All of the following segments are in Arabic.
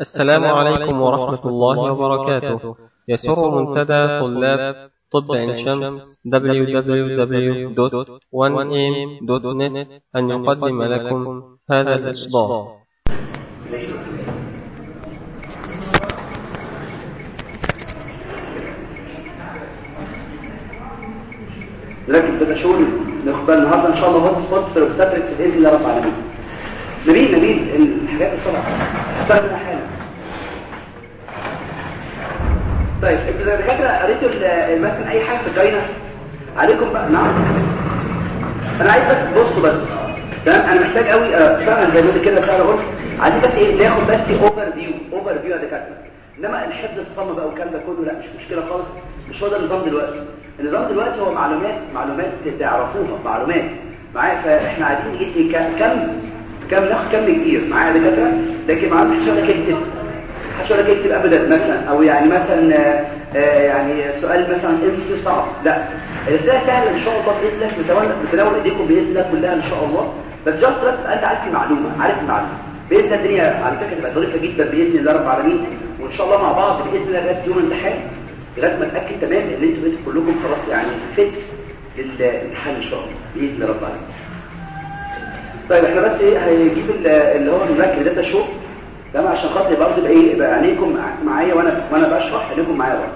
السلام عليكم ورحمة الله وبركاته. يسر منتدى طلاب طب عين شمس www.1aim.net أن يقدم لكم هذا الإصدار. لكن تبقى شغل ناخد بالنا النهارده إن شاء الله hot spots في ال obstetrics باذن الله رب العالمين. نبيل نبيل الحاجات بسرعة. استنى حالا طيب أنتوا يا دكاتره قريتوا مثلا أي حاجة في ال gyna عليكم بقى. نعم. أنا عايز بس تبصوا بس. تمام؟ أنا محتاج قوي آه، فعلا زي ما قلت كده فعلا قلت عايزين بس إيه ناخد بس overview overview يا دكاترة. إنما الحفظ الصم بقى والكلام ده كله لا مش مشكلة خالص. مش هو ده النظام دلوقتي. النظام دلوقتي هو معلومات معلومات تعرفوها معلومات. معايا؟ فإحنا عايزين إيه ك- كم كم ناخد كم كبير معايا يا دكاترة؟ لكن ما عندش ولا كده محدش ولا يكتب ابدا مثلا؟ أو يعني مثلا آه، آه، يعني سؤال مثلا ام صعب. لا. الرساله سهله إن شاء الله باذن الله متناول متناول إيديكم باذن الله كلها إن شاء الله. بس جاست بس أنت عارف المعلومه عارف المعلومة. بإذن الله الدنيا على فكرة تبقى ظريفة جدا بإذن الله رب العالمين. وإن شاء الله مع بعض بإذن الله لغاية يوم الامتحان. لغاية ما اتاكد تمام إن أنتوا كلكم خلاص يعني fit للامتحان إن شاء الله. بإذن الله رب العالمين. طيب إحنا بس إيه هنجيب ال- اللي هو المركب data show؟ تمام عشان خاطر برضه يبقى إيه يبقى عينيكم مع- معايا وأنا وأنا بشرح عينيكم معايا برضه.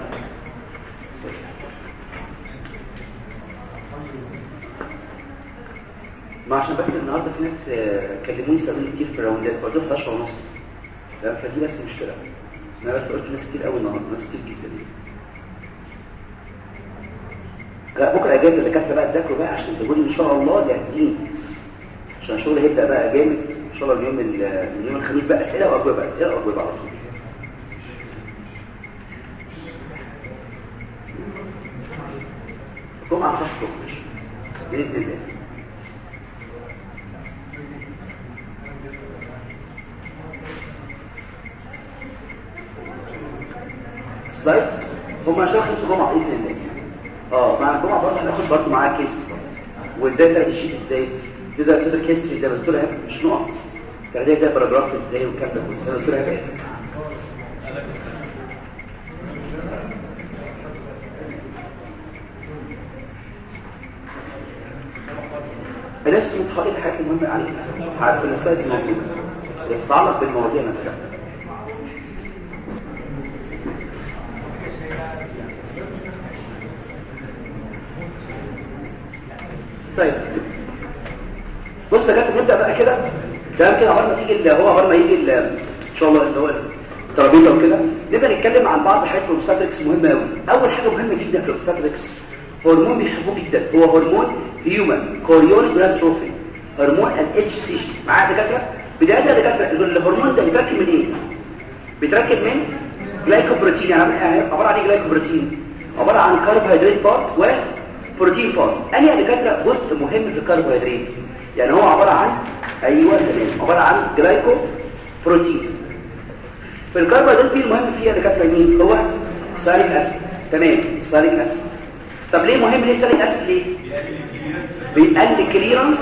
ما عشان بس النهارده في ناس آه، كلموني سالوني كتير في الراوندات فقلت لهم 11 ونص تمام فدي بس مشكلة. أنا بس قلت ناس كتير قوي النهارده ناس كتير جدا. لا بكرة إجازة اللي كانت بقى تذاكروا بقى عشان تقولوا إن شاء الله جاهزين. عشان الشغل هيبدأ بقى جامد إن شاء الله اليوم ال- من يوم الخميس بقى أسئلة واجوبه أسئلة واجوبه على طول. جمعة خاصه بإذن الله. slides هم عشان خمس جمعة بإذن الله. آه مع الجمعه برضه هناخد برضه معاها case وإزاي تاخد ال sheet إزاي؟ تقدر تقدر history زي ما قلت لها مش نقط تاخديها زي paragraph إزاي والكلام ده. كله زي ما قلت كده بلاش متخيل الحاجات المهمة عليها عارف ال slide الموجوده تتعلق بالمواضيع نفسها. طيب. بص يا كابتن نبدأ بقى كده. تمام كده عمال ما تيجي اللي هو عمال ما يجي إن شاء الله اللي هو الترابيزة وكده. نبدأ نتكلم عن بعض حاجات في ال obstetrics مهمة قوي أول حاجة مهمة جدا في ال obstetrics هرمون بيحبوه جدا. هو هرمون human chorionic gonadotropin هرمون ال HCG يا دكاترة؟ بداية دكاترة الهرمون ده بيتركب من إيه؟ بيتركب من glycoprotein يعني عبارة عن إيه؟ glycoprotein عبارة عن كربوهيدرات part وبروتين part انهي دكاترة جزء مهم في الكربوهيدرات يعني هو عبارة عن أيوه تمام عبارة عن glycoprotein. في الكربوهيدرات المهم فيها دكاترة مين؟ هو sialic acid. تمام sialic acid. طب ليه مهم ليه sialic acid؟ ليه؟ بيقلل clearance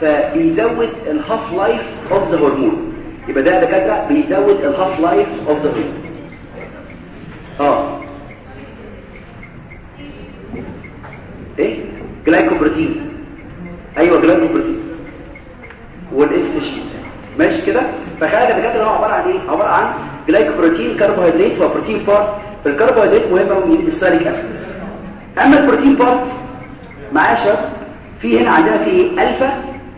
فبيزود ال half life of the hormone يبقى ده دكاترة بيزود ال half life of the hormone آه. إيه؟ glycoprotein أيوه glycoprotein والاس شيت ماشي كده؟ فخلي الدكاترة هو عبارة عن إيه؟ عبارة عن glycoprotein كربوهيدرات وبروتين part الكربوهيدرات مهمه قوي ال sialic acid أما البروتين part معاه شرط في هنا عندنا في ألفا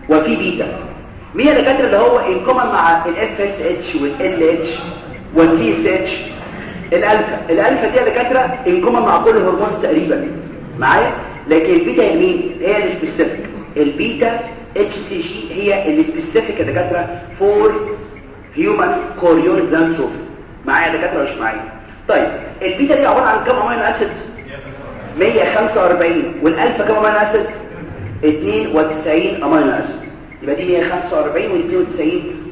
وفي بيتا. مين يا دكاترة اللي هو in common مع ال FSH وال LH وال TSH ال alpha. ال alpha دي دكاترة in common مع كل الهرمونات تقريبا. معايا؟ لكن البيتا هي مين؟ هي ال specific ال beta HCG هي ال specific يا دكاتره for human chorionic gonadotropin معايا يا دكاتره مش معايا؟ طيب البيتا دي عبارة عن كم amino acid 145 والألفا كم amino acid 92 amino acid يبقى دي 145 و92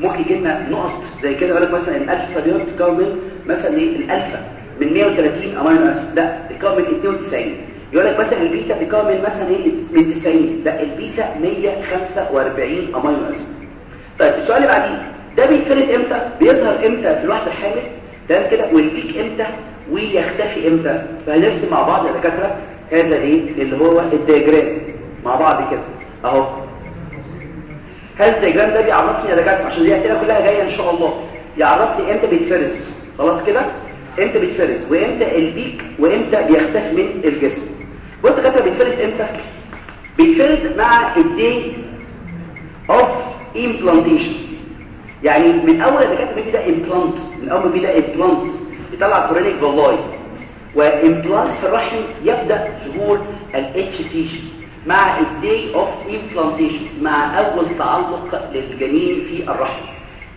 ممكن يجي لنا نقط زي كده. يقول لك مثلا ال alpha subunit تكون من مثلا إيه؟ الألفا من 130 amino acid لا تكون من 92 يقول لك مثلا البيتا بيكون من مثلا إيه؟ من 90 لا البيتا 145 amino acid طيب السؤال اللي بعديه ده بيتفرز إمتى؟ بيظهر إمتى في الواحده الحامل؟ تمام كده وال peak إمتى ويختفي إمتى. فهنرسم مع بعض يا دكاترة هذا إيه اللي هو ال diagram. مع بعض كده. أهو. هذا ال diagram ده بيعرفني يا دكاترة عشان دي أسئلة كلها جاية إن شاء الله. يعرف لي إمتى بيتفرز. خلاص كده؟ إمتى بيتفرز؟ وإمتى ال peak؟ وإمتى بيختفي من الجسم؟ بص دكاتره بيتفرز إمتى؟ بيتفرز مع ال day of implantation يعني من أول الدكاتره بيبدا implant من أول ما بيبدا implant يطلع chorionic villi و implant في الرحم يبدأ ظهور ال HCG مع ال day of implantation مع أول تعلق للجنين في الرحم.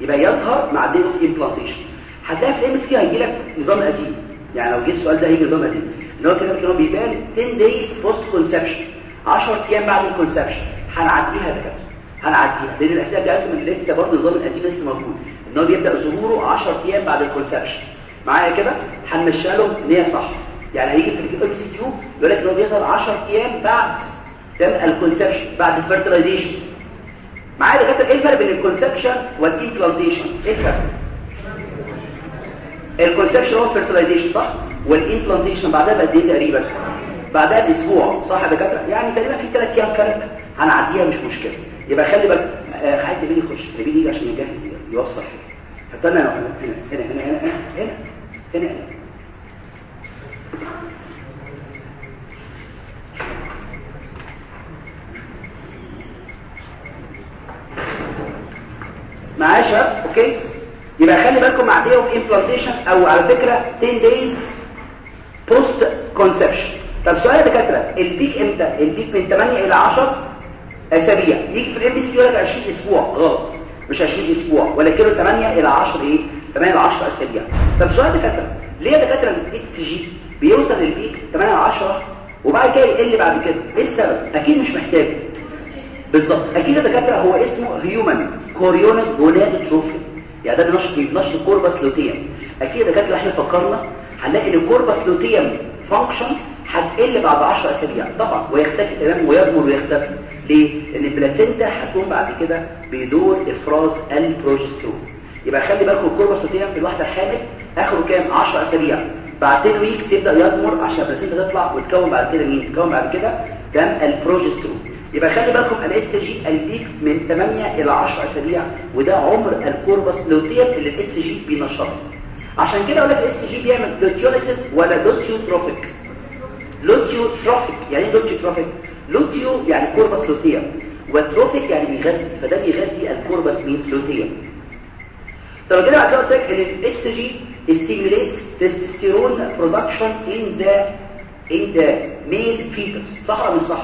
يبقى يظهر مع ال day of implantation هتلاقي في ال MCQ هيجي لك نظام قديم. يعني لو جه السؤال ده هيجي نظام قديم. اللي هو كده بيبان 10 days post conception 10 أيام بعد ال conception هنعديها دكاتره هنعديها. لأن الأسئلة بتاعتهم لسه برضه النظام القديم لسه موجود. إن هو بيبدأ ظهوره 10 أيام بعد ال conception معايا كده؟ هنمشيها لهم إن هي صح. يعني هيجي في ال MCQ يقول لك إن هو بيظهر 10 أيام بعد تم ال conception بعد ال fertilization معايا دكاترة إيه الفرق بين ال conception وال implantation إيه الفرق؟ ال conception هو ال fertilization صح؟ وال implantation بعدها بقد إيه تقريبا؟ بعدها بأسبوع. صح يا دكاترة؟ يعني تقريبا في 3 أيام فرق هنعديها مش مشكلة. يبقى خلي بالك. آه حد بيجي يخش. بيجي يجي عشان يجهز يوصل. حتى أنا هنا هنا هنا هنا هنا هنا هنا, شباب؟ okay. يبقى خلي بالكم مع day implantation أو على فكرة 10 days post conception طب سؤال يا دكاترة ال peak إمتى؟ ال peak من 8 إلى 10 أسابيع. يجي في ال MCQ يقول لك 20 أسبوع. غلط. مش 20 أسبوع ولكنه 8 إلى 10 إيه؟ 8 إلى 10 أسابيع. طب سؤال يا دكاترة ليه يا دكاترة ال HCG بيوصل لل peak 8 إلى 10 وبعد كده يقل بعد كده؟ إيه السبب؟ أكيد مش محتاج. بالظبط. أكيد يا دكاترة هو اسمه human chorionic gonadotropin يعني ده بينشط بينشط corpus luteum أكيد يا دكاترة إحنا فكرنا هنلاقي إن ال corpus luteum function هتقل بعد 10 أسابيع. طبعا ويختفي تماما ويضمر ويختفي. ليه؟ لأن ال placenta هتقوم بعد كده بدور إفراز البروجسترون يبقى خلي بالكم ال corpus luteum في الواحدة الحامل آخره كام؟ 10 أسابيع. بعد 10 weeks يبدا يضمر عشان ال placenta تطلع وتكون بعد كده مين؟ تكون بعد كده دم البروجسترون يبقى خلي بالكم ال HCG ال peak من 8 إلى 10 أسابيع وده عمر ال corpus luteum اللي ال HCG بينشطه عشان كده أقول لك ال HCG بيعمل luteolysis ولا luteotrophic luteotrophic يعني إيه luteotrophic luteo يعني corpus luteum و trophic يعني بيغذي فده بيغذي ال corpus luteum طب كده بعد قلت لك إن ال HCG stimulates testosterone production in the in the male fetus. صح ولا مش صح؟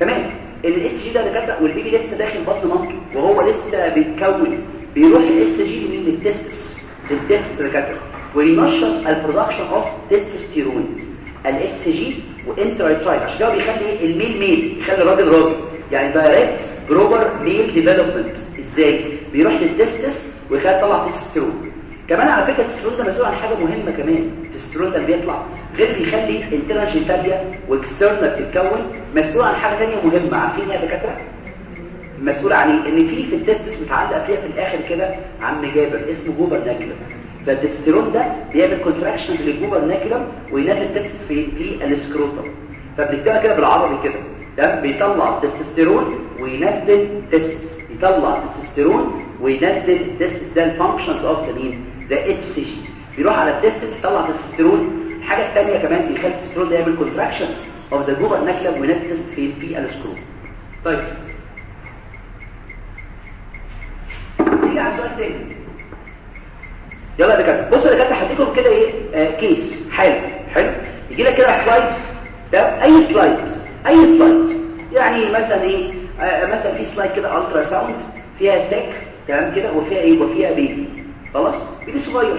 تمام. إن ال HCG ده دكاتره وال baby لسه داخل بطن مامته وهو لسه بيتكون بيروح ال HCG من ال testes. لل testes دكاتره وينشط ال production of testosterone ال HCG و intrauterine عشان كده بيخلي ال male male يخلي الراجل راجل. يعني direct proper male development إزاي؟ بيروح لل testes ويخلي يطلع تستوستيرون كمان على فكرة التستوستيرون ده مسؤول عن حاجة مهمة كمان. التستوستيرون ده بيطلع. غير بيخلي internal genitalia و external تتكون مسؤول عن حاجة ثانية مهمة. عارفين يا دكاترة؟ مسؤول عن إيه إن في في ال testes متعلق فيها في الآخر كده عم جابر اسمه gubernaculum. فال testosterone ده بيعمل contraction لل gubernaculum وينزل ال testes في في ال scrotum فبنكتبها كده بالعربي كده. ده بيطلع تستوستيرون وينزل testes يطلع تستوستيرون وينزل testes ده ال functions of the مين the HCG بيروح على ال testes يطلع تستوستيرون الحاجة الثانية كمان بيخلي التستوستيرون ده يعمل contractions of the gubernaculum وينزل testes في في ال scrotum طيب. نيجي على السؤال تاني. يلا يا دكاتره بصوا يا دكاترة هديكم كده إيه؟ آه case. حلو. حلو. يجي لك كده slide. ده أي slide. أي slide. يعني مثلا إيه؟ آه مثلا في slide كده ultrasound فيها sac تمام كده؟ وفيها إيه؟ وفيها baby. خلاص؟ baby صغير.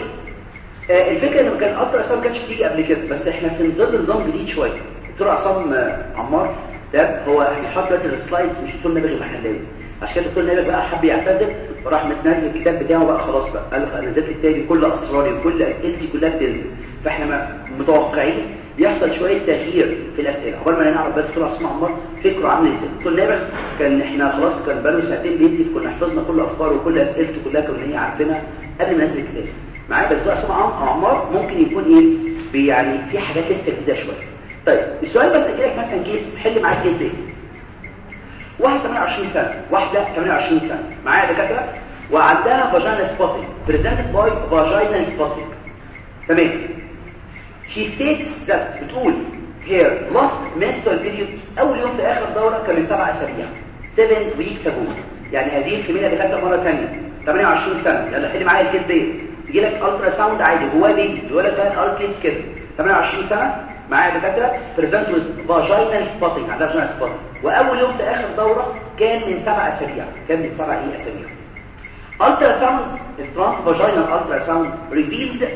آه الفكرة ان كان ultrasound كانتش بتيجي قبل كده بس إحنا في ظل نظام جديد شوية. دكتور عصام آه عمار ده هو بيحط دلوقتي ال slides مش دكتور نبوي محلاوي عشان الدكتور نبوي بقى حب يعتذر وراح متنزل الكتاب بتاعه بقى خلاص بقى. قال أنا نزلت التاني كل أسراري وكل أسئلتي كلها بتنزل. فإحنا متوقعين يحصل شوية تغيير في الأسئلة. قبل ما نعرف بس دكتور عصام عمار فكره عامل إزاي؟ دكتور نابل كان إحنا خلاص كان بقاله ساعتين بيدي كنا حفظنا كل افكاره وكل اسئلته كلها كنا هي عارفينها قبل ما ننزل الكتاب. معايا بس عصام عمار ممكن يكون إيه يعني في حاجات لسه جديدة شوية. طيب السؤال بس أجي لك مثلا case حل معاك case ديت واحد 28 سنة واحدة 28 سنة. معايا دكاترة؟ وعندها vaginal spotting presented by vaginal spotting تمام. She states that بتقول her last menstrual period أول يوم في آخر دورة كان من سبع أسابيع. 7 weeks ago. يعني هذه الكمية اللي كانت مرة ثانية 28 سنة. يلا حل معايا ال case دي. يجي لك ultrasound عادي. جواه baby يقول لك بقى ال case كده. 28 سنة. معايا دكاترة؟ present vaginal spotting عندها vaginal spotting وأول يوم في آخر دورة كان من سبع أسابيع كان من سبع إيه أسابيع. ال ultrasound ال transvaginal ultrasound revealed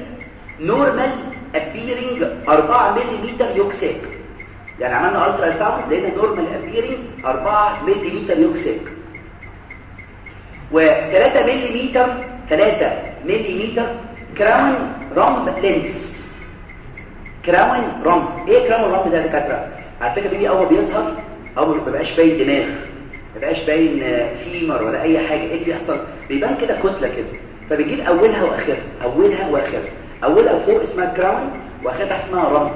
normal appearing 4 ملم yolk sac. يعني عملنا ultrasound لقينا normal appearing 4 ملم yolk sac. و3 ملم 3 ملم crown rump length crown rump. إيه crown rump ده يا دكاترة؟ على فكرة baby أول بيظهر اول ما بيبقاش باين دماغ ما بيبقاش باين femur ولا أي حاجة. إيه اللي بيحصل؟ بيبان كده كتلة كده. فبيجيب أولها وآخرها. أولها وآخرها. اولها فوق اسمها crown وآخرها اسمها rump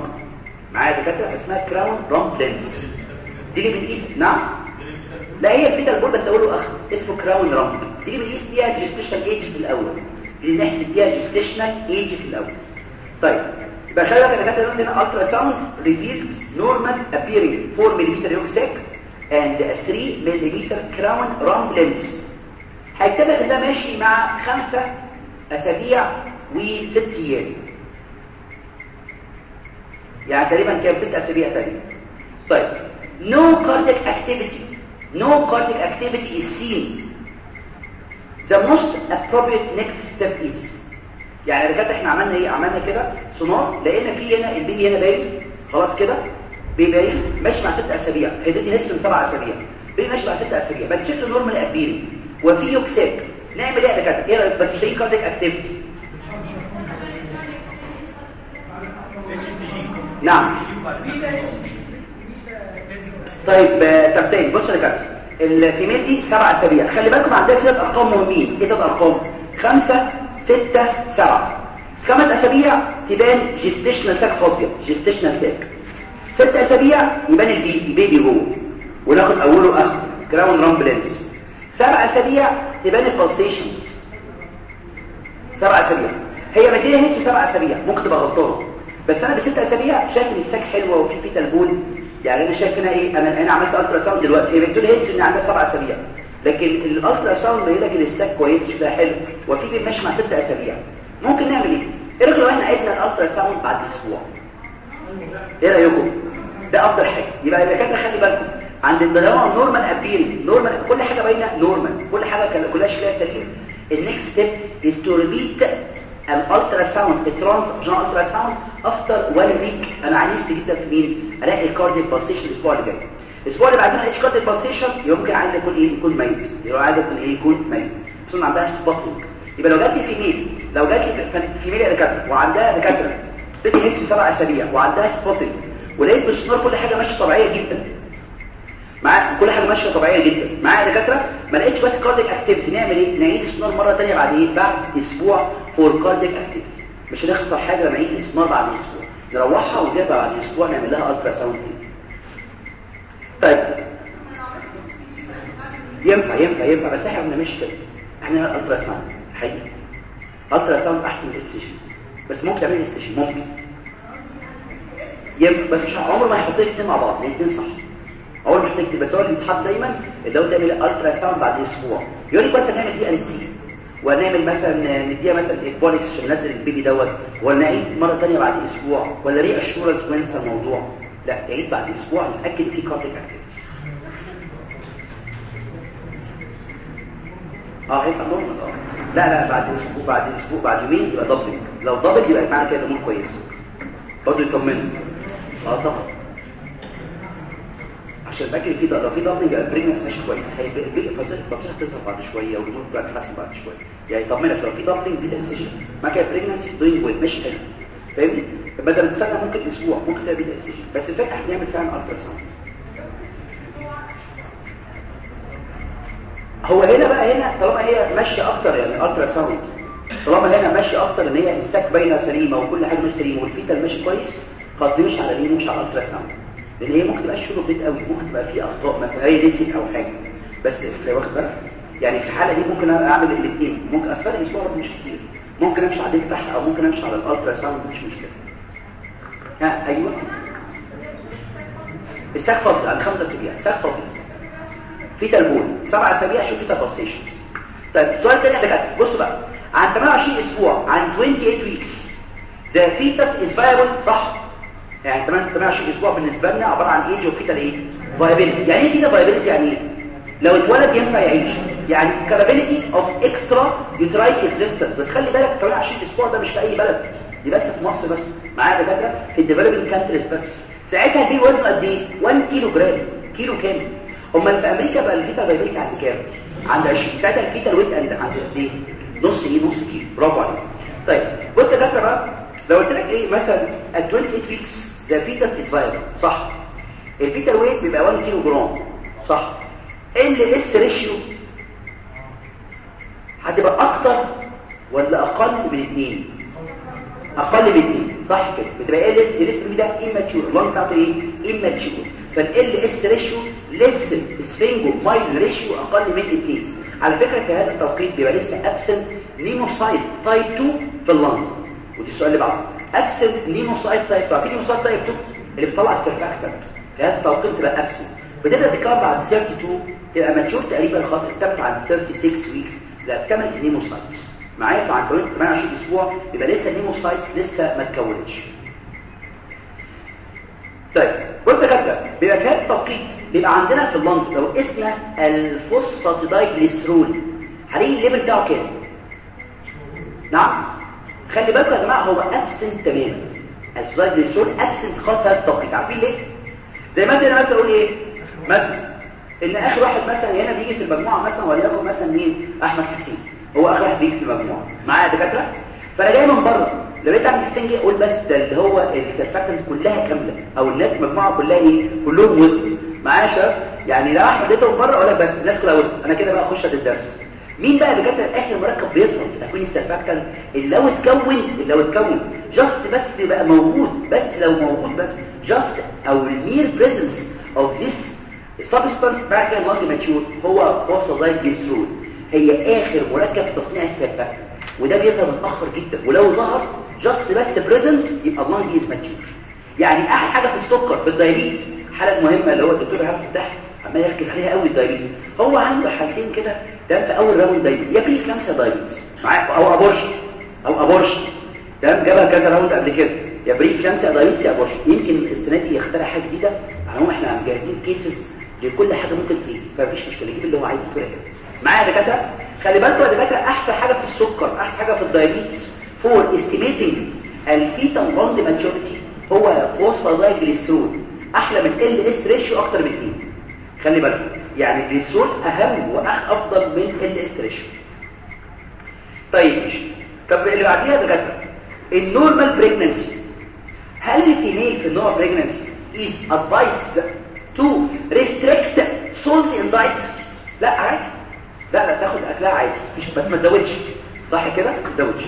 معايا دكاترة؟ اسمها crown rump length دي اللي بنقيس. نعم. لا هي ال fetal pole بس أقول له اخ اسمه crown rump دي اللي بنقيس بيها gestational age في الأول. دي نحسب بيها gestational age في الأول. طيب. بالك أنا كاتب هنا ultrasound revealed normal appearing 4 ملم yolk sac and 3 ملم crown rump length هيكتب إن ده ماشي مع خمسة أسابيع وست أيام. يعني تقريبا كام؟ ست أسابيع تقريبا. طيب no cardiac activity. no cardiac activity is seen. The most appropriate next step is يعني رجعت إحنا عملنا إيه؟ عملنا كده سونار لقينا في هنا ال baby هنا باين. خلاص كده. baby ماشي مع ست أسابيع. هيدي نصف من سبع أسابيع. baby ماشي مع ست أسابيع. بس شكله normal appearing وفي yolk sac نعمل إيه يا دكاترة؟ إيه بس مش cardiac activity نعم. طيب طب تاني. بص يا دكاترة. ال female دي سبع أسابيع. خلي بالكم عندها ثلاث أرقام مهمين. إيه ثلاث أرقام؟ خمسة ستة سبعة. خمس أسابيع تبان gestational sac فاضيه gestational sac ست أسابيع يبان ال baby جوه وناخد أوله اخر crown rump length سبع أسابيع تبان ال pulsations سبع أسابيع. هي مدينة هيك في سبع أسابيع. ممكن تبقى غلطانة. بس أنا بست أسابيع شايف إن ال sac حلوة وفي fetal pole يعني أنا شايف هنا إيه؟ أنا أنا عملت ultrasound دلوقتي. هي بتقول هيك ان عندها سبع أسابيع. لكن ال ultrasound بيقول لك ان ال sac كويس شكلها حلو. وفي baby ماشي مع ست أسابيع. ممكن نعمل إيه؟ إيه رايكم لو إحنا عدنا ال ultrasound بعد أسبوع. إيه رأيكم؟ ده أفضل حاجة. يبقى كان خلي بالكم. عند الدراما normal appearing normal كل حاجة باينة normal. كل حاجة كلها شكلها سليم. ال next step is to repeat ال ultrasound ال transvaginal ultrasound after 1 week أنا عايز جدا في مين؟ ألاقي ال cardiac pulsation الأسبوع اللي جاي. الأسبوع اللي بعدين الاقي cardiac pulsation يمكن عايز يكون إيه؟ يكون ميت. يبقى عايز يكون إيه؟ يكون ميت. خصوصا عندها spotting يبقى لو جات لي female لو جات لي female دكاترة وعندها دكاترة. بتدي history سبع أسابيع وعندها spotting ولقيت بالسونار كل حاجة ماشية طبيعية جدا. معاك كل حاجة ماشية طبيعية جدا. معايا دكاترة ما لقيتش بس cardiac activity نعمل إيه؟ نعيد السونار مرة ثانية بعد إيه؟ بعد أسبوع for cardiac activity مش هنخسر حاجة لما نعيد السونار بعد أسبوع. نروحها ونرجع بعد أسبوع نعمل لها ultrasound طيب. ينفع ينفع ينفع بس إحنا مش كده. إحنا ultrasound حقيقي. ultrasound أحسن من السيشن بس ممكن تعمل السيشن ممكن. ينفع بس مش عمره ما يحط لك الاثنين مع بعض الاثنين صح. اول ما تكتب بس هو اللي بيتحط دايما اللي هو تعمل ultrasound بعد أسبوع. يقول لك مثلا نعمل D and C ونعمل مثلا نديها مثلا ecbolics عشان ننزل ال baby دوت. ولا نعيد مرة ثانية بعد أسبوع. ولا reassurance وننسى الموضوع. لا تعيد بعد أسبوع نتاكد في كارديك اكتيفيتي آه هيبقى نورمال آه لا لا بعد أسبوع بعد أسبوع بعد يومين يبقى دبل لو دبل يبقى معنى كده الأمور كويسه برضه يطمنوا. آه طبعا. عشان فاكر في لو في ضغط يبقى البريجنس مش كويس. هيبقى البصيحه تظهر بعد شوية والامور بقى تتحسن بعد شوية. يعني يطمنك لو في ضغط بيبقى السيشن ما كان البريجنس دوينج ويل مش حلو. فاهمني بدل تستنى ممكن أسبوع ممكن تبقى اس بس الفكرة إحنا بنعمل فعلا الترا ساوند هو هنا بقى هنا طالما هي ماشية أكتر يعني الترا ساوند طالما هنا ماشية أكتر إن هي الساك باينة سليمة وكل حاجة مش سليمة والفيتال ماشي كويس خلاص مش على مين مش على الترا ساوند لأن هي ممكن تبقى الشغل بيت قوي ممكن تبقى فيه أخطاء مثلا هي نسيت أو حاجة. بس واخد بالك يعني في الحالة دي ممكن أعمل الاثنين ممكن اسفل الأسبوع مش كتير. ممكن امشي على تحت أو ممكن امشي على ال ultrasound مش مشكلة. ها أيوه. ال sac فاضي عن خمسة اسابيع فاضي. fetal pole سبع اسابيع شوف في تفاصيل طيب سؤال تاني يا دكاتره بصوا بقى. عن 28 أسبوع عن 28 weeks the fetus is viable صح. يعني 28 أسبوع بالنسبة لنا عبارة عن age of fetal إيه viability. يعني إيه كده viability يعني إيه؟ لو اتولد ينفع يعيش. يعني capability of extra uterine existence بس خلي بالك 28 أسبوع ده مش في أي بلد. دي بس في مصر بس. معايا دكاترة؟ في ال developing countries بس. ساعتها دي وزنه قد إيه 1 كيلو جرام كيلو كامل. أمال في أمريكا بقى ال fetal viability عند كام؟ عند 20 ساعتها ال fetal weight عند عند قد إيه؟ نص إيه؟ نص كيلو. برافو عليك. طيب بص يا دكاتره بقى لو قلت لك إيه مثلا at 28 weeks the fetus is viable. صح. ال fetal weight بيبقى 1 كيلو جرام صح. L/S ratio هتبقى أكتر ولا أقل من 2 أقل من 2 صح كده؟ بتبقى L/S L/S ده immature. ال lung بتاعته إيه؟ immature. ف L/S ratio lecithin sphingomyelin ratio أقل من 2 على فكرة في هذا التوقيت بيبقى لسه absent pneumocyte type 2 في ال lung ودي السؤال اللي بعده. absent pneumocyte type 2 عارفين pneumocyte type 2 اللي بتطلع surfactant في هذا التوقيت تبقى absent بتبدا تتكون بعد 32 تبقى mature تقريبا خلاص اتبت عن 36 weeks لا اكتملت ال pneumocytes معايا؟ فعن 28 أسبوع يبقى لسه ال pneumocytes لسه ما اتكونتش طيب يا كابتن بيبقى في هذا التوقيت بيبقى عندنا في ال lung لو اسمه ال phosphatidylglycerol هلاقي ال level بتاعه كام نعم. خلي بالكم يا جماعة هو absent تماما. ال phosphatidylglycerol absent خالص هذا التوقيت. عارفين ليه؟ زي مثلا مثلا أقول إيه؟ مثلا. إن آخر واحد مثلا هنا بيجي في المجموعة مثلا وليكن مثلا مين؟ أحمد حسين. هو آخر واحد بيجي في المجموعة. معايا دكاترة؟ فأنا جاي من بره. انت أحمد حسين جه أقول بس ده اللي هو ال surfactant كلها كاملة. أو الناس المجموعة كلها إيه؟ كلهم وزن معايا يا شباب؟ يعني لو أحمد اديته من بره أقول لك بس الناس كلها وزن أنا كده بقى أخش الدرس. مين بقى دكاترة آخر مركب بيظهر في تكوين ال surfactant اللي لو اتكون اللي لو اتكون. just بس يبقى موجود. بس لو موجود بس. just أو ال mere presence of this ال substance بعد كده ال lung mature هو phosphatidylglycerol هي آخر مركب في تصنيع ال surfactant وده بيظهر متأخر جدا. ولو ظهر just بس present يبقى ال lung is mature. يعني أحلى حاجة في السكر في ال diabetes حالة مهمة اللي هو الدكتور عبد الفتاح عمال يركز عليها قوي ال diabetes هو عنده حالتين كده. ده في أول round diabetes يا preeclampsia diabetes معاك؟ أو abortion أو abortion ده جابها كذا round قبل كده. يا preeclampsia diabetes يا abortion يمكن السنة دي يخترع حاجة جديدة. على هم إحنا مجهزين cases لكل حاجة ممكن تيجي. فمفيش مشكلة. يجيب اللي هو عايزه. كده معايا يا دكاترة؟ خلي بالكم يا دكاترة أحسن حاجة في السكر أحسن حاجة في ال diabetes for estimating ال fetal lung maturity هو phosphatidylglycerol أحلى من L/S ratio أكتر من 2 خلي بالك. يعني الجليسرول أهم واخ أفضل من L/S ratio طيب طب اللي بعديها دكاترة ال normal pregnancy هل ال female في ال normal pregnancy is advised to restrict salt in diet لا عادي لا لا تاخد أكلها عادي. مش بس ما تزودش. صح كده؟ ما تزودش.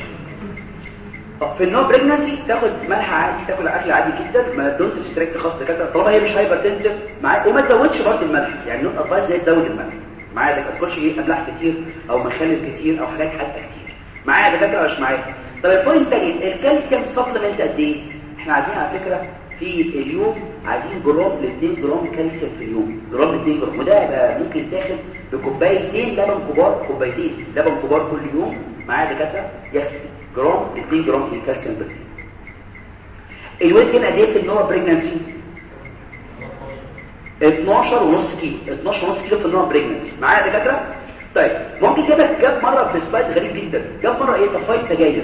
في ال normal pregnancy تاخد ملح عادي تاكل أكل عادي جدا. ما don't restrict خاص كده. طالما هي مش hypertensive معاك. وما تزودش برضه الملح. يعني not advised تزود الملح. معايا ما تاكلش إيه؟ أملاح كتير أو مخلل كتير أو حاجات حادقة كتير. معايا دكاترة مش معايا؟ طب ال point الثاني ال calcium supplement قد إيه؟ إحنا عايزين على فكرة في اليوم عايزين جرام ل 2 جرام كالسيوم في اليوم. جرام ل 2 جرام. وده ممكن تاخد بكوبايتين لبن كبار كوبايتين لبن كبار كل يوم معايا دكاترة يكفي جرام 2 جرام الكالسيوم بالكيلو الوزن قد إيه في ال normal pregnancy 12 ونص كيلو. 12 ونص كيلو في ال normal pregnancy معايا دكاترة؟ طيب ممكن كده جاب مرة في slide غريب جدا. جاب مرة إيه؟ طفايه سجاير.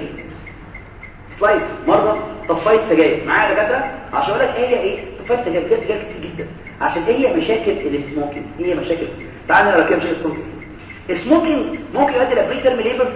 slides مرة. طفايه سجاير معايا دكاترة؟ عشان أقول لك هي إيه؟ طفايه سجاير فيها سجاير كتير جدا. عشان هي مشاكل ال smoking. هي مشاكل تعالى نرى كده مشاكل ال smoking. ال smoking ممكن يؤدي ل preterm labor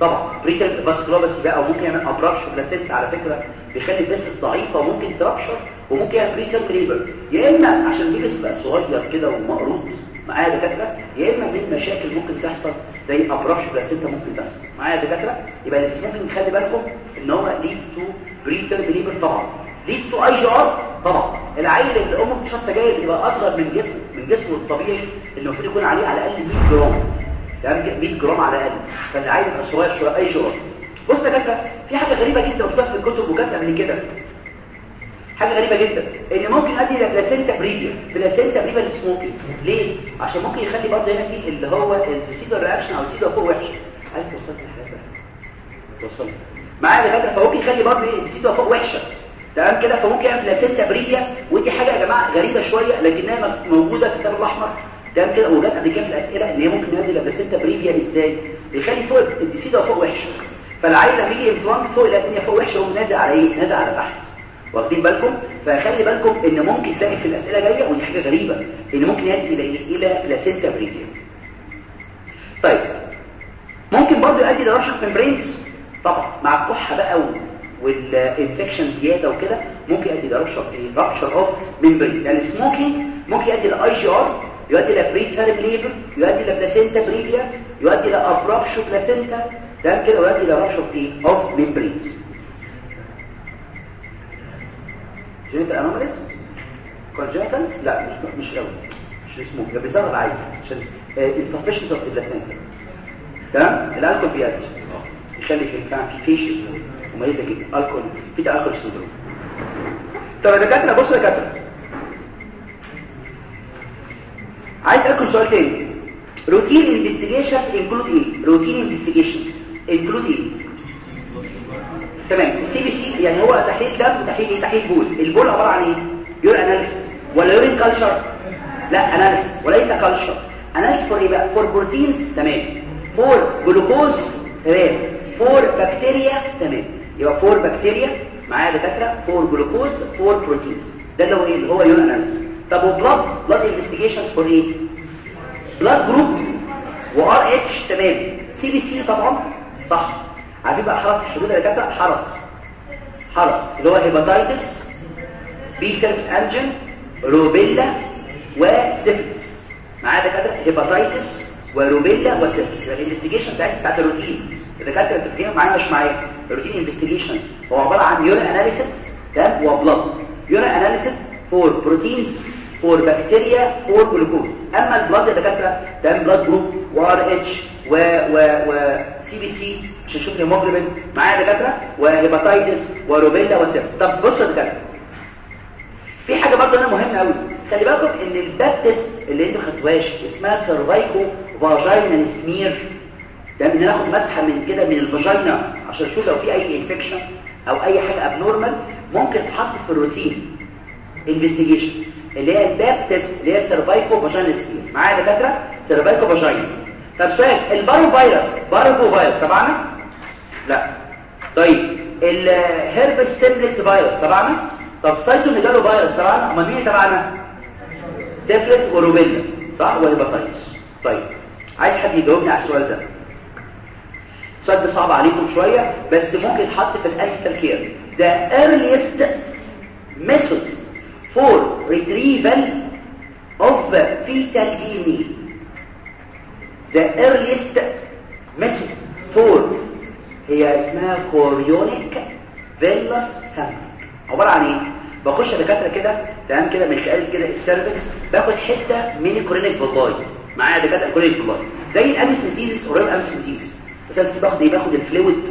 طبعا. peripheral vasculopathy بقى وممكن يعمل abruptio placenta على فكرة. بيخلي ال vessels ضعيفة وممكن ت rupture وممكن يعمل preterm labor يا إما عشان ال baby بقى صغير كده ومقروط معايا دكاترة؟ يا إما من مشاكل ممكن تحصل زي abruptio placenta ممكن تحصل. معايا دكاترة؟ يبقى ممكن نخلي بالكم إن هو leads to preterm labor طبعا. leads to IUGR طبعا. العيل اللي أمه بتشرب سجاير يبقى أصغر من جسم من جسمه الطبيعي اللي المفروض يكون عليه على الأقل 100 جرام. تمام؟ 100 جرام على الأقل. فالعيل يبقى صغير شوية IUGR بص يا دكاترة في حاجة غريبة جدا مكتوبه في الكتب وجت قبل كده. حاجة غريبة جدا إن ممكن أدي ل placenta previa placenta previa لل smoking. ليه؟ عشان ممكن يخلي برضه هنا في اللي هو decidual reaction أو ال decidua فوق وحش. عايز توصلت لحاجه توصلت معايا دكاتره فممكن يخلي برضه السيجار فوق وحشة. تمام كده؟ فممكن يعمل placenta previa ودي حاجة يا جماعة غريبة شوية لكنها موجودة في الكتاب الأحمر. تمام كده؟ وجت قبل كده في الأسئلة إن هي ممكن ننزل placenta previa إزاي؟ بيخلي فوق ال decidua فوق وحشة. فالعيل لما يجي implant فوق الدنيا فوق وحشة نازل على إيه؟ نازل على تحت. واخدين بالكم فخلي بالكم إن ممكن تلاقي في الأسئلة جاية ودي حاجة غريبة إن ممكن يؤدي إلى إلى placenta previa طيب ممكن برضه يؤدي ل rupture membranes طبعا مع الكحة بقى وال infection زيادة وكده ممكن يؤدي لرشح rupture of membranes يعني ال smoking ممكن يؤدي ل IUGR يؤدي ل preterm labor يؤدي ل placenta previa يؤدي ل abruptio placenta تمام كده ويؤدي إيه؟ of membranes congenital anomalies congenital لا مش مش قوي. مش اسمه. ده بيظهر عادي عشان insufficiency of placenta تمام؟ الألكول بيأدي يخلي في فعلا في features مميزة جدا. alcohol. fetal alcohol syndrome. طب يا دكاترة بصوا يا دكاترة. عايز أسألكم سؤال تاني. routine investigation include إيه؟ routine investigations include إيه؟ تمام. ال CBC يعني هو تحليل دم وتحليل إيه؟ تحليل بول. البول عبارة عن إيه؟ urinalysis ولا urine culture لا analysis وليس culture analysis for إيه بقى؟ for proteins تمام. for glucose تمام. for bacteria تمام. يبقى for bacteria معايا دكاترة. for glucose for proteins ده اللي هو إيه؟ اللي هو urinalysis طب و blood blood investigations for إيه؟ blood group و RH تمام. CBC طبعا. صح. عارفين بقى حرس الحدود اللي كاتبه حرس حرس اللي هو hepatitis B surface antigen rubella وسيفلس معايا دكاترة؟ hepatitis و rubella و syphilis ال investigation بتاعت بتاعت الروتين. الدكاترة بتتكلموا معايا مش معايا. ال routine investigation هو عبارة عن urine analysis تمام و blood urine analysis for proteins for bacteria for glucose أما ال blood يا دكاترة ده blood group و RH و و و CBC عشان نشوف هيموجلوبين معايا دكاترة و hepatitis و rubella و syphilis طب بص يا دكاترة. في حاجة برضه هنا مهمة قوي خلي بالكم إن ال Pap test اللي إنتوا خدتوهاش اسمها cervicovaginal smear ده إن ناخد مسحة من كده من ال vagina عشان نشوف لو في أي infection أو أي حاجة abnormal ممكن تتحط في ال routine investigation اللي هي ال Pap test اللي هي cervicovaginal smear معايا دكاترة؟ cervicovaginal طب سؤال ال parvovirus parvovirus تبعنا لا. طيب ال herpes simplex virus تبعنا؟ طب cytomegalovirus تبعنا؟ امال مين تبعنا؟ syphilis و rubella صح؟ و hepatitis طيب عايز حد يجاوبني على السؤال ده. السؤال ده صعب عليكم شوية بس ممكن يتحط في ال antenatal care the earliest method for retrieval of fetal DNA the earliest method for هي اسمها chorionic villus sampling عبارة عن إيه؟ بخش دكاترة كده تمام كده من خلال كده ال cervix باخد حتة من ال chorionic villi معايا دكاترة ال chorionic villi زي ال amniocentesis قريب ال amniocentesis بس أنا باخد إيه؟ باخد ال fluid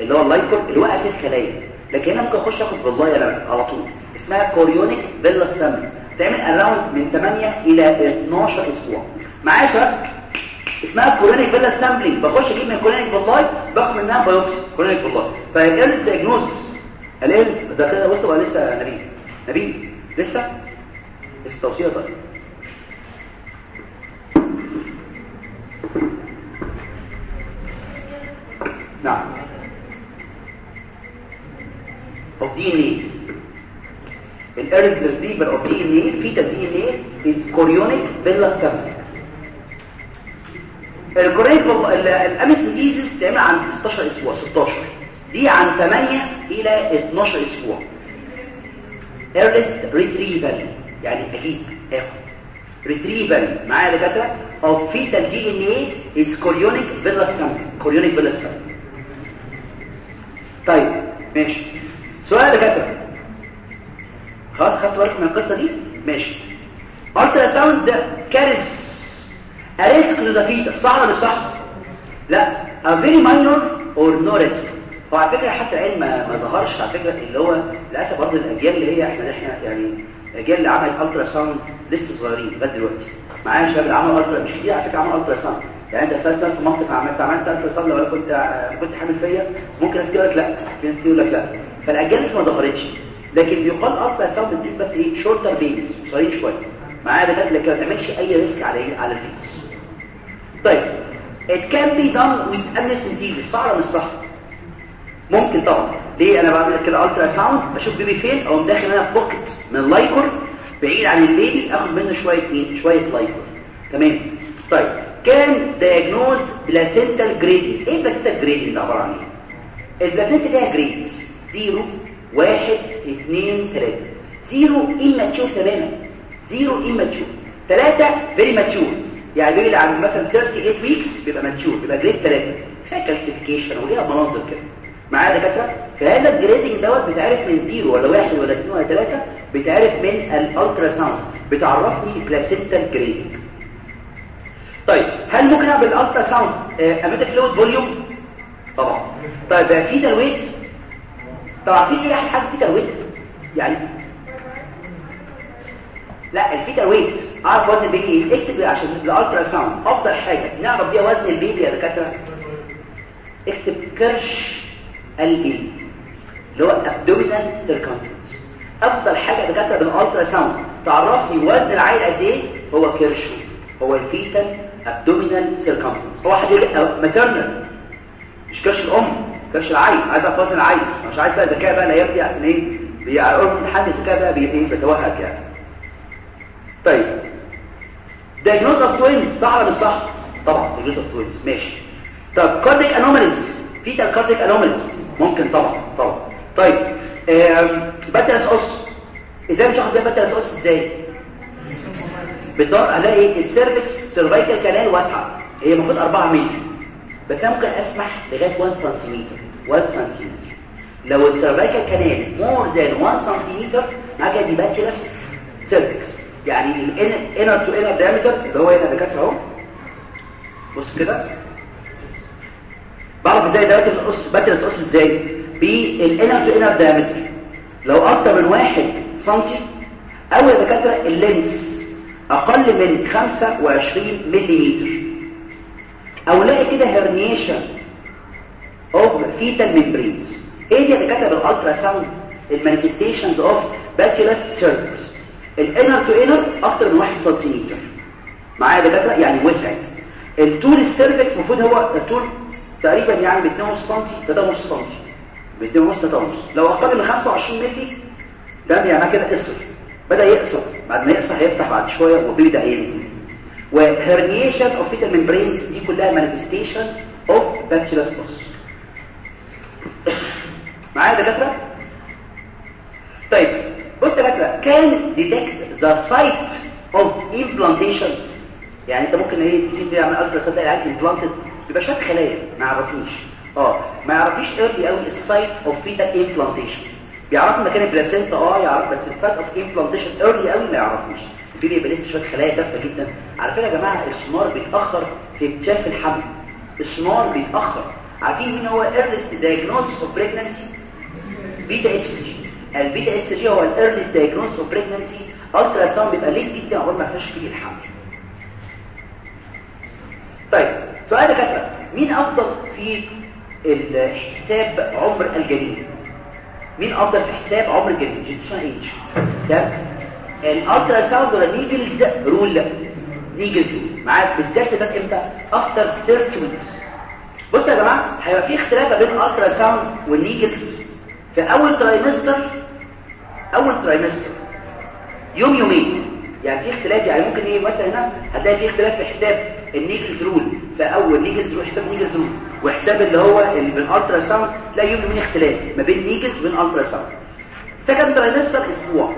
اللي هو ال liquor اللي واقع في الخلايا لكن هنا ممكن أخش آخد أنا على طول. اسمها chorionic villus sampling تعمل اراوند من 8 إلى 12 أسبوع. معايا شباب؟ اسمها كورونيك فيلا سامبلينج بخش أجيب من كورونيك فيلاي باخد منها بايوبسي كورونيك فيلاي فالارز دايجنوز الارز ده كده بص بقى لسه نبيل. نبيل لسه؟ التوصيه طيب. نعم. Of DNA الارز ريسيفر of DNA fetal DNA is chorionic villus sampling. الكوريك الاميسيديزيس تعمل عن 16 أسبوع 16 دي عن 8 إلى 12 أسبوع. ايرلست ريتريفال يعني أجيب اخد ريتريفال معايا دكاترة؟ Of fetal DNA is chorionic villus chorionic villus طيب ماشي. سؤال يا دكاترة. خلاص خدتوا بالكم من القصة دي؟ ماشي. ultrasound ده carries a risk لل fetus صح ولا مش صح؟ لا. A very minor or no risk. هو على فكرة حتى العلم ما, ظهرش على فكرة اللي هو للأسف برضه الأجيال اللي هي إحنا إحنا يعني الاجيال اللي عملت ultrasound لسه صغيرين لغاية دلوقتي. معايا شباب اللي عملوا ultra مش كتير على فكرة عملوا ultrasound يعني أنت سألت ناس منطق عملت عملت ultrasound لو كنت كنت حامل فيا ممكن ناس لك لا. في ناس لك لا. فالأجيال لسه ما ظهرتش. لكن بيقال ultrasound دي بس إيه shorter babies قصيرين شوية. معايا ده لكن ما تعملش أي risk على على ال fetus طيب it can be done with amniocentesis صح ولا مش صح؟ ممكن طبعا. ليه؟ أنا بعمل كده ultrasound بشوف baby فين أو داخل أنا في pocket من ال liquor بعيد عن ال baby آخد منه شوية مين؟ شوية liquor تمام؟ طيب can diagnose placental grading إيه placental grading ده عبارة عن إيه؟ ال placenta ليها grades 0 1 2 3 0 immature تماما. 0 immature. 3 very mature. يعني اللي عنده مثلا 38 weeks بيبقى mature بيبقى grade 3 فيها calcification وليها مناظر كده. معايا دكاترة؟ فهذا ال grading دوت بيتعرف من 0 ولا 1 ولا 2 ولا 3 بيتعرف من ال ultrasound بتعرفني placental grading طيب هل ممكن أعمل ال ultrasound amniotic fluid volume طبعا. طيب في fetal weight طبعا في حاجة في fetal weight يعني لا ال fetal weight. أعرف وزن ال baby إيه اكتب عشان ال ultrasound. أفضل حاجة نعرف بيها وزن ال baby يا دكاترة. اكتب كرش ال baby اللي هو abdominal circumference أفضل حاجة دكاترة بال ultrasound. تعرفني وزن العيل قد إيه؟ هو كرشه. هو ال fetal abdominal circumference هو حد يقول maternal مش كرش الأم كرش العيل عايز أعرف وزن العيل مش عايز بقى ذكاء بقى الأيام دي عشان إيه؟ بيعرفوا امتحان الذكاء بقى بيتوهج يعني. طيب. Diagnosis of twins صح ولا مش صح. طبعا diagnosis of twins ماشي. طب cardiac anomalies. fetal cardiac anomalies. ممكن طبعا طبعا. طيب patulous os إزاي مش هاخد patulous os إزاي؟ بالدور هلاقي ال cervix cervical canal واسعة. هي المفروض 4 متر بس أنا ممكن أسمح لغاية 1 سنتيمتر 1 سنتيمتر لو ال cervical canal more than 1 سنتيمتر معاك دي patulous cervix يعني ال inner to inner diameter اللي هو هنا دكاتره اهو. بص كده. بعرف إزاي دوت ال os patulous os إزاي؟ بال inner to inner diameter لو أكتر من 1 سم أو يا دكاترة ال length أقل من 25 ملم أو لاقي كده herniation of fetal membranes إيه دي يا دكاترة؟ بال ultrasound ال manifestations of patulous cervix ال inner to inner أكتر من 1 سنتيمتر. معايا دكاترة؟ يعني وسعت. الطول ال cervix المفروض هو الطول تقريبا يعني ب 2 سم 3 سم ب 2 3 لو أقل من 25 مللي ده يعني كده قصر بدأ يقصر بعد ما يقصر هيفتح بعد شوية وبيبدأ ينزل. و herniation of fetal membranes دي كلها manifestations of patulous os معايا دكاترة؟ طيب بص يا can detect the site of implantation يعني انت ممكن إيه تيجي تعمل ultrasound تلاقي بيبقى شوية خلايا ما يعرفنيش. آه ما يعرفيش early قوي ال site of fetal implantation بيعرف مكان ال placenta آه يعرف بس ال site of implantation early قوي ما يعرفنيش. في بيبقى لسه شوية خلايا دافه جدا. على فكرة يا جماعة السونار بيتأخر في اكتشاف الحمل. السونار بيتأخر. عارفين مين هو earliest diagnosis of pregnancy beta HCG ال beta HCG هو ال earliest diagnosis of pregnancy ultrasound بيبقى late جدا اول ما اكتشف فيه الحمل طيب سؤال دكاتره مين أفضل في حساب عمر الجنين مين أفضل في حساب عمر الجنين gestation age ده ال ultrasound ولا Naegele's؟ rule. Naegele's. معاك. بالذات ده إمتى؟ after 30 weeks. بصوا يا جماعة هيبقى في اختلاف بين ال ultrasound وال Naegele's. في أول trimester أول trimester يوم يومين. يعني في اختلاف يعني ممكن إيه مثلا هنا هتلاقي في اختلاف في حساب ال Naegele's rule. في أول Naegele's rule حساب Naegele's rule. وحساب اللي هو اللي بال ultrasound تلاقي يوم من اختلاف ما بين Naegele's وبين ultrasound. second trimester أسبوع.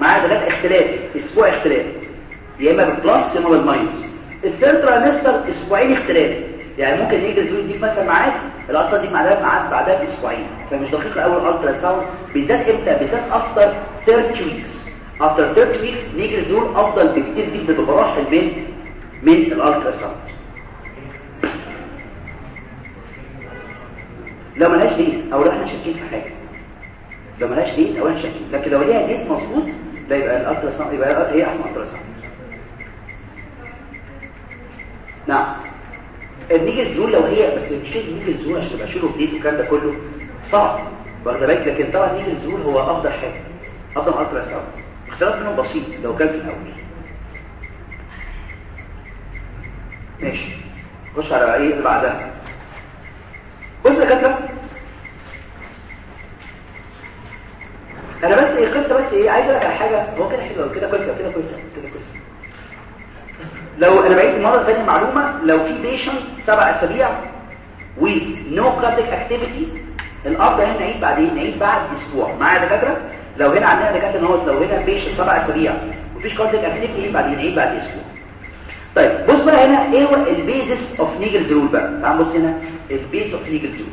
معاه ثلاث اختلاف. أسبوع اختلاف. يا إما بال plus يا إما بال minus. ال third trimester أسبوعين اختلاف. يعني ممكن Naegele's rule يديك مثلا معاك ال ultra دي معاك معاك بعدها بأسبوعين فمش دقيق قوي ال ultrasound بالذات إمتى؟ بالذات after 30 weeks after 30 weeks Naegele's rule أفضل بكتير جدا بمراحل من من ال ultrasound لو ملهاش date أو لو إحنا شاكين في حاجة. لو ملهاش date أو إحنا شاكين. لكن لو ليها date مظبوط ده يبقى ال ultrasound يبقى هي أحسن ultrasound نعم. Naegele's rule لو هي بس مش Naegele's rule عشان تبقى sure of date والكلام ده كله صعب. واخد بالك؟ لكن طبعا Naegele's rule هو أفضل حاجة أفضل ultrasound اختلاف منهم بسيط لو كان في الأول. ماشي. خش على إيه اللي بعدها؟ بص يا دكاتره أنا بس إيه القصة بس إيه عايز أقول على حاجة. هو كده حلو كده كويسه كده كويسه كده كويسه لو أنا بعيد مرة ثانية معلومة لو في patient سبع أسابيع with no cardiac activity الافضل هنا نعيد بعدين نعيد بعد أسبوع. معايا دكاترة؟ لو هنا عندنا دكاترة إن هو لو هنا patient سبع أسابيع مفيش cardiac activity نعيد بعدين نعيد بعد أسبوع. طيب بص بقى هنا إيه هو ال basis of Naegele's rule بقى؟ تعال بص هنا ال basis of Naegele's rule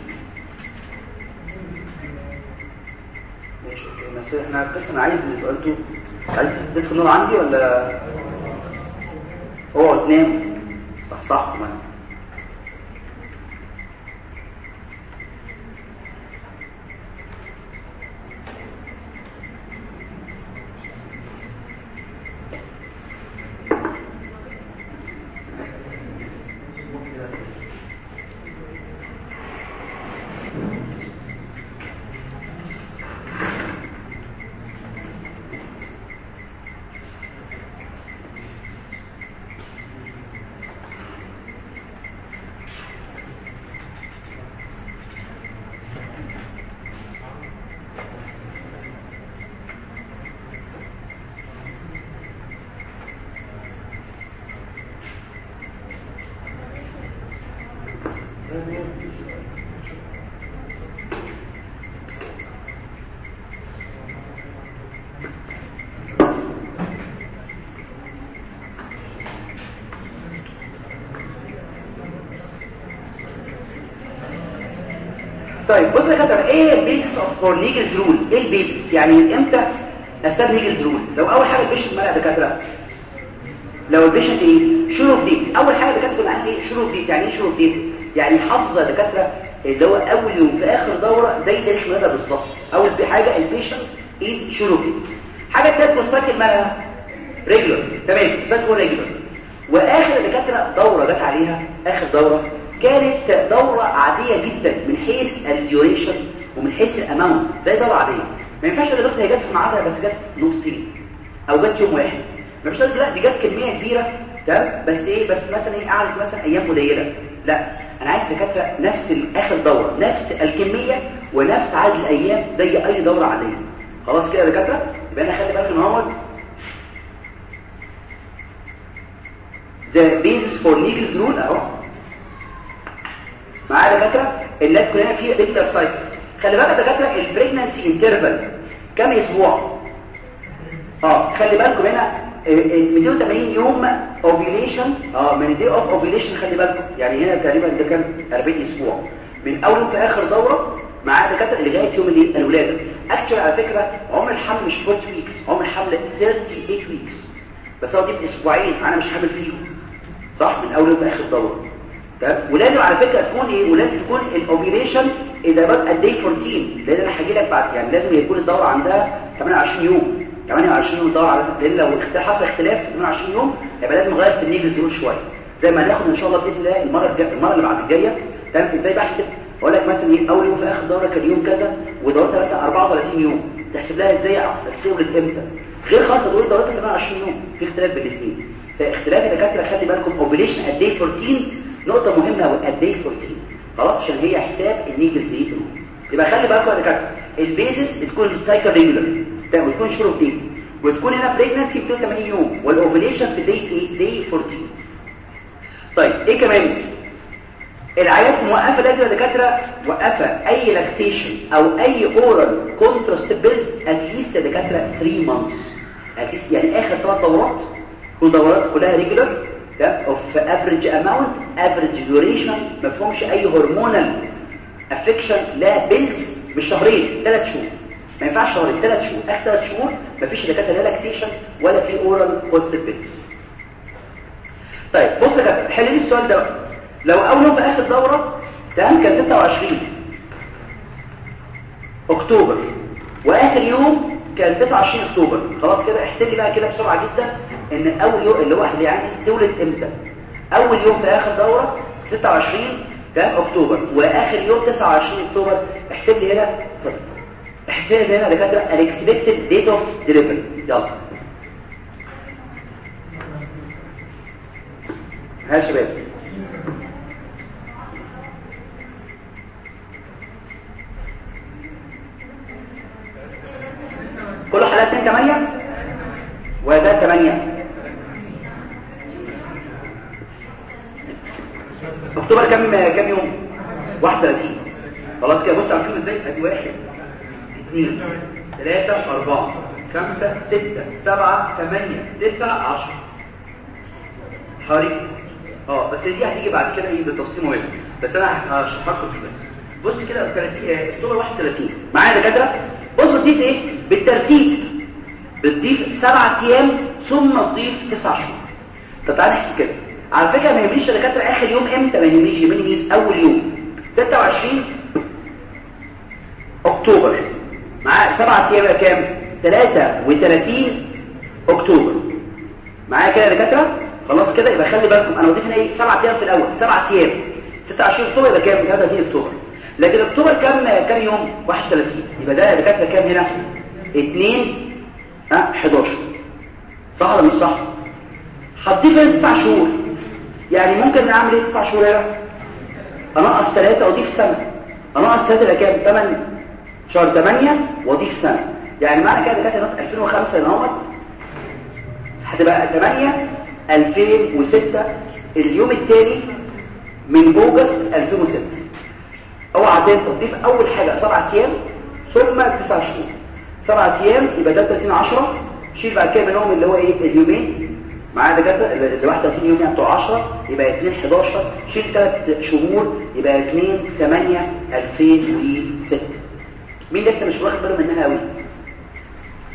ماشي بس إحنا القسم أنا عايز أنتوا عايز تدخل النور عندي ولا؟ نام صح صح كمان كتر إيه ال basis of for Naegele's rule إيه ال basis يعني إمتى استخدم Naegele's rule لو أول حاجة ال patient مالها دكاترة. لو ال patient إيه؟ sure of date أول حاجة دكاترة قال إيه؟ sure of date يعني إيه sure of date يعني حافظة دكاترة اللي هو أول يوم في آخر دورة زي تاريخ الولاده بالظبط. أول حاجة ال patient إيه؟ sure of date حاجة الثالثه ال cycle مالها regular تمام؟ cycle regular وآخر دكاترة دورة جت عليها آخر دورة كانت دورة عادية جدا من حيث ال duration ومن حيث ال amount زي دورة عادية. ما ينفعش دكتور هي جت في ميعادها بس جت نصين أو جت يوم واحد. ما فيش لا دي جت كمية كبيرة. تمام؟ بس إيه؟ بس مثلا إيه؟ قعدت مثلا أيام قليلة. لا. أنا عايز دكاترة نفس آخر دورة نفس الكمية ونفس عدد الأيام زي أي دورة عادية. خلاص كده يا دكاترة؟ يبقى أنا خلي بالك إن هو the basis for Naegele's rule أهو. معايا دكاترة الناس كلنا في regular cycle خلي بالك دكاترة ال pregnancy interval كام أسبوع؟ آه خلي بالكم هنا 280 يوم ovulation آه من day of ovulation خلي بالكم. يعني هنا تقريبا ده كام؟ 40 أسبوع. من أول في آخر دورة مع دكاترة لغاية يوم الولادة. اكشن على فكرة عمر الحمل مش 40 weeks عمر الحمل 38 weeks بس هو دي أسبوعين أنا مش حامل فيهم. صح؟ من أول في آخر دورة. تمام؟ ولازم على فكرة تكون إيه؟ ولازم تكون ال ovulation إذا بقى day 14 لأن أنا هاجي لك بعد يعني لازم يكون الدورة عندها 28 يوم. 28 يوم دور على لأن لو حصل اختلاف في 28 يوم يبقى لازم نغير في ال Naegele's rule شوية. زي ما هناخد إن شاء الله بإذن الله المرة الجايه المرة اللي بعد الجاية. تمام؟ إزاي بحسب؟ أقول لك مثلا إيه؟ أول يوم في آخر دورة كان يوم كذا ودورتها مثلا 34 يوم. تحسب لها إزاي؟ تولد إمتى؟ غير خاصه دول دورتها 28 يوم. في اختلاف بين الاثنين فاختلاف الدكاترة خلي بالكم اوبريشن قد إيه 14 نقطة مهمة قوي قد إيه 14 خلاص عشان هي حساب النيجل زيرو يبقى خلي بالكم يا دكاترة. البيزس تكون السايكل ريجولار تمام وتكون شروط دي. وتكون هنا بريجنسي 82 يوم والاوفيليشن في دي إيه دي 14 طيب إيه كمان؟ العيات موقفة لازم الدكاتره موقفة أي lactation أو أي oral contraceptive pills at least الدكاتره 3 months at least يعني آخر ثلاث دورات. كل دورات كلها regular of average amount average duration ما فيهمش أي hormonal affection لا pills بالشهرين ثلاث شهور. ما ينفعش شهرين ثلاث شهور. آخر ثلاث شهور ما فيش لا lactation ولا في oral contraceptive pills طيب بص يا كابتن حل لي السؤال ده. لو أول يوم في آخر دورة تمام كان 26 أكتوبر. وآخر يوم كان 29 أكتوبر. خلاص كده احسب لي بقى كده بسرعة جدا إن أول يوم اللي يعني تولد إمتى؟ أول يوم في آخر دورة 26 كان أكتوبر. وآخر يوم 29 أكتوبر احسب لي هنا احسب لي هنا دكاترة ال expected date of delivery يلا. ها شباب. حالات 2 8 وده 8 أكتوبر كم كم يوم؟ 31 خلاص كده بص عارفين إزاي. ادي 1 2 3 4 5 6 7 8 9 10 حوالي آه بس دي هتيجي بعد كده إيه بالتفصيل مهم. بس أنا هشرح لكم بس. بص كده 30 أكتوبر 31 معايا دكاترة؟ بص بتضيف إيه؟ بالترتيب. بتضيف سبعة أيام ثم تضيف تسع شهور. طب تعالى نحسب كده. على فكرة ما يهمنيش دكاتره آخر يوم إمتى ما يهمنيش يهمني مين أول يوم. 26 أكتوبر. معايا سبعة أيام كام؟ 33 أكتوبر. معايا كده يا دكاترة؟ خلاص كده يبقى خلي بالكم أنا بضيف هنا إيه؟ 7 أيام في الأول. 7 أيام. 26 أكتوبر يبقى كام؟ 33 أكتوبر. لكن اكتوبر كام كام يوم؟ 31 يبقى ده دكاترة كام هنا؟ 2 ها 11 صح ولا مش صح؟ هتضيف هنا 9 شهور. يعني ممكن نعمل إيه 9 شهور هنا انقص 3 واضيف سنة. انقص 3 يبقى كام؟ 8 شهر 8 واضيف سنة. يعني معنى كده دكاترة 2005 اهوت هتبقى 8 2006 اليوم الثاني من أوجست 2006 أوعى تنسى تضيف أول حاجة 7 أيام ثم 9 شهور. 7 أيام يبقى ده 30 10 شيل بعد كده منهم اللي هو إيه اليومين. معايا دكاترة ال 31 يوم يعني بتوع 10 يبقى 2 11 شيل 3 شهور يبقى 2 8 2006 مين لسه مش واخد باله منها قوي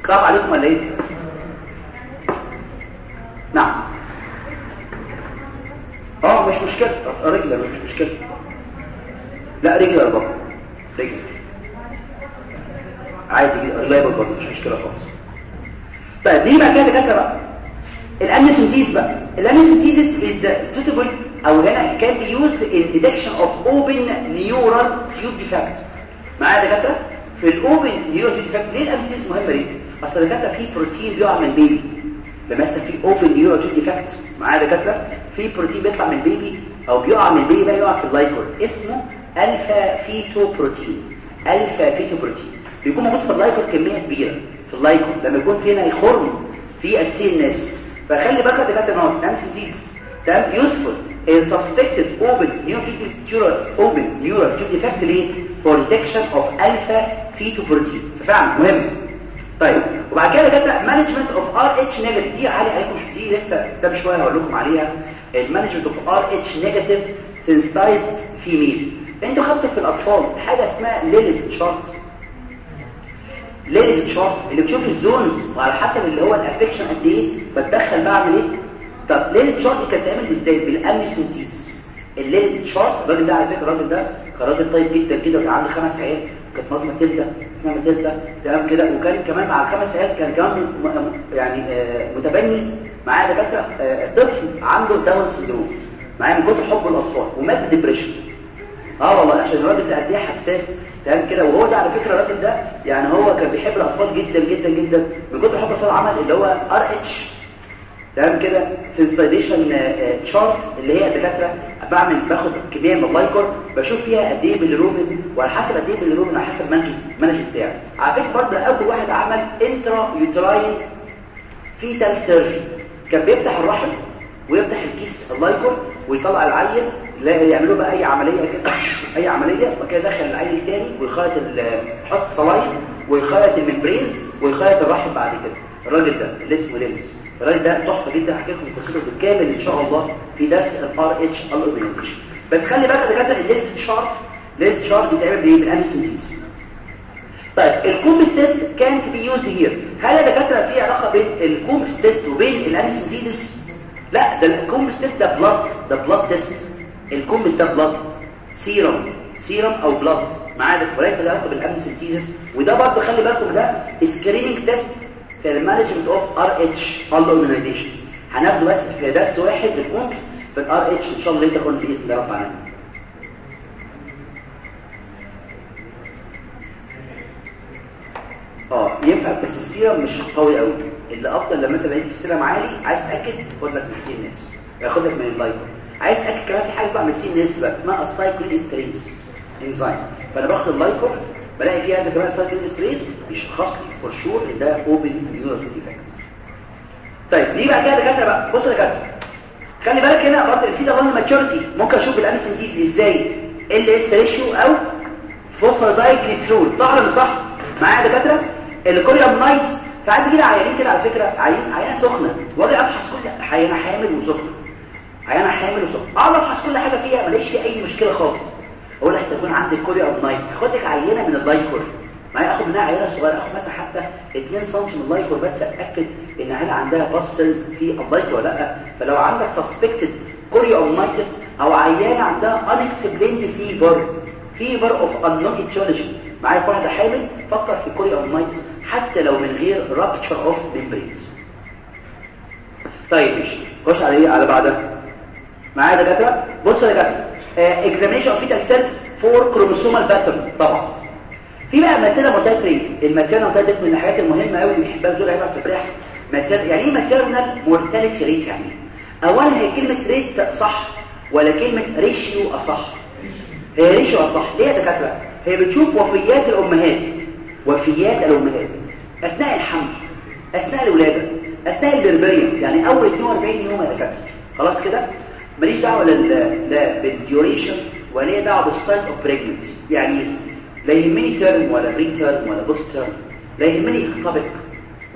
صعب عليكم ولا إيه؟ نعم. آه مش مشكلة. رجل مش مشكلة. لا رجل يا بابا رجل عادي ريلايبل برضه مش مشكلة خالص. طيب دي بقى كده كده بقى. الانسنتيز بقى. الانسنتيز is suitable أو هنا can be used in detection of open neural tube defect. معايا دكاترة؟ في ال open neural tube defect ليه ال amniocentesis مهمة ليه؟ أصل دكاترة في بروتين بيقع من ال baby لما يحصل في open neural tube defect معايا دكاترة؟ في بروتين بيطلع من ال baby أو بيقع من ال baby بقى يقع في ال liquor اسمه alpha fetoprotein. alpha fetoprotein. بيكون موجود في ال liquor كميه كبيرة. في ال liquor لما يكون في هنا خرم في ال CNS فخلي بالك يا دكاترة إن هو amniocentesis تمام؟ useful in suspected open neural open neural tube defect ليه for detection of alpha fetoprotein ففعلا مهم. طيب. وبعد كده دكاترة management of Rh negative دي عالي عليكم دي لسه ده بشويه هقول لكم عليها ال management of Rh negative sensitized female أنتوا خدتوا في الأطفال حاجة اسمها Liley's chart Liley's chart اللي بتشوف ال zones وعلى حسب اللي هو ال affection قد إيه بتدخل بعمل إيه؟ طب Liley's chart كانت تعمل إزاي؟ بال amniocentesis ال Liley's chart الراجل ده على فكرة الراجل ده كان راجل طيب جدا كده وكان عنده خمس عيال كانت مراته ماتيلدا اسمها ماتيلدا تمام كده؟ وكان كمان مع الخمس عيال كان كمان يعني آه متبني معاه دكاترة آه طفل عنده Down syndrome معاه من كتر حب الاطفال ومات ب depression. آه والله عشان الراجل ده قد إيه حساس. تمام كده؟ وهو ده على فكرة الراجل ده يعني هو كان بيحب الأطفال جدا جدا جدا. من كتر حب الأطفال عمل اللي هو ار اتش تمام كده؟ sensitization chart اللي هي دكاتره بعمل باخد كمية من ال liquor بشوف فيها قد إيه بالروبن وعلى حسب قد إيه بالروبن على حسب ال manage بتاعي. على فكرة برضه أول واحد عمل intrauterine fetal surgery كان بيفتح الرحم ويفتح الكيس ال liquor ويطلع العيل لا يعملوا بقى أي عملية كده. أي عملية وكده دخل العيل الثاني ويخيط يحط saline ويخيط ال membranes ويخيط الرحم بعد كده. الراجل ده اللي اسمه لينس الراجل ده تحفة جدا. هحكي لكم قصته بالكامل إن شاء الله في درس ال Rh isoimmunization بس خلي بالك يا دكاتره ال Liley's chart Liley's chart بيتعمل بإيه؟ بال amniocentesis طيب ال Coombs test كانت be used here هل يا دكاتره في علاقة بين ال Coombs test وبين ال amniocentesis لا ده ال Coombs ده blood ده blood test ال Coombs ده blood serum serum أو blood معايا وليس له علاقة بال amniocentesis وده برضه خلي بالكم ده screening test في ال management of Rh isoimmunization هناخده بس في درس واحد لل Coombs في الار اتش إن شاء الله يكون باذن الله رب آه ينفع بس السيرم مش قوي قوي اللي أفضل لما أنت لقيت السيرم عالي عايز تأكد خد لك من ال CNS ياخد لك من ال liquor عايز تأكد كمان في حاجة بقى من ال CNS بقى اسمها acetylcholine esterase enzyme فأنا باخد اللايكو بلاقي فيها هذا كمان acetylcholine esterase بيشخص لي for sure إن ده open neural defect طيب ليه بقى كده دكاترة بقى. بص يا دكاترة. خلي بالك هنا برضه في fetal maturity ممكن أشوف ال amniocentesis إزاي؟ L/S ratio أو phosphatidylglycerol صح ولا صح؟ معايا دكاترة؟ ال chorioamnionitis ساعات بيجي عيانين كده على فكرة عيان عيانة سخنة. واجي افحص كل عيانه حامل وسخنه عيانة حامل وسخنه أقعد افحص كل حاجة فيها ماليش فيها أي مشكلة خالص. أقول لك يكون عندك chorioamnionitis هاخد لك عينة من ال liquor معايا اخد منها عينة صغيرة اخد مثلا حتى 2 سم من ال liquor بس أتأكد إن هل عندها pus cells في ال liquor ولا لأ. فلو عندك suspected chorio أو عيانة عندها unexplained fever fever of etiology معايا في واحدة حامل فكر في chorioamnionitis حتى لو من غير rupture of membranes طيب ماشي. خش على إيه؟ على بعدها معايا دكاترة؟ بصوا يا دكاترة examination of fetal cells for chromosomal pattern طبعا. في بقى maternal mortality ال maternal mortality من الحاجات المهمة قوي اللي بيحبها الزول هيبقى في maternal يعني إيه maternal mortality rate يعني؟ اولا هي كلمة rate صح ولا كلمة ratio أصح؟ هي ratio أصح. ليه يا دكاترة؟ هي بتشوف وفيات الأمهات. وفيات الأمهات أثناء الحمل أثناء الولادة أثناء ال puerperium يعني أول 42 يوم يا دكاتره خلاص كده؟ ماليش دعوة لا بال duration ولا ليه دعوة بال site of pregnancy يعني لا يهمني term ولا preterm ولا post term لا يهمني ectopic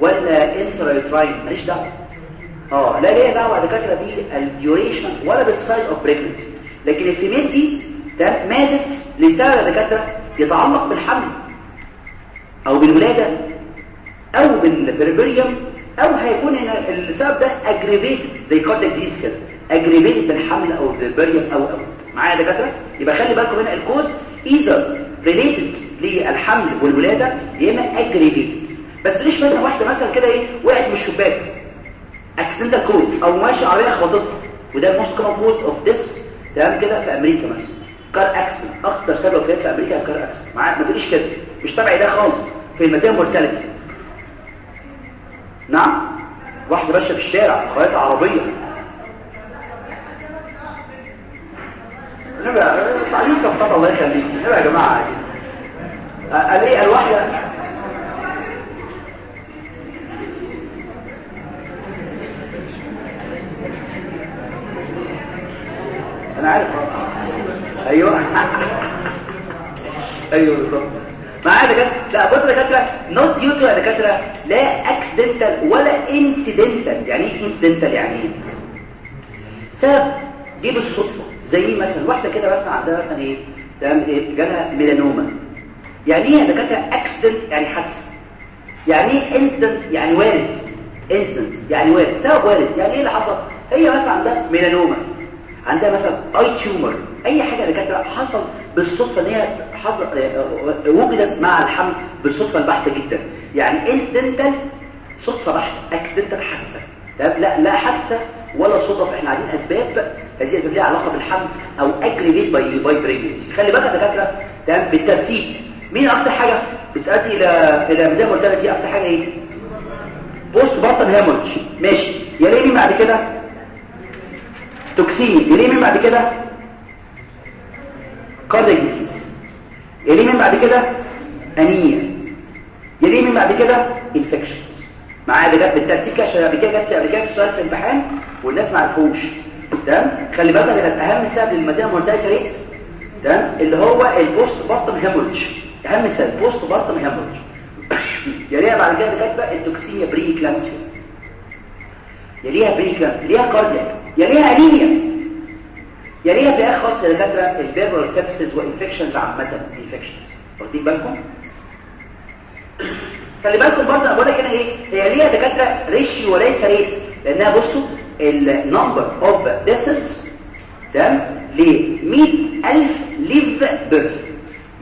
ولا intrauterine. ماليش دعوة. آه لا ليه دعوة دكاترة بال duration ولا بال site of pregnancy لكن ال female دي ده ماتت لسبب دكاترة يتعلق بالحمل. أو بالولادة أو بال puerperium أو هيكون هنا السبب ده aggravated زي cardiac disease كده aggravated بالحمل أو بال puerperium أو أو. معايا دكاترة؟ يبقى خلي بالكم هنا ال cause either related للحمل والولادة يا إما aggravated بس ليش مثلا واحدة مثلا كده إيه وقعت من الشباك؟ accidental cause أو ماشي عربيه خبطتها. وده ال most common cause of death تمام كده؟ في أمريكا مثلا. car accident أكتر سبب في أمريكا car accident معاك ما تقوليش كده. مش تبعي ده خالص في ال maternal mortality نعم. واحدة ماشيه في الشارع خبطتها عربية. نبقى تعليم تبسط الله يخليك. نبقى يا جماعة. قال إيه الواحده أنا عارف. أيوه. أيوه بالظبط معايا دكاتره لا بص دكاترة not due to دكاترة لا accidental ولا incidental يعني إيه incidental يعني إيه؟ سبب دي بالصدفه زي مثلا واحدة كده مثلا عندها مثلا إيه؟ تمام إيه؟ جالها ميلانوما يعني إيه دكاترة؟ accident يعني حادثة. يعني إيه incident يعني وارد. incident يعني وارد. سبب وارد. يعني إيه اللي حصل؟ هي مثلا عندها ميلانوما عندها مثلا اي tumor أي حاجة دكاترة حصل بالصدفة إن هي وجدت مع الحمل بالصدفة البحتة جدا. يعني incidental صدفة بحتة accidental حادثة. لا لا حادثة ولا صدف إحنا عايزين أسباب هذه الأسباب ليها علاقة بالحمل أو aggravated by by pregnancy خلي بالك يا دكاترة. تمام؟ بالترتيب. مين أكتر حاجة؟ بتؤدي إلى إلى maternal mortality أكتر حاجة إيه؟ postpartum hemorrhage ماشي. يا مين بعد كده toxemia يليه مين بعد كده cardiac disease يليه مين بعد كده انيميا يليه مين بعد كده infection معايا ده جت بالترتيب كده عشان قبل كده جت قبل كده سؤال في الامتحان والناس ما عرفوش تمام خلي بالك ده اهم سبب لل maternal mortality rate تمام؟ اللي هو ال postpartum hemorrhage أهم سبب postpartum hemorrhage يليها بعد كده كاتبه ال toxemia pre-eclampsia يليها pre-eclampsia يليها cardiac. يليها أنيميا. يليها في الآخر خالص يا دكاتره ال puerperal sepsis و infections عامة infections واخدين بالكم؟ خلي بالكم برضه أنا بقول لك هنا إيه؟ هي ليها دكاترة ratio وليس rate لأنها بصوا ال number of deaths تمام ل 100000 live birth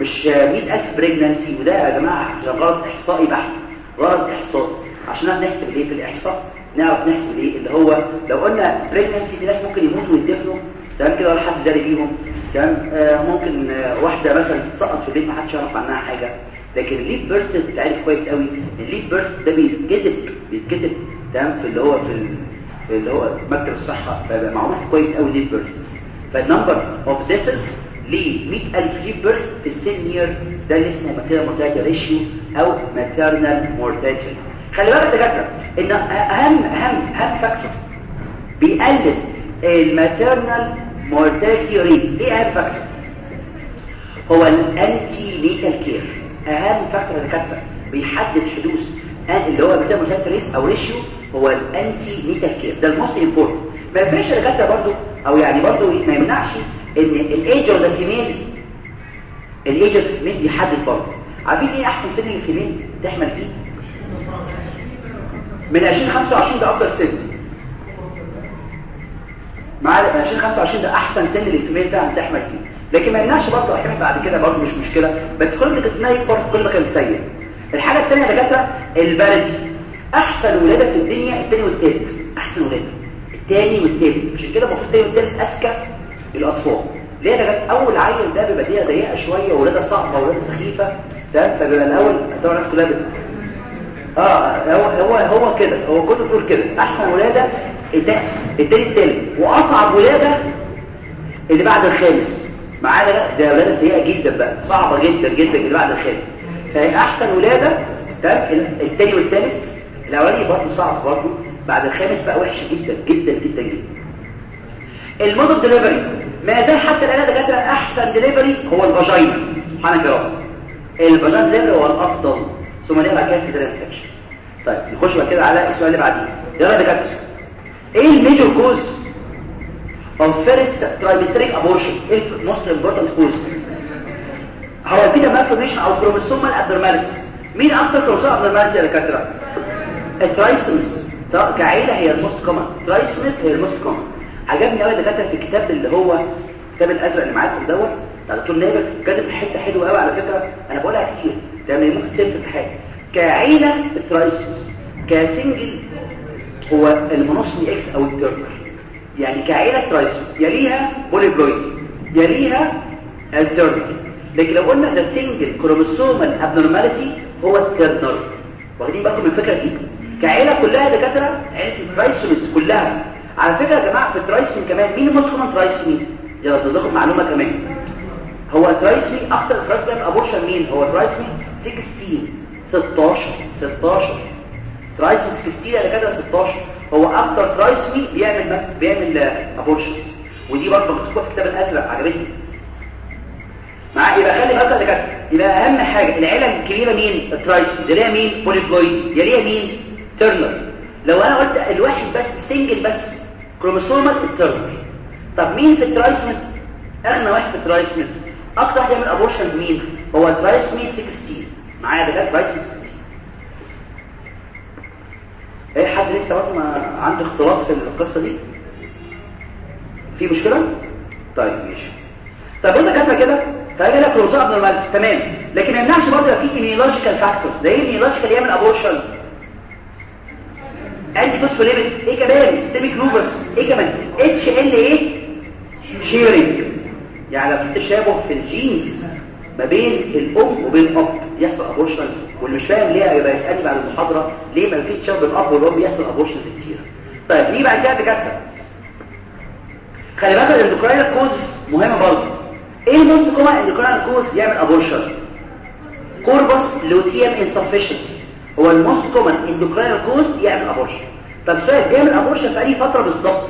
مش 100000 pregnancy وده يا جماعة غلط إحصائي بحت غلط احصائي عشان نعرف نحسب الايه في الإحصاء. نعرف نحسب إيه اللي هو لو قلنا pregnancy دي ناس ممكن يموتوا ويدفنوا تمام كده؟ ولا حد داري بيهم تمام؟ آه ممكن آه واحدة مثلا تسقط في البيت ما حدش يعرف عنها حاجة. لكن ال live birth بتعرف كويس قوي ال live birth ده بيتكتب بيتكتب تمام؟ في اللي هو في, اللي هو مكتب الصحة. معروف كويس قوي live birth فال number of deaths ل 100000 live birth في ال same year ده اللي اسمه maternal mortality ratio أو maternal mortality خلي بالك يا دكاتره إن اهم اهم أهم factor بيقلل ال maternal mortality rate. إيه أهم factor هو ال antenatal care أهم factor دكاترة بيحدد حدوث اللي هو بتاع mortality rate أو ratio هو ال antenatal care ده ال most important ما ينفعش دكاترة برضو أو يعني برضو ما يمنعش إن ال age of the female ال age of ال female بيحدد برضو. عارفين إيه أحسن سن لل female تحمل فيه؟ من 20 25 ده أفضل سن. مع 20 25 ده أحسن سن للفيميل فعلا تحمل فيه. لكن ما يمنعش برضه احمل بعد كده برضه مش مشكلة. بس كل ما جسمها يكبر كل ما كان سيء. الحاجة الثانية يا دكاترة البلدي. أحسن ولادة في الدنيا الثاني والثالث أحسن ولادة. الثاني والثالث عشان كده المفروض الثاني والثالث أذكى الأطفال. ليه يا دكاترة؟ أول عيل ده بيبقى ضيقه شوية ولاده صعبة ولاده سخيفة. ده فبيبقى الأول طبعا الناس كلها بت آه هو هو هو كده هو كنت تقول كده. أحسن ولادة الثاني الثالث وأصعب ولادة اللي بعد الخامس. معانا ده ده ولاده سيئة جدا بقى. صعبة جدا جدا اللي بعد الخامس. فهي أحسن ولادة تمام؟ الثاني والثالث الأولاني برضه صعب برضه. بعد الخامس بقى وحش جدا جدا جدا جدا. المودل ديليفري ما زال حتى الآن دكاتره أحسن ديليفري هو ال vaginal سبحان الله ال vaginal delivery هو الأفضل. ثم نبقى كده cesarean section طيب نخش بقى كده على السؤال اللي بعديه. يلا يا دكاترة. إيه ال major cause of first trimesteric abortion إيه most important cause هو في malformation أو chromosomal abnormalities. مين أكتر chromosomal abnormality يا دكاترة؟ ال trisomies. كعيلة هي ال most common trisomies هي ال most common عجبني قوي دكاترة في الكتاب اللي هو الكتاب الأزرق اللي معاكم دوت. دكتور نابل كاتب حتة حلوة قوي على فكرة. أنا بقولها كتير. ده ممكن تصير في الامتحان كعيلة ال trisomies ك single هو ال monosomy X أو ال Turner يعني كعيلة trisomies يليها polyploidy يليها ال Turner لكن لو قلنا ده single chromosomal abnormality هو ال Turner واخدين بالكم من الفكرة دي؟ كعيلة كلها دكاترة عيلة ال trisomies كلها. على فكرة يا جماعة في ال trisomy كمان مين ال most common trisomy يلا صدقكم معلومة كمان. هو ال trisomy أكتر trisomy abortion مين هو ال trisomy 16 16 16 trisomy 16 يا دكاتره 16 هو أكتر trisomy بيعمل بيعمل abortions ودي برضه مكتوبه في الكتاب الأزرق عجبتني. معاه يبقى خلي بالك يا دكاتره يبقى أهم حاجة العيلة الكبيرة مين؟ ال trisomy يليها مين؟ polyploidy يليها مين؟ Turner لو أنا قلت الواحد بس single بس chromosomal ال Turner طب مين في ال trisomies أغنى واحد في ال trisomies أكتر واحد يعمل abortions مين؟ هو ال trisomy 16 معايا trisomy 16 أي حد لسه برضه ما عنده اختلاط في القصة دي؟ في مشكلة؟ طيب ماشي. طب قلنا كده. كده فاجي لك chromosome abnormality تمام. لكن ما يمنعش برضه في immunological factors ده إيه immunological يعمل abortion antiphospholipid إيه كمان؟ systemic lupus إيه كمان؟ HLA sharing يعني لو في تشابه في ال genes ما بين الأم وبين الأب. يحصل abortions واللي مش فاهم ليه يبقى يسألني بعد المحاضرة ليه ما في تشابه بين الأب والأم يحصل abortions كتير؟ طيب نيجي بعد كده دكاتره خلي بالك ال endocrine cause مهمه برضه. إيه ال most common endocrine cause يعمل abortion corpus luteum insufficiency هو ال most common endocrine cause يعمل abortion طب سؤال بيعمل abortion في أي فترة بالظبط؟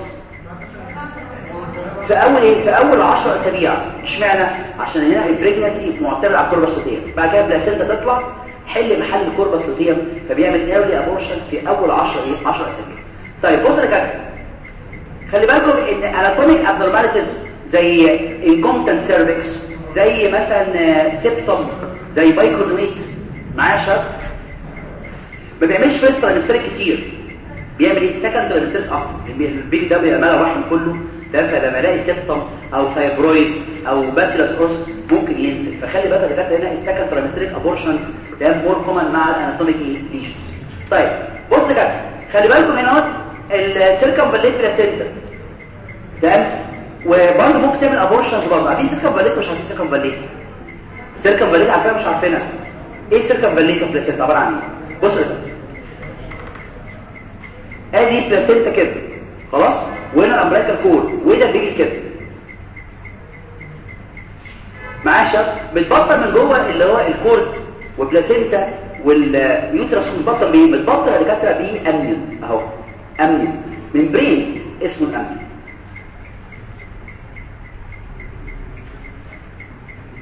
في أول إيه؟ في أول 10 أسابيع. إشمعنى؟ عشان هنا ال pregnancy معتمد على ال corpus luteum. بعد كده ال placenta تطلع حل محل ال corpus luteum فبيعمل early abortion في أول 10 إيه؟ 10 أسابيع. طيب بص يا كابتن. خلي بالكم إن anatomic abnormalities زي incompetent cervix زي مثلا septum زي bicornuate معايا شباب ما بيعملش trimester كتير. بيعمل إيه؟ second trimester أكتر. ال baby ده مالي الرحم كله. ده فلما الاقي septum أو fibroid أو patulous os ممكن ينزل. فخلي بالك ده هنا ال second trimesteric abortions ده more common مع ال anatomic lesions طيب بص كده خلي بالكم هنا ال circumvallate placenta تمام؟ وبرضه ممكن تعمل abortions برضه. عارفين circumvallate مش عارفين circumvallate circumvallate عارفينها مش عارفينها؟ إيه ال circumvallate placenta عبارة عن إيه؟ بص أدي placenta كده. خلاص؟ وهنا ال umbilical cord وده بيجي كده معاه متبطن من جوه اللي هو الكورد والبلاسينتا واليوترس متبطل بايه متبطل يا دكاتره بيه امنيون أهو امنيون ممبرين اسمه الامنيون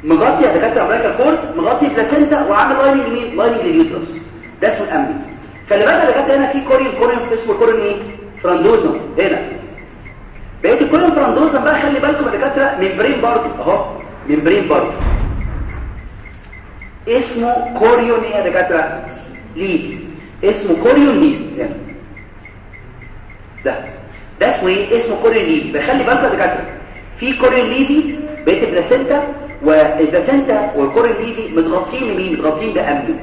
مغطي يا دكاترة umbilical cord مغطي ال placenta وعامل lining لمين؟ lining لل uterus ده اسمه ال amnion خلي بالك يا دكاترة هنا في chorion chorion اسمه chorion إيه؟ frondosum هنا. بقيت ال chorion frondosum بقى خلي بالكم يا دكاترة membrane برضه أهو membrane برضه اسمه chorion إيه يا دكاترة؟ laeve. اسمه chorion laeve. هنا ده. ده اسمه إيه؟ اسمه chorion laeve. بخلي بالكم يا دكاترة. في كوريون ليدي بقيت البلاسينتا والبلاسينتا والكوريون ليدي متغطين بمين متغطين بامبل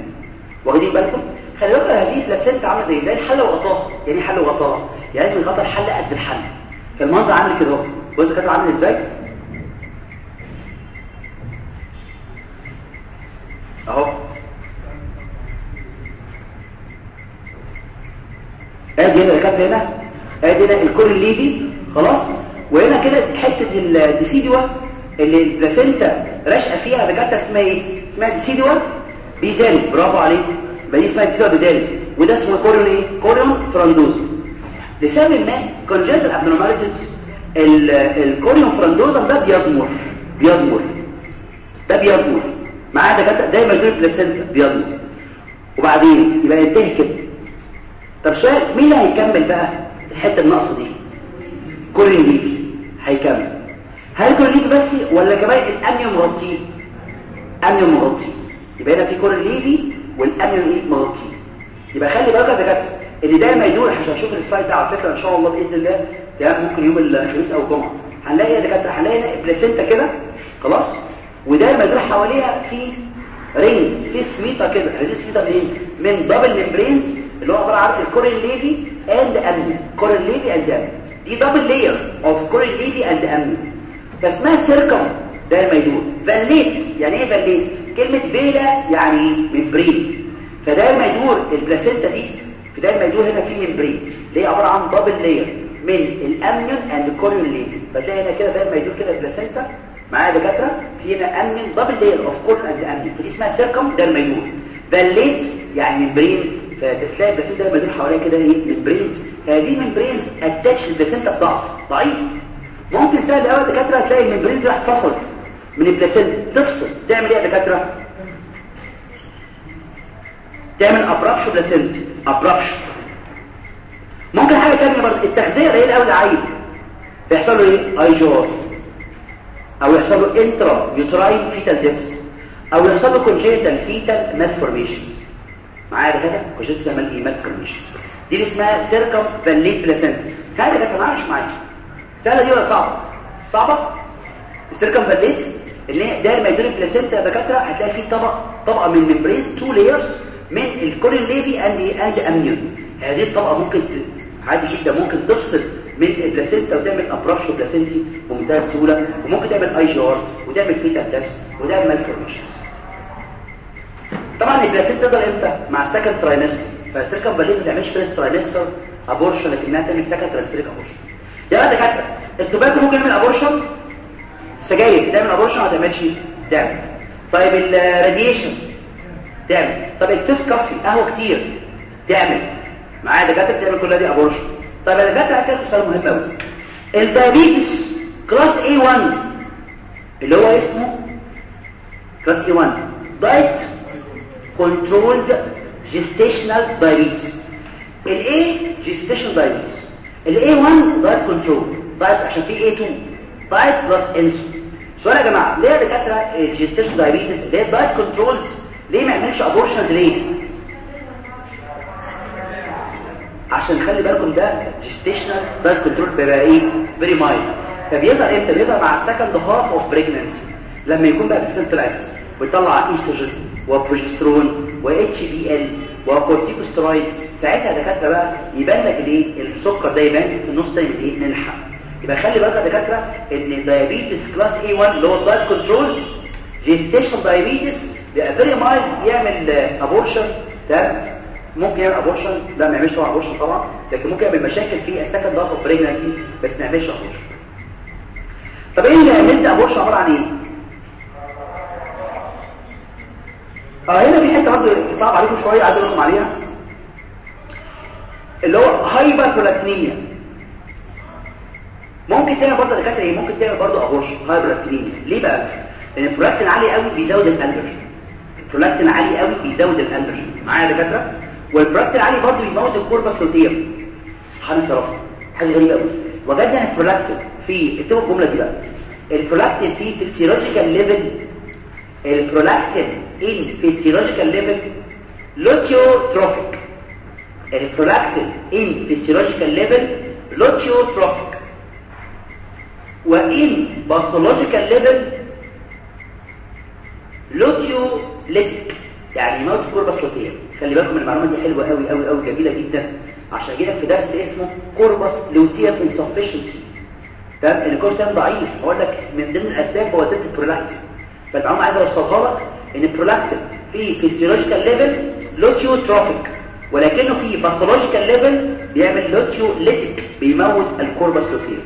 واخدين بالكم؟ خلي بالكم هذه ال placenta عاملة زي زي الحلة وغطاها. يعني حلة وغطاها. يعني لازم يغطى الحلة قد الحلة. فالمنظر عامل كده اهو. بص كده عامل إزاي؟ اهو. ادي هنا كانت هنا. ادي هنا ال chorion laeve. خلاص. وهنا كده حتة ال decidua اللي ال placenta راشقة فيها دكاتره اسمها إيه؟ اسمها decidua basalis برافو عليك. يبقى دي اسمها decidua basalis وده اسمه chorion إيه chorion frondosum لسبب ما congenital abnormalities ال chorion frondosum ده بيضمر بيضمر ده بيضمر معاه دكاتره داير ما يدور placenta بيضمر وبعدين يبقى ينتهي كده طب سؤال مين اللي هيكمل بقى الحته الناقصه دي chorion laeve هيكمل هل chorion laeve بس ولا كمان ال amnion مغطيه amnion مغطيه يبقى هنا في chorion laeve وال amnion إيه مغطيه يبقى خلي بالك يا دكاتره اللي داير ما يدور أشوف ال slide ده على فكرة إن شاء الله بإذن الله تمام ممكن يوم الخميس أو الجمعة. هنلاقي يا دكاترة هنلاقي placenta كده خلاص؟ وداير ما يدور حواليها في ring في سميطة كده. هذه السميطه منين؟ من double membranes اللي هو عبارة عن ال chorion laeve and amnion chorion laeve and amnion دي double layer of chorion laeve and amnion فاسمها سيركم دايما يدور. فاليت يعني إيه فاليت كلمة فيلا يعني ممبرين فدايما يدور البلاسينتا دي دايما يدور هنا في ممبرينز اللي هي عبارة عن double layer من ال amnion and chorion laeve فتلاقي هنا كده داير ما يدور كده ال placenta معايا دكاترة؟ في هنا amnion double layer of chorion and amnion فدي اسمها سيركم الميدور فاليت يعني ممبرين فتلاقي البلاسينتا لما يدور حواليها كده إيه؟ membranes هذه ال membranes attached لل placenta بضعف ضعيف. ممكن سهل قوي دكاترة تلاقي ال membranes راح فصلت من ال placenta تفصل. تعمل إيه يا دكاترة؟ تعمل abruptio placenta abruptio ممكن حاجة ثانية برضه التغذيه قليله قوي للعيل بيحصل له إيه؟ IUGR أو يحصل له intrauterine fetal death أو يحصل له congenital fetal malformation معايا كده إيه؟ malformation دي اللي اسمها circumvallate placenta هذا ده كمان مش معايا؟ سهله دي ولا صعبه صعبة؟ ال circumvallate اللي هي داير ما يدور ال placenta دكاترة هتلاقي فيه طبق طبقه من membranes two layers من ال chorion laeve and and amnion هذه الطبقة ممكن عادي جدا ممكن تفصل من ال placenta وتعمل abruptio placentae بمنتهى السهولة وممكن تعمل IUGR وتعمل fetal death وتعمل malformation طبعا ال placenta تقدر إمتى؟ مع ال second trimester فال circumvallate ما تعملش first trimester abortion لكنها تعمل second trimester abortion يا دكاترة ال tobacco ممكن يعمل abortion السجاير تعمل abortion ما تعملش تعمل طيب ال radiation تعمل. طب excess coffee قهوه كتير. تعمل. معايا دكاترة تعمل كل دي؟ abortion طب الدكاتره هتكلم سؤال مهم قوي ال diabetes class A1 اللي هو اسمه class A1 diet controlled gestational diabetes ال A gestational diabetes ال A 1 diet control diet عشان في A 2 diet plus insulin سؤال يا جماعة؟ ليه يا دكاترة ال gestation diabetes اللي هي diet control ليه ما يعملش abortions ليه عشان خلي بالكم ده gestational diet control بيبقى إيه؟ very mild فبيظهر إمتى بيظهر مع ال second half of pregnancy لما يكون بقى placenta طلعت ويطلع estrogen و progesterone و HPL و corticosteroids ساعتها دكاترة بقى يبان لك الايه؟ السكر ده يبان في النص ده الايه؟ نلحق يبقى خلي بالك يا دكاترة إن ال diabetes class A 1 اللي هو ال diet control gestation diabetes very mild يعمل abortion ده ممكن يعمل abortion لا ما يعملش طبعا abortion طبعا لكن ممكن يعمل مشاكل في ال second half of pregnancy بس ما يعملش abortion طب إيه اللي هيعمل abortion عبارة عن إيه؟ آه هنا في حتة برضه صعب عليكم شوية عايز أقول عليها. اللي هو hyperprolactinemia ممكن تعمل برضه دكاترة إيه؟ ممكن تعمل برضه abortion hyperprolactinemia ليه بقى؟ لأن البرولاكتين عالي قوي بيزود ال allergy ال prolactin عالي قوي بيزود ال allergy معايا يا دكاترة؟ والبرولاكتين عالي برضه بيموت ال corpus luteum سبحان الله حاجة غريبة قوي. وجدنا البرولاكتين في اكتبوا الجملة دي بقى. البرولاكتين في physiological level ال prolactin in physiological level luteotrophic. ال prolactin in physiological level luteotrophic. و in pathological level luteolytic يعني موت corpus luteum خلي بالكم المعلومة دي حلوة قوي قوي قوي جميلة جدا. عشان لك في درس اسمه corpus luteum insufficiency. تمام؟ ال corpus ده ضعيف. أقول لك من ضمن الأسباب هو زياده البرولاكتين فالمعلومه عايز اوصلها لك إن البرولاكتين في physiological level luteotrophic ولكنه في pathological level بيعمل luteolytic بيموت ال corpus luteum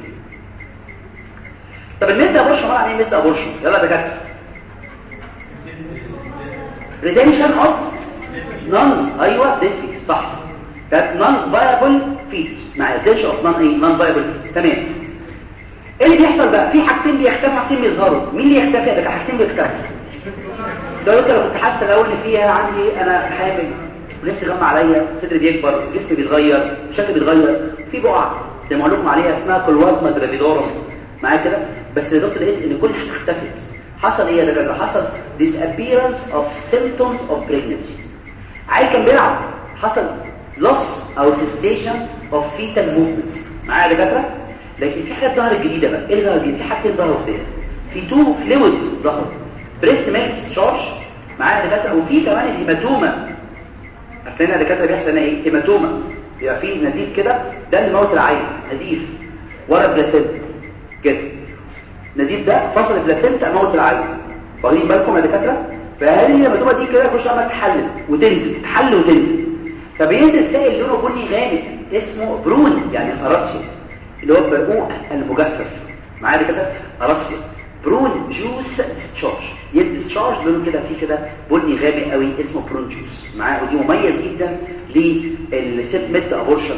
طب ال missed abortion عباره عن إيه missed abortion يلا يا دكاترة. retention of non أيوه ديسيك صح. ده non viable fetus مع retention of non إيه non viable fetus تمام. إيه اللي بيحصل بقى؟ في حاجتين بيختفوا حاجتين بيظهروا. مين اللي يختفي؟ دكاتره حاجتين بيختفوا. لو انت لو كنت حاسه الأول إن فيها عندي أنا حامل ونفسي غمى عليا. صدري بيكبر جسمي بيتغير شكلي بيتغير. في بقع. زي ما لكم عليها اسمها chloasma gravidarum معايا كده؟ بس يا دكتور لقيت إن كل حاجة اختفت. حصل إيه يا دكتور حصل disappearance of symptoms of pregnancy. عيل كان بيلعب. حصل loss أو cessation of fetal movement. معايا يا دكاترة؟ لكن في حاجات ظهرت جديدة بقى. إيه اللي ظهر جديد؟ في حاجتين ظهروا قدام في two fluids ظهروا. breast milk discharge معايا دكاترة؟ وفي كمان ال hematoma. أصل هنا دكاترة بيحصل هنا إيه؟ hematoma. بيبقى في نزيف كده. ده اللي موت العيل. نزيف. ورا ال placenta كده نزيف ده فصل ال placenta موت العيل واخدين بالكم يا دكاترة؟ فهذه ال hematoma دي كده كل شوية تحلل وتنزل تتحل وتنزل. فبينزل سائل لونه بني غامق اسمه prune يعني قراصيا اللي هو البرقوق المجفف. معايا كده قراصيا prune juice discharge. يد discharge لونه كده فيه كده بني غامق قوي اسمه prune juice. معاه ودي مميز جدا لل missed abortion.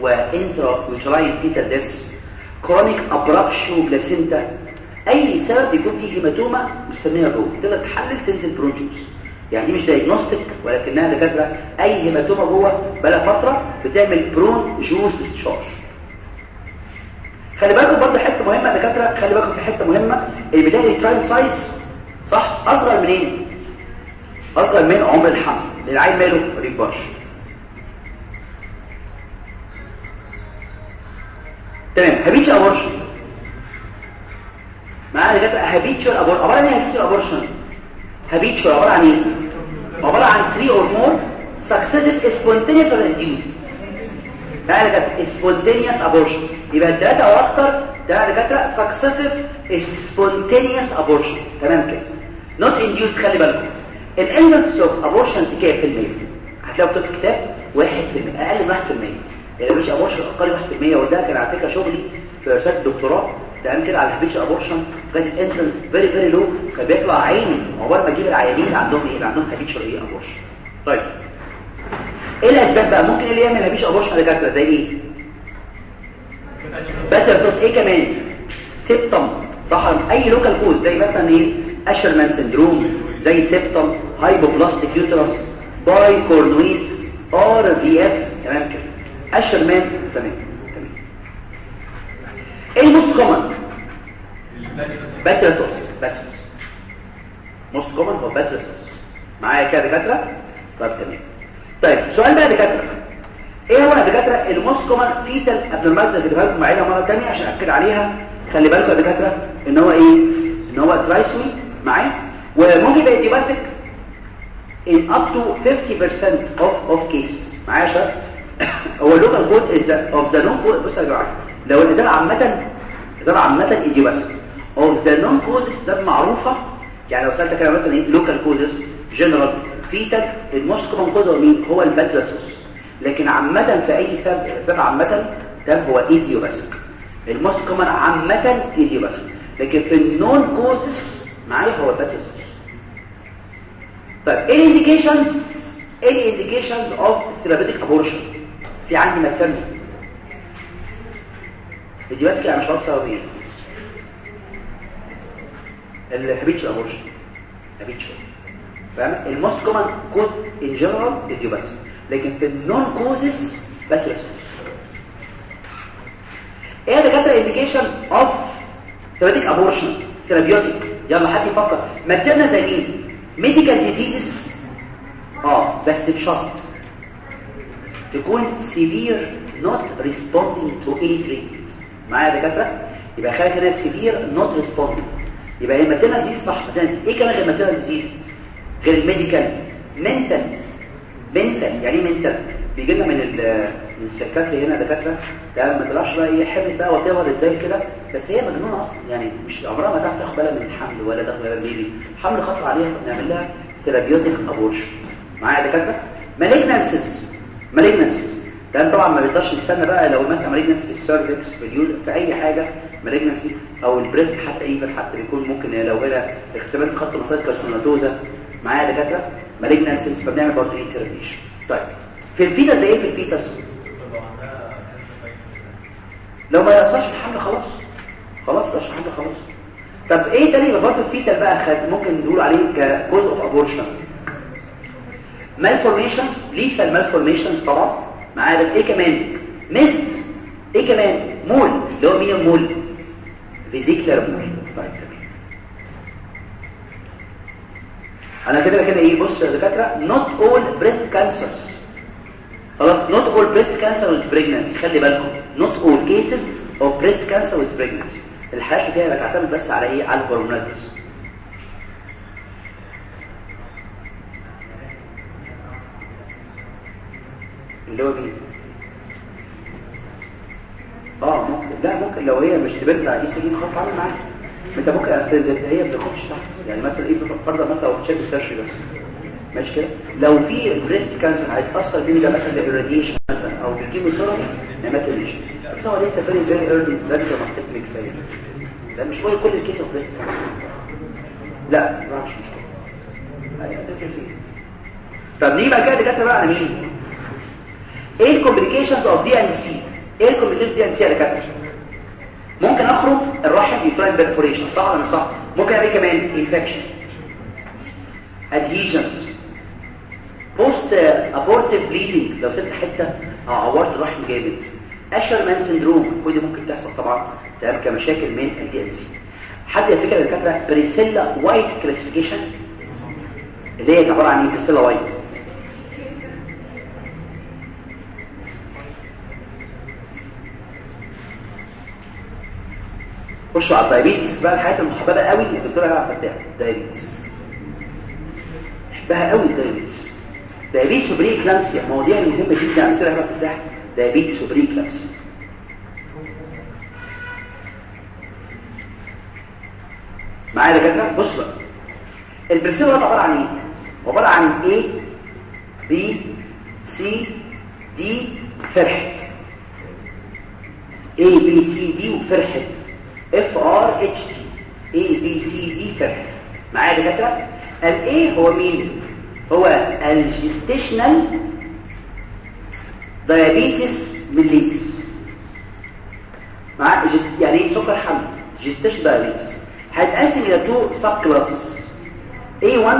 و intrauterine fetal death. chronic abruptio placenta أي سبب يكون فيه hematoma مستنية جوه تقدر تحلل تنزل prune juice يعني دي مش diagnostic ولكنها دكاترة. أي hematoma جوه بقى فترة بتعمل prune juice discharge خلي بالكم برضه حتة مهمة دكاترة. خلي بالكم في حتة مهمة. البداية ال uterine size صح؟ أصغر منين؟ أصغر من عمر الحمل. العيل ماله؟ ما بيكبرش تمام. habitual abortion. معانا دكاتره habitual abortion. عبارة عن إيه abortion؟ habitual عبارة عن إيه؟ عبارة عن 3 or more successive spontaneous or induced. بقى كده spontaneous abortion. يبقى الثلاثه أو أكتر ده دكاتره successive spontaneous abortion. تمام كده. Not induced خلي بالكم. ال incidence of abortion كام في المية. هتلاقوا في الكتاب 1% أقل من 1% يعني مش abortion أقل من 1% وده كان على فكرة شغلي في رساله الدكتوراه تمام كده على ال habitual abortion كانت ال incidence very very low كان بيطلع عيني عقبال ما أجيب العيانين اللي عندهم إيه؟ اللي عندهم habitual إيه abortion طيب. إيه الأسباب بقى؟ ممكن اللي يعمل habitual abortion على دكاتره زي إيه؟ patulous os إيه كمان؟ septum صح أي local cause زي مثلا إيه؟ Asherman syndrome زي septum hypoplastic uterus bicornuate RVF تمام كده. Asherman تمام تمام. إيه ال most common. patulous os patulous os most common هو patulous os معايا كده دكاترة؟ طيب تمام. طيب سؤال بقى دكاترة. إيه هو يا دكاترة ال most common fetal abnormals اللي هجيبها لكم معايا مرة ثانية عشان أكد عليها؟ خلي بالكم يا دكاترة إن هو إيه؟ إن هو trisomy معايا؟ وممكن يبقى idiopathic in up to 50% of of cases معايا يا شباب؟ هو ال local cause is of the known cause بصوا يا جماعة. لو الازاله عامه الازاله عامة idiopathic of the known causes ده معروفة. يعني لو سالتك كده مثلا إيه local causes general fetal common cause هو مين هو ال patulous os لكن عامة في أي سبب سبب عامة ده هو idiopathic ال most common عامة idiopathic لكن في ال known causes معايا هو ال patulous os طيب إيه ال indications إيه ال indications of therapeutic abortion في عندي maternal idiopathic يعني مش عارف سبب إيه ال habitual abortion habitual فاهم ال most common cause in general idiopathic لكن في ال known causes patulous os إيه دكاترة indications of therapeutic abortion therapeutic يلا حد يفكر. زي مين medical diseases آه بس بشرط. تكون severe not responding to any treatment معايا يا دكاترة؟ يبقى خلي هنا severe not responding يبقى هي maternal disease صح maternal إيه كمان غير maternal disease غير ال medical mental mental يعني إيه mental بيجي لنا من من ال psychiatry هنا دكاترة. ده ما طلعش بقى إيه حمل بقى وتظهر إزاي كده. بس هي مجنونة أصلا. يعني مش عمرها ما تاخد بالها من الحمل ولا تاخد بالها من ال baby الحمل خطر عليها فبنعمل لها therapeutic abortion معايا يا دكاترة؟ malignancies malignancies ده طبعا ما بيقدرش يستنى بقى لو مثلا malignancy في ال cervix في اليود في أي حاجة malignancy أو ال breast حتى even حتى بيكون ممكن لو هنا اختبار خط mastitis carcinomatosa معايا يا دكاتره malignancies فبنعمل برضه إيه طيب في ال fetus زي إيه في ال fetus لو ما يقصرش الحمل خلاص خلاص يقصرش الحمل خلاص. طب إيه تاني؟ برضه ال fetal بقى ممكن نقول عليه ك cause of abortion malformation lethal malformation طبعا. معايا إيه كمان؟ missed. إيه كمان؟ مول. اللي هو مين ال mole vesicular mole. طيب أنا كده كده إيه؟ بص يا دكاترة not all breast cancers. خلاص not all breast cancer with pregnancy. خلي بالكم. Not all cases of breast cancer with pregnancy. الحالات دي بتعتمد بس على إيه؟ على الهرمونات اللي هو مين آه ممكن. لا ممكن لو هي مش depend على ايستروجين خلاص تعمل معاها انت ممكن أصل هي ما بتاخدش يعني مثلا إيه فرضا مثلا لو check ال search بس. ماشي كده؟ لو في breast cancer هيتأثر بيه ده مثلا بال radiation مثلا أو بال chemotherapy ما تقلقش. بس هو لسه very very early radical mastectomy فيل ده مش هو كل ال case of breast لا ما مش مشكلة. طب نيجي بقى كده دكاتره بقى على مين؟ إيه ال complications of D and C إيه ال complications D and C يا دكاتره ممكن أخرج الرحم يطلع perforation صح ولا مش صح؟ ممكن اعمل كمان infection adhesions. Post abortive bleeding. لو سبت حتة عورت الرحم جامد. Asherman syndrome ودي ممكن تحصل طبعا. تمام؟ كمشاكل من ال D and C حد يفتكر الدكاتره Priscilla White classification اللي هي عبارة عن إيه؟ Priscilla White خشوا على ال diabetes بقى الحاجات المحببه قوي الدكتوره هبه فتاح diabetes بحبها قوي ال diabetes diabetes و pre-eclampsia مواضيع مهمة جدا. الدكتوره هبه فتاح diabetes و pre-eclampsia معايا يا دكاترة؟ بص بقى. ال Priscilla عبارة عن إيه؟ عبارة عن A B C D فرحت. A B C D وفرحت. F R H T A B C D فاكر معايا دكاترة؟ ال A هو مين؟ هو ال gestational diabetes mellitus مع يعني إيه سكر حمل؟ gestational diabetes هتقسم إلى two subclasses A1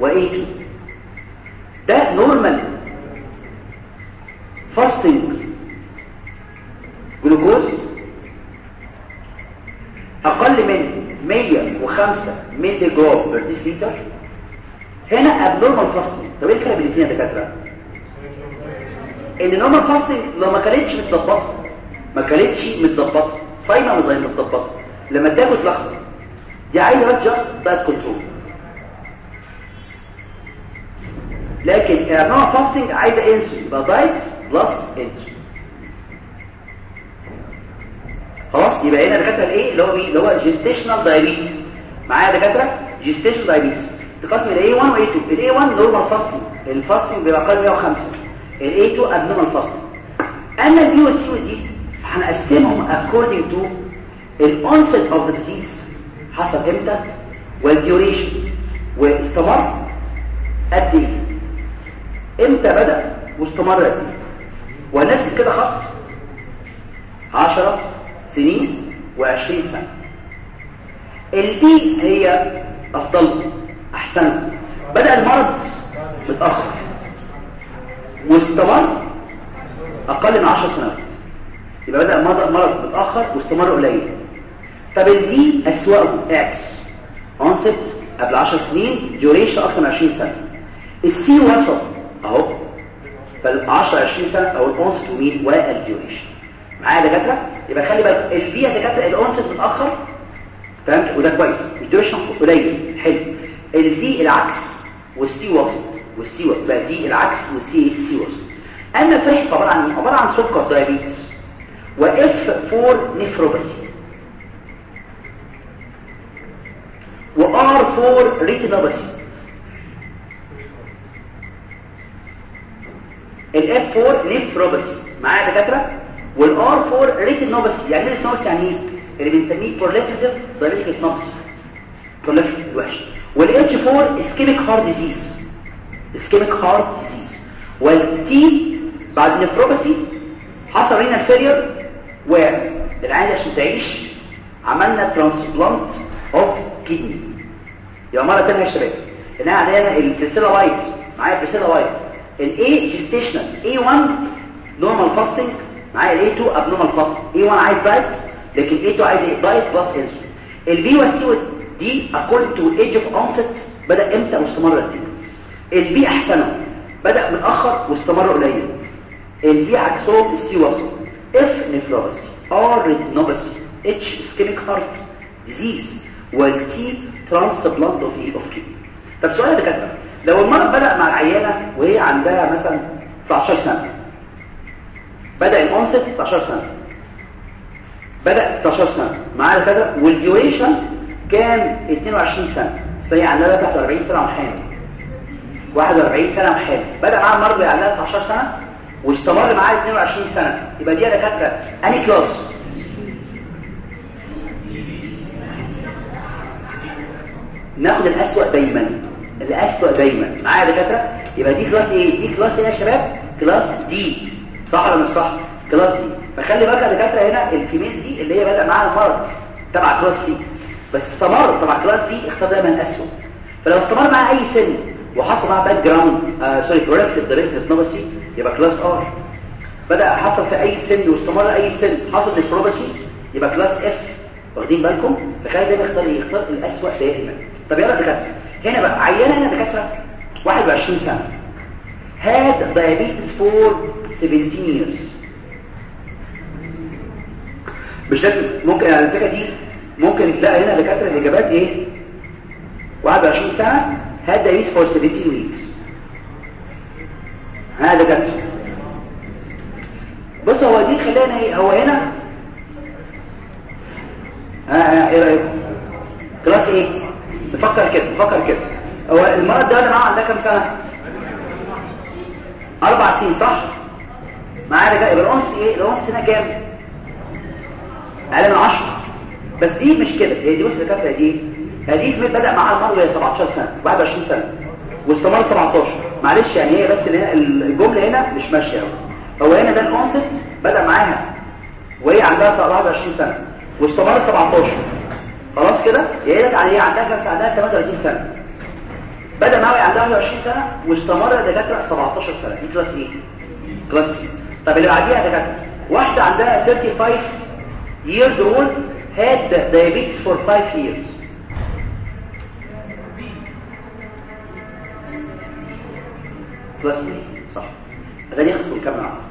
و A2 ده normal fasting glucose أقل من 105 مللي جرام per لتر هنا abnormal fasting طب إيه الفرق بين الاثنين يا دكاترة؟ إن normal fasting لو ما كانتش متظبطة ما كانتش متظبطة صايمة ولا زي متظبطة لما تاكل تلخبط دي عايزة بس just diet control لكن النوع fasting عايزة انسولين يبقى diet plus انسولين خلاص؟ يبقى هنا دكاترة ال A؟ اللي هو مين؟ اللي هو gestational diabetes معايا دكاترة؟ gestational diabetes تقسم الاي 1 واي 2 الاي 1 نورمال فاستنج الفاستنج بيبقى أقل 105 ال A 2 abnormal fasting أما ال B وال C وال D هنقسمهم according to ال onset of the disease حصل إمتى؟ وال duration واستمر قد إيه؟ إمتى بدأ واستمر قد إيه؟ ونفس كده خط 10 سنين و20 سنة. ال B هي أفضل أحسن. بدأ المرض متأخر. واستمر أقل من 10 سنوات. يبقى بدأ المرض متأخر واستمر قليل. طب ال D أسوأه إكس onset قبل 10 سنين duration أكتر من 20 سنة. ال C وسط أهو. فال 10 20 سنة أو ال onset ومين؟ وال duration معايا يا دكاترة؟ يبقى خلي بالك ال B يا دكاتره ال onset متأخر. تمام؟ وده كويس. ال duration قليل. حلو. ال D العكس وال C وسط وال C وسط بقى D العكس وال C C وسط اما فرح عبارة عن عبارة عن سكر diabetes و F for nephropathy و R for retinopathy ال F for nephropathy معايا دكاترة؟ وال R for retinopathy يعني إيه retinopathy يعني إيه؟ اللي بنسميه proliferative diabetic retinopathy proliferative الوحش وال H for ischemic heart disease ischemic heart disease وال T بعد nephropathy حصل renal failure والعيان عشان تعيش. عملنا transplant of kidney يبقى مرة ثانية يا شباب. هنا عندنا ال Priscilla White معايا Priscilla White ال A gestational A 1 normal fasting معايا ال A 2 abnormal fasting A 1 عايز diet لكن A 2 عايز diet plus insulin ال B وال C وال D according to age of onset بدأ إمتى واستمر قد إيه ال B احسنه بدا متاخر واستمر قليل. ال D عكسهم ال C وسط. F nephropathy R retinopathy H ischemic heart disease وال T transplant of of kidney طب سؤال يا دكاترة. لو المرض بدأ مع العيانة وهي عندها مثلا 19 سنة بدأ ال onset 19 سنة. بدأ 19 سنة. معايا كده وال duration كان 22 سنة. فهي عندها 43 سنة وحامل. 41 سنة وحامل. بدأ معاها المرض وهي عندها 19 سنة واستمر معاها 22 سنة. يبقى دي دكاترة أنهي class؟ ناخد الأسوأ دايما. الأسوأ دايما. معايا دكاترة؟ يبقى دي class إيه؟ دي class إيه يا شباب؟ class D. صح ولا مش صح؟ class D. فخلي بالك يا دكاترة هنا الكيميل دي اللي هي بدأ معاها المرض تبع class C. بس استمر تبع class D اختار دايما الأسوأ فلو استمر معاه أي سن وحصل معاه background آه sorry proliferative diabetic retinopathy يبقى class R بدأ حصل في أي سن واستمر أي سن حصل nephropathy يبقى class F واخدين بالكم؟ فخلي دايما يختار يختار الأسوأ دائما. طب يلا دكاترة. هنا بقى عيانه هنا دكاترة 21 سنة. Had diabetes for 17 years بشكل ممكن على الفكرة دي ممكن تلاقي هنا دكاترة الإجابات إيه؟ 21 سنه had diabetes for 17 weeks. هذا دكاترة. بص هو دي خلينا إيه؟ هو هنا. ها إيه رايكم كلاس إيه؟ نفكر كده نفكر كده. هو المرض ده معاه عندها كام سنة؟ أربع سنين صح؟ معايا ده يبقى الأنس إيه؟ الأنس هنا كام؟ أقل من 10 بس دي مش كده. هي دي بص الدكاتره دي. هذه بدأ معاها المرض وهي 17 سنة 21 سنة. واستمر 17 معلش يعني هي بس هنا الجملة هنا مش ماشية هو هنا ده الكونسبت بدأ معاها وهي عندها 21 سنة. واستمر 17 خلاص كده؟ هي عليها عندها كام عندها 38 سنة. بدأ معاها عندها 21 سنة واستمر دكاتره 17 سنة. دي class إيه؟ class طب اللي بعديها دكاترة واحدة عندها 35 years old had diabetes for 5 years. إيه صح. ده يخص الكاميرا. معاها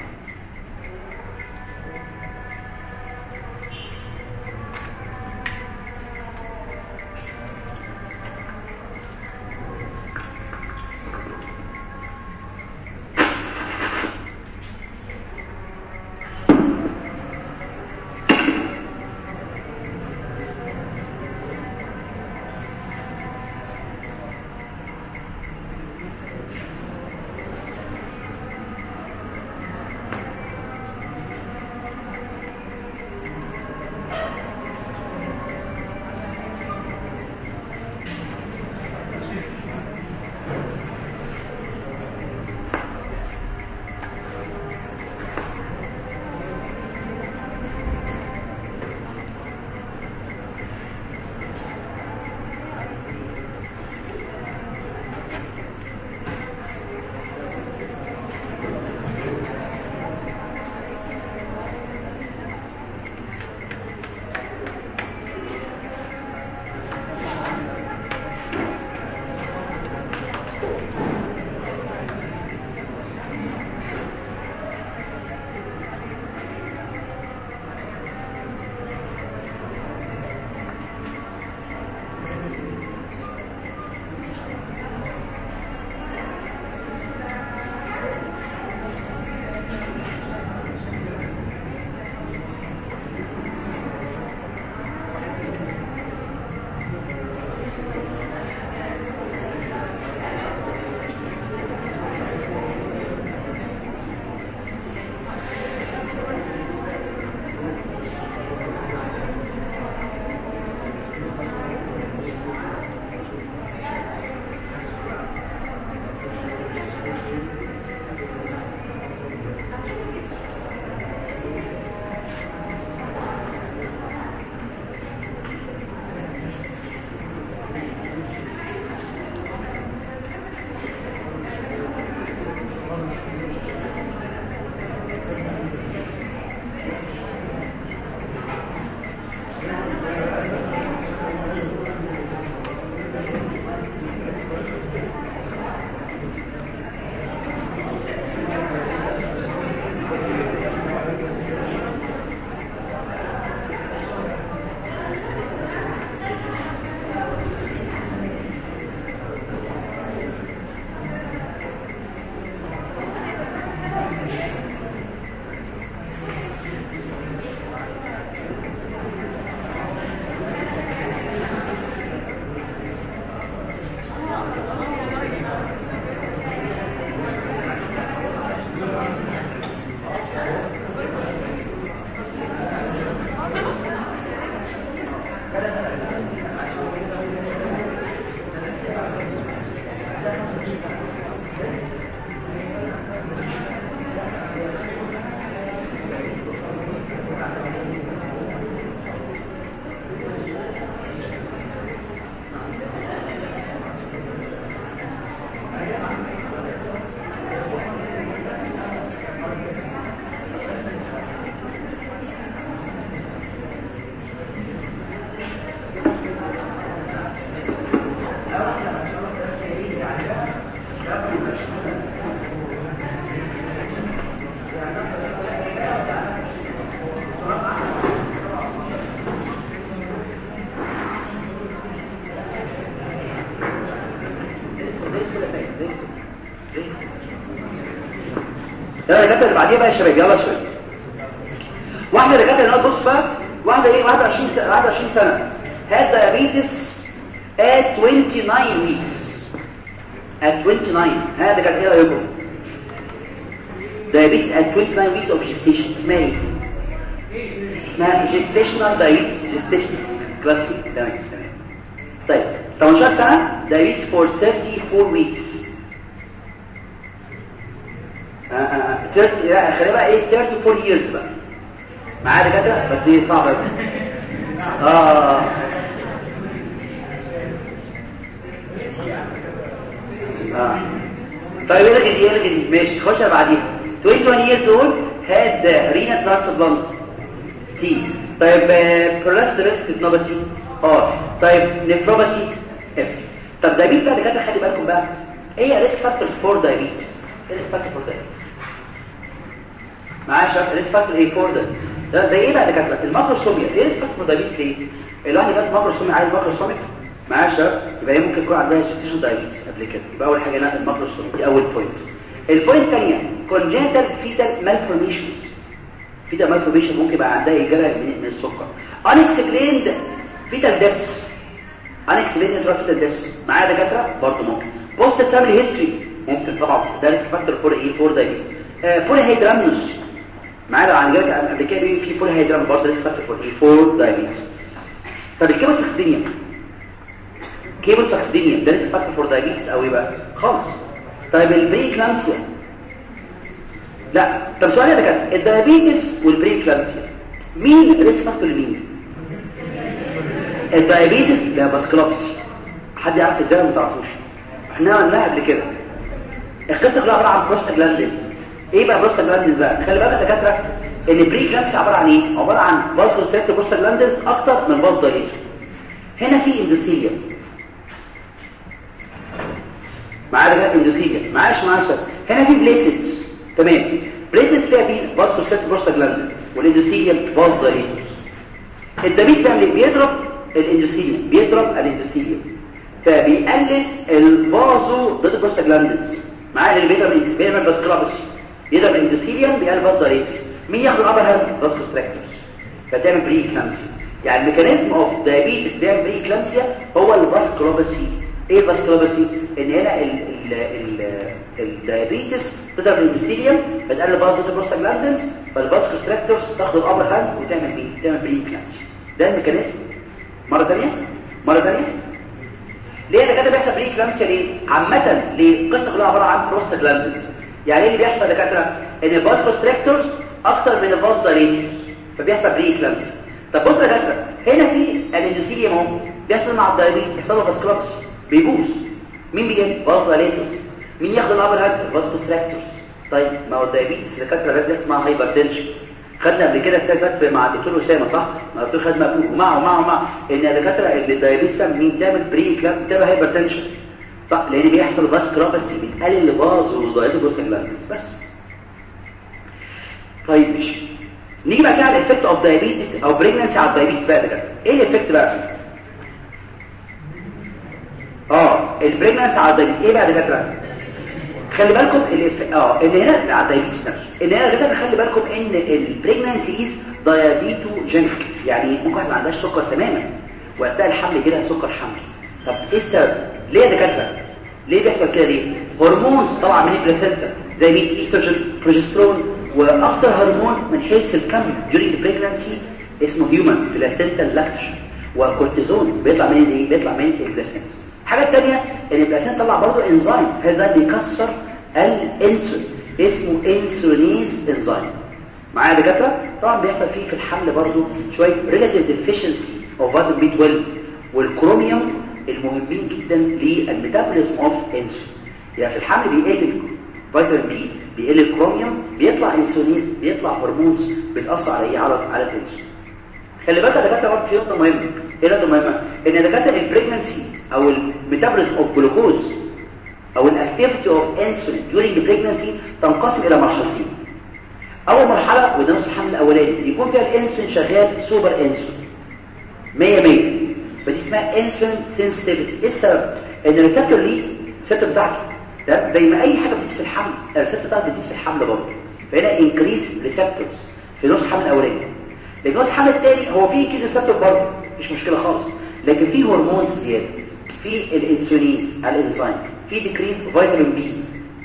الدكاترة اللي بعديها بقى يا شباب يلا شباب. واحدة الدكاتره اللي بص بقى واحدة إيه؟ 21 سنة 21 سنة. Had diabetes at 29 weeks. At 29 هذا كان إيه رأيكم؟ Diabetes at 29 weeks of gestation. اسمها إيه؟ اسمها gestational diabetes. Gestation كلاس تمام تمام. طيب 18 سنة diabetes for 34 weeks آه آه 30 لا خلينا بقى إيه 34 years بقى معايا دكاتره بس هي صعبة. آه. آه. طيب يلغي دي يلغي دي ماشي خش بعديها. 21 years old had renal transplant T. طيب proliferative retinopathy آه. طيب نفروباثي اف طب diabetes كده خلي بالكم بقى. إيه risk factor for diabetes إيه risk factor for risk factor إيه for ده زي إيه بعد كده ال macrosomia إيه risk factor diabetes ليه؟ الواحد جات macrosomia عايز macrosomia معايا شرط يبقى هي ممكن يكون عندها gestational diabetes قبل كده. يبقى أول حاجة نقل ال macrosomia دي أول point ال point الثانية congenital fetal malformations. Fetal malformation ممكن يبقى عندها اجاله من السكر. unexplained fetal death unexplained fetal death معايا دكاترة؟ برضه ممكن. Post family history. ممكن طبعا. ده ريسك فاكتور فور إيه فور دايبيتس فول هيدرامنوس معايا عن جالك قبل كده في فول هيدرام برضه فاكتور فور إيه فور دايبيتس طب الكيبل سكسدينيا كيبل سكسدينيا ده ريسك فاكتور فور دايبيتس أو إيه بقى خالص. طيب البري كلامسيا لا. طب سؤال يا دكاتره ال diabetes وال preeclampsia مين risk factor لمين ال diabetes لا vasculopathy حد يعرف إزاي؟ ما تعرفوش. إحنا قلناها قبل كده. القصة كلها عبارة عن بروستاجلاندينز إيه بقى بروستاجلاندينز بقى؟ خلي بالك دكاترة ان ال preeclampsia عبارة عن إيه؟ عبارة عن vasoconstrictor prostaglandins أكتر من vasodilator هنا في endothelium معايا ده endothelium معاش معاش. هنا في platelets. تمام. platelets فيها في vasoconstrictor prostaglandins وال endothelium vasodilator ال diabetes بيعمل بيضرب ال endothelium بيضرب ال endothelium فبيقلل ال vasodilator prostaglandins معايا؟ اللي بيضرب بيعمل vasculopathy يضرب ال endothelium بيقلل vasodilator مين ياخد ال upper hand vasoconstrictors فتعمل preeclampsia يعني ال mechanism of diabetes بيعمل preeclampsia هو ال vasculopathy إيه ال vasculopathy إن هنا ال diabetes تضرب ال endothelium بتقلل vasodilator prostaglandins فال vasoconstrictors تاخد ال upper hand وتعمل بيه تعمل preeclampsia ده ال mechanism مرة ثانية مرة ثانية ليه ده كده بيحصل preeclampsia ليه؟ عامة ليه القصة كلها عبارة عن بروستاجلاندينز يعني إيه اللي بيحصل يا دكاتره إن ال vasoconstrictors أكتر من ال vasodilators فبيحصل pre طب بص يا دكاتره هنا في الاندوثيليوم أهو بيحصل مع الدايابيتس بيحصل له فاسكولوبسي بيبوظ. مين بيجي؟ فاز دايليتورز مين ياخد الابر هاند الفاسكولوستراكتورز طيب ما هو الدايابيتس الدكاتره لازم اسمها هايبرتنشن خدنا قبل كده السنة مع الدكتور أسامة صح؟ مع الدكتور خد مكتوب ومعه ومعه ومعه. إن الدكاتره اللي الدايابيتس مين؟ تعمل بري كلام تعمل هايبرتنشن صح لأن بيحصل فاسكولوبسي بتقلل الفاز ودايليتور بروستاجلاندينز بس. طيب ماشي. نيجي بقى كده على ال effect of diabetes أو pregnancy على ال diabetes بقى ده إيه ال effect بقى؟ آه ال pregnancy على ال diabetes إيه بقى يا دكاترة؟ خلي بالكم الف... آه إن هنا على ال diabetes نفسه. إن هنا دكاترة خلي بالكم إن ال pregnancy is diabetogenic يعني ممكن ما عندهاش سكر تماما. وأثناء الحمل يجي لها سكر حمل. طب إيه السبب؟ ليه يا دكاتره ليه بيحصل كده ليه؟ hormones طبعا من ال placenta زي مين estrogen progesterone وأكتر هرمون من حيث الكم during the pregnancy اسمه human placental lactogen وكورتيزون بيطلع من إيه؟ بيطلع من ال placenta الحاجة الثانية إن ال placenta طلع برضه انزيم هذا بيكسر الإنسولين اسمه insulinase enzyme معايا دكاترة؟ طبعا بيحصل فيه في الحمل برضه شوية relative deficiency of vitamin B12 والكروميوم المهمين جدا لل metabolism of insulin يعني في الحمل بيقل vitamin B بيقل الكروميوم بيطلع انسولين بيطلع hormones بتأثر على إيه؟ على على الانسولين خلي بالك يا دكاترة برضه في نقطة مهمة. إيه نقطة مهمة. إن دكاترة ال pregnancy أو ال metabolism of glucose أو ال activity of insulin the pregnancy تنقسم إلى مرحلتين. أول مرحلة وده نص الحمل الأولاني. يكون فيها الإنسولين شغال super insulin. 100 100 فدي اسمها insulin sensitivity إيه السبب ان ال receptor ليه ال receptor بتاعته ده زي ما أي حاجة بتزيد في الحمل ال receptor بتاعته بتزيد في الحمل برضه. فهنا increase receptors في نص الحمل الأولاني. لكن نص الحمل الثاني هو فيه increase receptor برضه. مش مشكلة خالص. لكن فيه هرمون زيادة. في ال insulinase ال enzyme في decrease vitamin B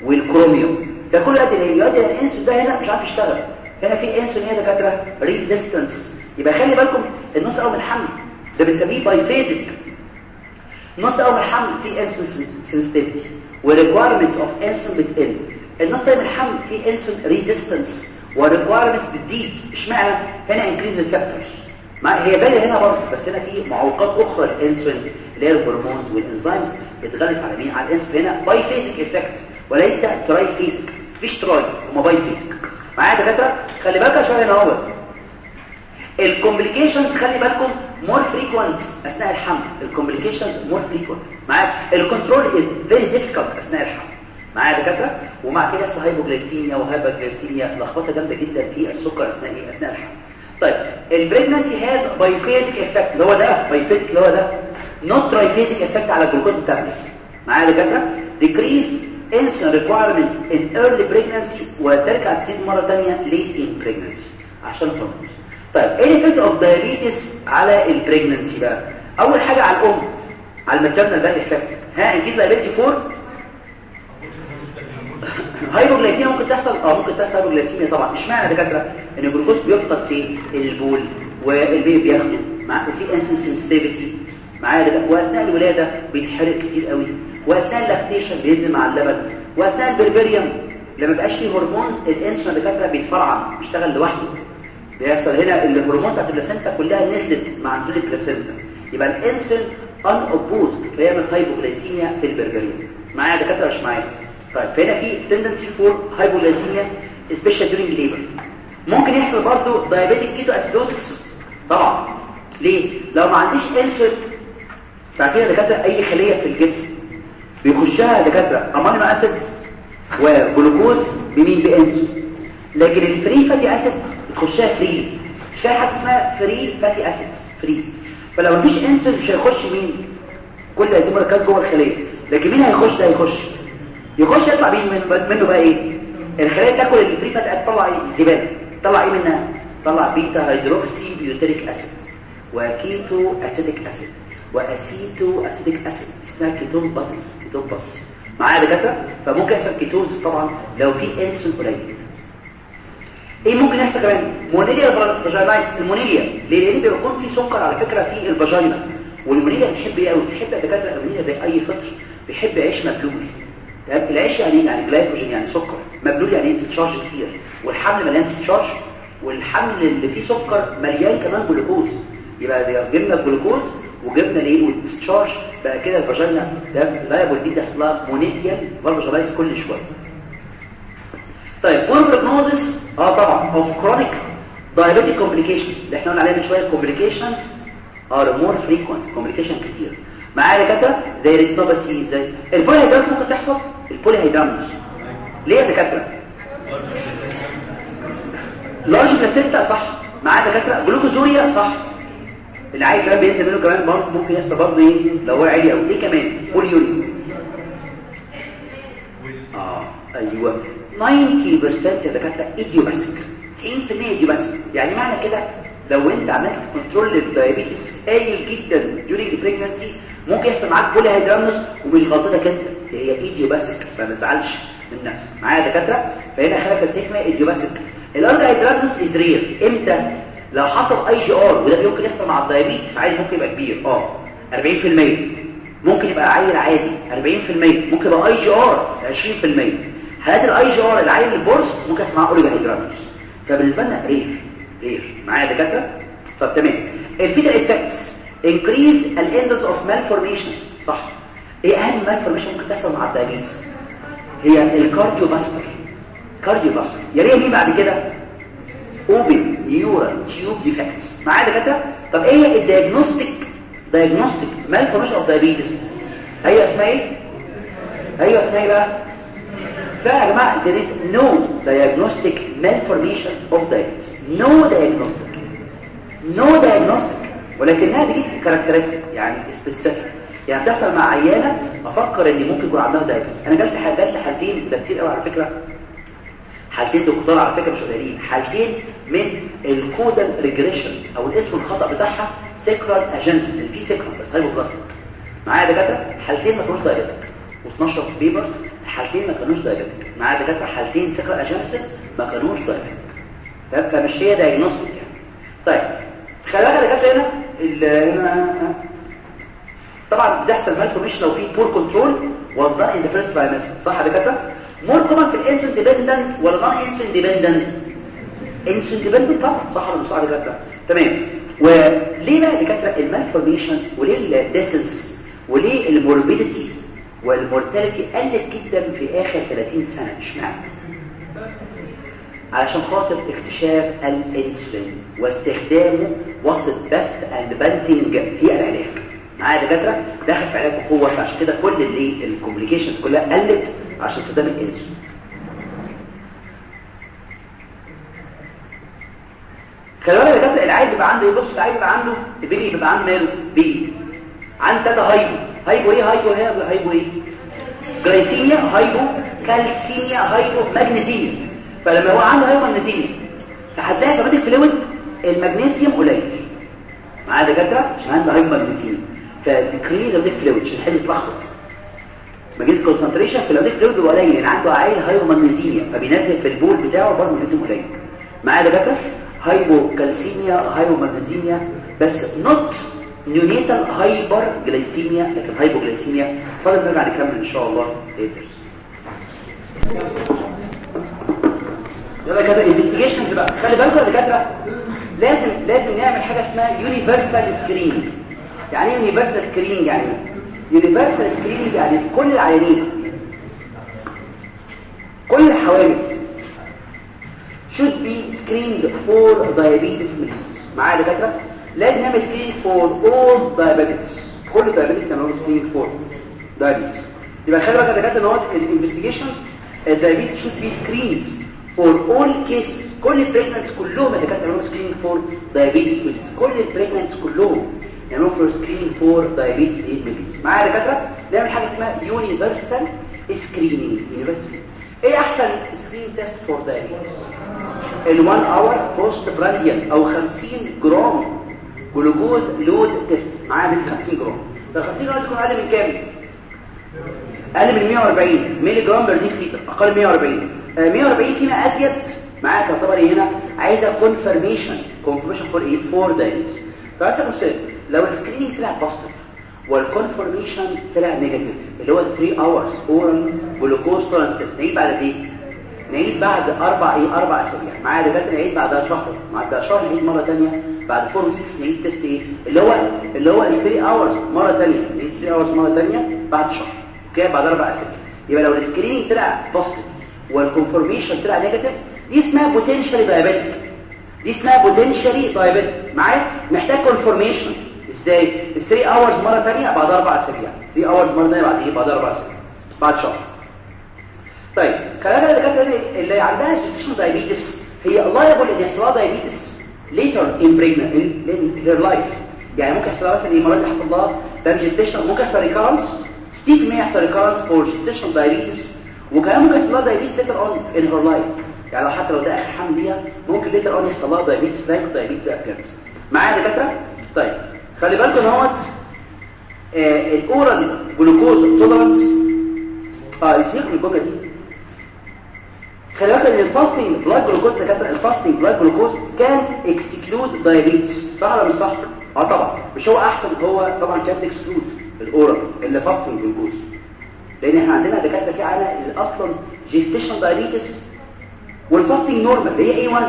والكروميوم ده كل ده اللي يؤدي الأنسولين ده هنا مش عارف يشتغل. هنا في أنسولين هنا دكاتره resistance يبقى خلي بالكم النص الأول من الحمل ده بنسميه biphasic نص اول الحمل في insulin sensitivity و requirements of insulin بتقل النص الثاني الحمل في insulin resistance و requirements بتزيد إشمعنى؟ هنا increase receptors هي بالي هنا برضه بس هنا في معوقات أخرى. للانسولين اللي هي ال hormones وال enzymes بتغلس على مين؟ على الانسولين هنا biphasic effect وليس triphasic مفيش tri هما biphasic معايا دكاترة؟ خلي بالك عشان هنا اهو ال complications خلي بالكم more frequent أثناء الحمل. ال complications more frequent معايا ال control is very difficult أثناء الحمل. معايا دكاترة؟ ومع كده hypoglycemia و hyperglycemia لخبطة جامدة جدا في السكر أثناء إيه؟ أثناء الحمل. طيب ال pregnancy has biphasic effect اللي هو ده؟ biphasic اللي هو ده؟ not triphasic effect على ال glucose tolerance معايا دكاترة؟ decrease insulin requirements in early pregnancy وترجع تزيد مرة ثانية late in pregnancy. عشان hormones طيب إيه ال effect of diabetes على ال pregnancy بقى؟ أول حاجة على الأم على ال maternal بقى effect ها increase liability for hypoglycemia ممكن تحصل؟ آه ممكن تحصل hypoglycemia طبعا. إشمعنى يا دكاتره إن الجلوكوز بيفقد في البول والبيبي بياخده. مع في insulin sensitivity معايا وأثناء الولادة بيتحرق كتير قوي. وأثناء ال lactation بينزل مع اللبن. وأثناء ال puerperium لما بقاش فيه hormones الإنسولين دكاتره بيتفرعن بيشتغل لوحده. بيحصل هنا الهرمونات بتاعت ال placenta كلها نزلت مع نزول ال placenta. يبقى الإنسولين unopposed فيعمل hypoglycemia في ال puerperium معايا دكاترة؟ مش معايا. طيب فهنا في tendency for hypoglycemia especially during labor ممكن يحصل برضه diabetic ketoacidosis طبعا. ليه؟ لو ما عنديش انسولين عارفين دكاترة أي خلية في الجسم؟ بيخشها دكاترة amino acids وجلوكوز بمين بانسولين لكن ال free fatty acids بتخشها free. مش فيها حاجة اسمها free fatty acids free. فلو مفيش انسولين مش هيخش مين؟ كل هذه مركز جوه الخليه لكن مين هيخش؟ ده هيخش. يخش يطلع مين؟ من منه بقى إيه؟ الخلايا تاكل ال free fatty تطلع إيه؟ الزبالة. تطلع إيه منها؟ تطلع beta hydroxybutyric acid و ketoacetic acid و acetoacetic acid اسمها ketone bodies ketone bodies معايا دكاترة؟ فممكن يحصل ketosis طبعا لو في انسولين قليل. إيه ممكن يحصل كمان؟ monilia vaginitis ال monilia. ليه؟ لأن بيكون في سكر على فكرة في ال vagina وال monilia بتحب إيه قوي بتحب الدكاتره ال monilia زي أي فطر. بيحب عيش مبلول. تمام؟ العيش يعني يعني جلايكوجين يعني سكر. مبلول يعني discharge كتير. والحمل مليان discharge والحمل اللي فيه سكر مليان كمان جلوكوز يبقى جبنا الجلوكوز وجبنا الايه وال discharge بقى كده ال vagina ده liable دي تحصلها monilia vaginitis كل شوية. طيب poor prognosis آه طبعا of chronic diabetic complications. اللي إحنا قلنا عليها من شوية complications are more frequent complication كتير. معايا دكاترة؟ زي ال retinopathy زي ال polyhydramnios ممكن تحصل؟ ال polyhydramnios ليه يا دكاترة؟ large placenta صح. معايا دكاترة؟ glucosuria صح. اللي عايز كمان بينزل منه كمان برضه ممكن يحصل برضه إيه؟ لو هو عالي قوي إيه كمان؟ polyuria آه أيوه. 90% يا دكاترة ايديوباسيك 90% ايديوباسيك يعني معنى كده لو انت عملت كنترول للدايابيتس قليل جدا during pregnancy ممكن يحصل معاك بولي هيدرامنس ومش غلطتك انت. هي ايديوباسيك فما تزعلش من نفسك. معايا يا دكاترة؟ فهنا خلفت سيكما ايديوباسيك الارجع هيدرامنس از رير إمتى؟ لو حصل اي جي ار وده ممكن يحصل مع الدايابيتس عايز ممكن يبقى كبير. آه. 40% ممكن يبقى عيل عادي 40% ممكن يبقى IUGR 20% حالات ال IUGR العيل البورس ممكن اسمها oligohydramnios فبالنسبه لنا rare rare معايا دكاترة؟ طب تمام. ال fetal effects increase ال incidence of malformations. صح. إيه أهم malformation ممكن تحصل مع ال diabetes هي ال cardiovascular cardiovascular يا ريت بعد كده؟ open neural tube defects. معايا دكاترة؟ طب إيه هي ال diagnostic diagnostic malformation of diabetes أيوه اسمها إيه؟ أيوه اسمها إيه بقى؟ فيا جماعة is no diagnostic malformation of diabetes no diagnostic. No diagnostic. ولكنها بتجي characteristic يعني specific يعني تحصل مع عيانة أفكر إن ممكن يكون عندها diabetes أنا جبت حالات لحالتين ده كتير قوي على فكرة. حالتين دكتور على فكرة مش قليلين حالتين من ال caudal regression أو الاسم الخطأ بتاعها sacral agenesis فيه sacral بس hypoplastic معايا دكاترة؟ حالتين ما كانوش diabetic و12 papers. حالتين ما كانوش diabetic معايا دكاتره حالتين sacral agenesis ما كانوش diabetic فمش هي diagnostic يعني. طيب خلي بالك يا دكاترة هنا طبعا بتحصل malformation لو في poor control was done in the first صح يا دكاترة؟ more common في ال insulin dependent ولا non insulin dependent insulin dependent طبعا. صح ولا مش صح يا دكاترة؟ تمام. وليه بقى دكاترة ال malformation وليه ال diseases وليه ال morbidity وال mortality قلت جدا في آخر 30 سنة اشمعنى؟ علشان خاطر اكتشاف الإنسولين واستخدامه وسط Best and Banting في العلاج. معايا دكاترة؟ داخل في علاج بقوه فعشان كده كل اللي ال complications كلها قلت عشان استخدام الإنسولين. خلي بالك دكاترة العيل بيبقى عنده يبص العيل بيبقى عنده ال baby بيبقى عنده ماله؟ baby ثلاثة hypo. hypo إيه؟ hypo إيه؟ hypo إيه؟ glycemia hypocalcemia hypomagnesemia فلما هو عنده hypomagnesemia فهتلاقي كمان ال fluid المغنيسيوم قليل. معايا دكاترة؟ عشان عنده hypomagnesemia ف decrease of fluid عشان الحل يتلخبط. magnesium concentration في ال amniotic fluid قليل يعني عنده عيل hypomagnesemia فبينزل في البول بتاعه برضه ماجنيزيوم قليل. معايا دكاترة؟ hypocalcemia hypomagnesemia بس not neonatal hyperglycemia لكن hypoglycemia صار نرجع نكمل إن شاء الله letters يلا كده investigations بقى. خلي بالكم يا دكاترة لازم لازم نعمل حاجة اسمها universal screening يعني إيه universal screening يعني universal screening يعني كل العيانين كل الحوامل should be screened for diabetes mellitus. معايا دكاترة؟ لازم نعمل screen for all diabetes كل diabetes نعمل screen for diabetes يبقى خلي بالك يا دكاترة إن هو ال investigations ال diabetes should be screen for all case كل ال pregnants كلهم دكاترة نعمل screen for diabetes كل ال pregnants كلهم يعملوا for screen for diabetes إيه babies معايا دكاترة؟ نعمل حاجة اسمها universal screening universal إيه أحسن screen test for diabetes ال 1 hour postprandial أو 50 جرام glucose load test من 50 جرام. ده 50 جرام يكون أقل من كام؟ أقل من 140 مللي جرام per deciliter أقل من 140 آه 140 فيما أزيد. معاك تعتبر هنا. عايزة confirmation confirmation for إيه for this patient بص لو ال screening طلع positive وال confirmation طلع negative اللي هو 3 hours oral glucose test نعيد بعد إيه؟ نعيد بعد أربع إيه أربع اسابيع معايا دكاتره نعيد بعدها شهر. بعد شهر نعيد مرة ثانية بعد 4 weeks نعيد test إيه؟ اللي هو اللي هو ال 3 hours مرة ثانية نعيد 3 hours مرة ثانية بعد شهر. okay؟ بعد أربع اسابيع يبقى لو ال screening طلع positive وال confirmation طلع negative دي اسمها potentially diabetic دي اسمها potentially diabetic معايا؟ محتاج confirmation إزاي؟ ال 3 hours مرة ثانية بعد أربع اسابيع 3 hours مرة ثانية بعد إيه؟ بعد أربع اسابيع بعد شهر. طيب كلام الدكاتره اللي عندها gestational diabetes هي liable إن يحصل لها diabetes later in pregnant in, her life. يعني ممكن يحصل لها مثلا المرض اللي حصل لها ده gestational ممكن يحصل recurrence ستيف ما يحصل recurrence for gestational diabetes وكمان ممكن يحصل لها diabetes later on in her life. يعني لو حتى لو ده اخر حمل ليها ممكن later on يحصل لها like diabetes بجد معايا يا دكاترة؟ طيب خلي بالكم إن هوت ال oral glucose tolerance آه من الجمله دي ان ال fasting blood glucose دكاترة الفاستنج بلاد جلوكوز كان اكسكلود دايابيتس صح ولا مش صح؟ آه طبعا. مش هو أحسن هو طبعا كان اكسكلود الاورال اللي fasting glucose لأن إحنا عندنا دكاترة في على أصلا gestational diabetes وال fasting normal هي A1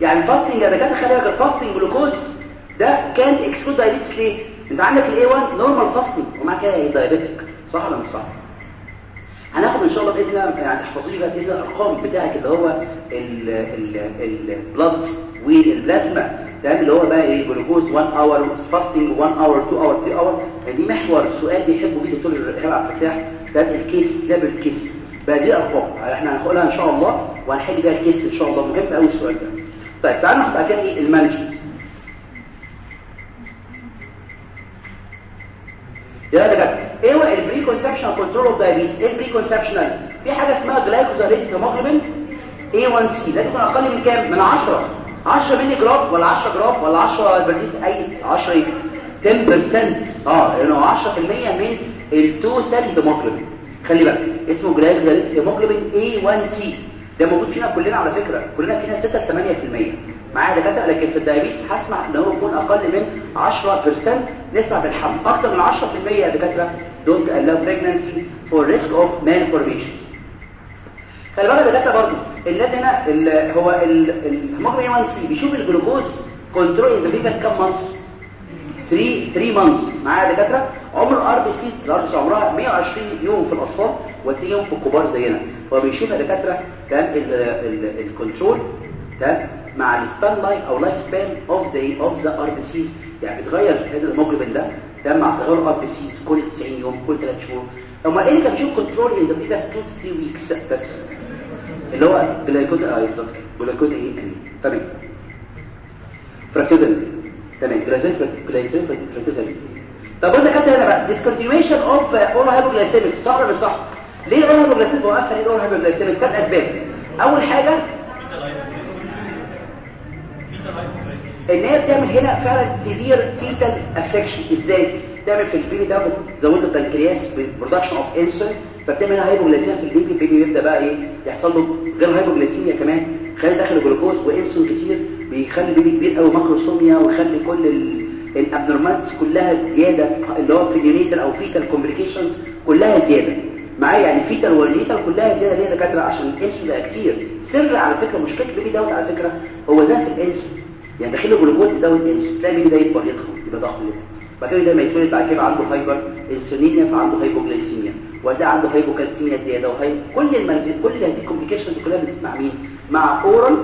يعني ال fasting يا دكاترة خلي بالك ال fasting glucose ده كان اكسكلود دايابيتس ليه؟ أنت عندك ال A1 normal fasting ومع كده diabetic صح ولا مش صح؟ هناخد إن شاء الله بإذن الله يعني بقى بإذن الأرقام بتاعك اللي هو ال blood وال plasma ده اللي هو بقى إيه؟ جلوكوز 1 hour fasting 1 hour 2 hour 3 hour دي محور السؤال بيحبوا بيه دكتور ايهاب عبد الفتاح. ده ال case ده بال case بهذه الأرقام. إحنا هناخدها إن شاء الله وهنحل بيها ال case إن شاء الله. مهم قوي السؤال ده. طيب تعالوا ناخد بعد كده إيه؟ ال management. يا دكاتره إيه conception control of diabetes إيه conception في حاجة اسمها glycosylated hemoglobin A1C لازم يكون أقل من كام من 10 10 مللي جرام ولا 10 جرام ولا 10 برديس اي 10 إيه 10% آه لأنه 10% من ال total hemoglobin خلي بالك اسمه glycosylated hemoglobin A1C ده موجود فينا كلنا على فكره كلنا فينا 6 8% معايا دكاترة لكن في ال diabetes هسمع إن هو يكون أقل من 10% نسمع في الحمل. أكتر من 10% يا دكاترة don't allow pregnancy for risk of malformation. خلي بالك يا دكاترة برضه اللي هنا هو الهيموجلوبين 1 C بيشوف ال glucose control in the كام months 3 3 months معايا دكاترة؟ عمر ال RBC ال R عمرها 120 يوم في الأطفال و30 يوم في الكبار زينا. فبيشوف دكاترة ده ال control ده مع ال span life أو life span of the of the RBCs يعني بتغير هذا الهيموجلوبين ده. ده مع تغير ال RBCs كل 90 يوم كل 3 شهور. أما إيه كان بيشوف control in the previous 2 3 weeks بس. اللي هو جلايكوز بالظبط. جلايكوز إيه؟ تمام. fructosamine تمام. glucose glucose fructosamine طب يا كابتن هنا بقى discontinuation of oral hypoglycemic. صح ولا مش صح؟ ليه ال oral hypoglycemic وقفها ليه ال oral hypoglycemic ثلاث أسباب. أول حاجة إن هي بتعمل هنا فعلا severe fetal affection إزاي؟ تعمل في ال baby ده بتزود البنكرياس production of insulin فبتعمل هنا hypoglycemia في ال baby ال baby يبدا بقى إيه؟ يحصل له غير hypoglycemia كمان خلي داخل جلوكوز وإنسولين كتير بيخلي ال baby كبير قوي macrosomia ويخلي كل ال abnormals كلها زيادة اللي هو في ال neonatal أو fetal complications كلها زيادة. معايا؟ يعني fetal وال neonatal كلها زيادة ليه دكاترة؟ عشان الإنسولين كتير. سر على فكرة مشكلة ال baby دوت على فكرة هو في الإنسولين يعني داخل له جلوكوز يزود انسولين تلاقي ده يكبر يضخم يبقى ضخم بعد كده لما يتولد بعد كده عنده hyperinsulinemia فعنده hypoglycemia وده عنده hypocalcemia زيادة وهي كل المنفذ كل هذه ال complications كلها بتزيد مع مين؟ مع oral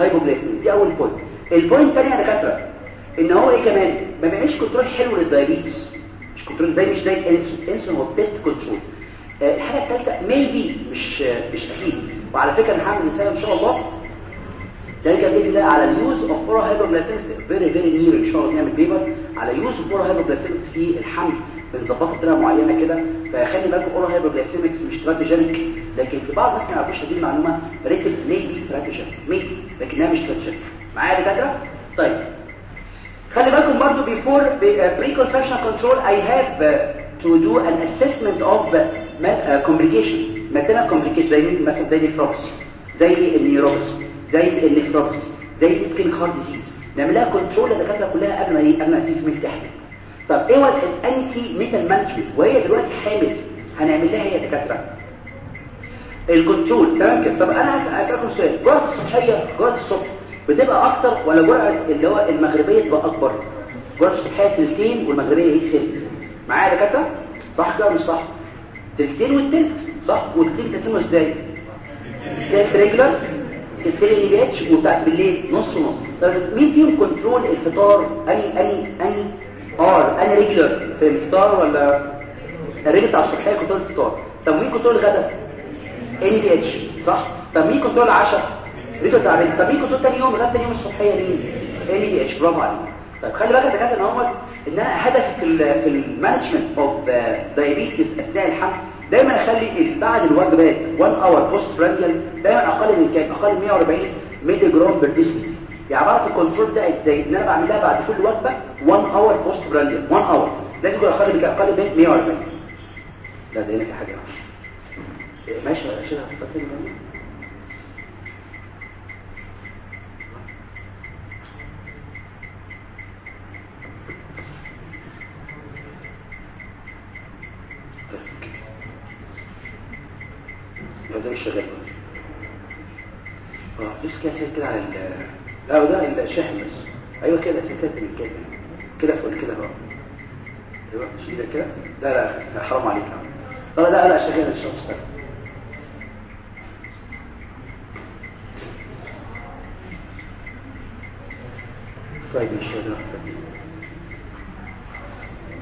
hypoglycemia دي أول point ال point الثانية يا دكاترة إن هو إيه كمان؟ ما بيعملش control حلو لل diabetes. مش control زي مش زي الإنسولين هو best control الحاجة الثالثه maybe مش مش أكيد. وعلى فكرة هنعمل مثال إن شاء الله ده كان باذن الله على ال use of oral hypoglycemia very very near ان شاء الله نعمل paper على use of oral hypoglycemia في الحمل بنظبطها بطريقة معينة كده. فخلي بالكم oral hypoglycemics مش teratogenic لكن في بعض الناس ما يعرفوش دي المعلومه ريتد maybe teratogenic maybe لكنها مش teratogenic معايا يا دكاترة؟ طيب. خلي بالكم برضو before pre-conception control I have to do an assessment of complication maternal complication زي مثلا زي الفروكس زي النيوروبس زي النفروكس زي السكين هارت ديزيز. نعملها كنترول للدكاتره كلها قبل ما إيه قبل ما من تحت. طب إيه هو الانتي ميتال مانجمنت وهي دلوقتي حامل. هنعمل لها إيه يا دكاترة؟ الكنترول. تمام كده؟ طب أنا هسألكم سؤال. جرعة الصبحيه جرعة الصبح بتبقى أكتر ولا جرعة اللي هو المغربية تبقى أكبر؟ جرعة الصبحيه تلتين والمغربية هي تلت. معايا يا دكاترة؟ صح كده مش صح؟ تلتين والتلت. صح؟ والتلتين تقسمه إزاي؟ تلت regular تلتين ال NPH وبتاعت بالليل نص ونص طب مين فيهم control الفطار؟ اني اني اني آه أنا regular في الفطار ولا؟ ال regular بتاع الصبحيه control الفطار. طب مين control الغداء NPH صح؟ طب مين control العشاء؟ regular بتاع ال regular طب مين control تاني يوم؟ لغاية تاني يوم الصبحيه مين؟ NPH برافو عليك. طيب خلي بالك يا دكاترة إن هو ان أنا هدفي في ال management of diabetes أثناء الحمل. دايما أخلي بعد الوجبات 1 hour postprandial دايما أقل من كام أقل من 140 مللي جرام per يعني بعرف ال control ده إزاي؟ إن أنا بعملها بعد كل وجبة 1 hour postprandial 1 hour لازم يكون أقل من أقل من 140 لا ده هنا في حاجة ماشي اشيلها في الفكرة ده مش آه دوس كده كده على لا ده الشاحن بس. أيوه كده سير كده كده. كده فوق كده بقى أيوه شيل كده؟ لا لا حرام عليك. لا لا لا شغال ان شاء الله طيب مش شغال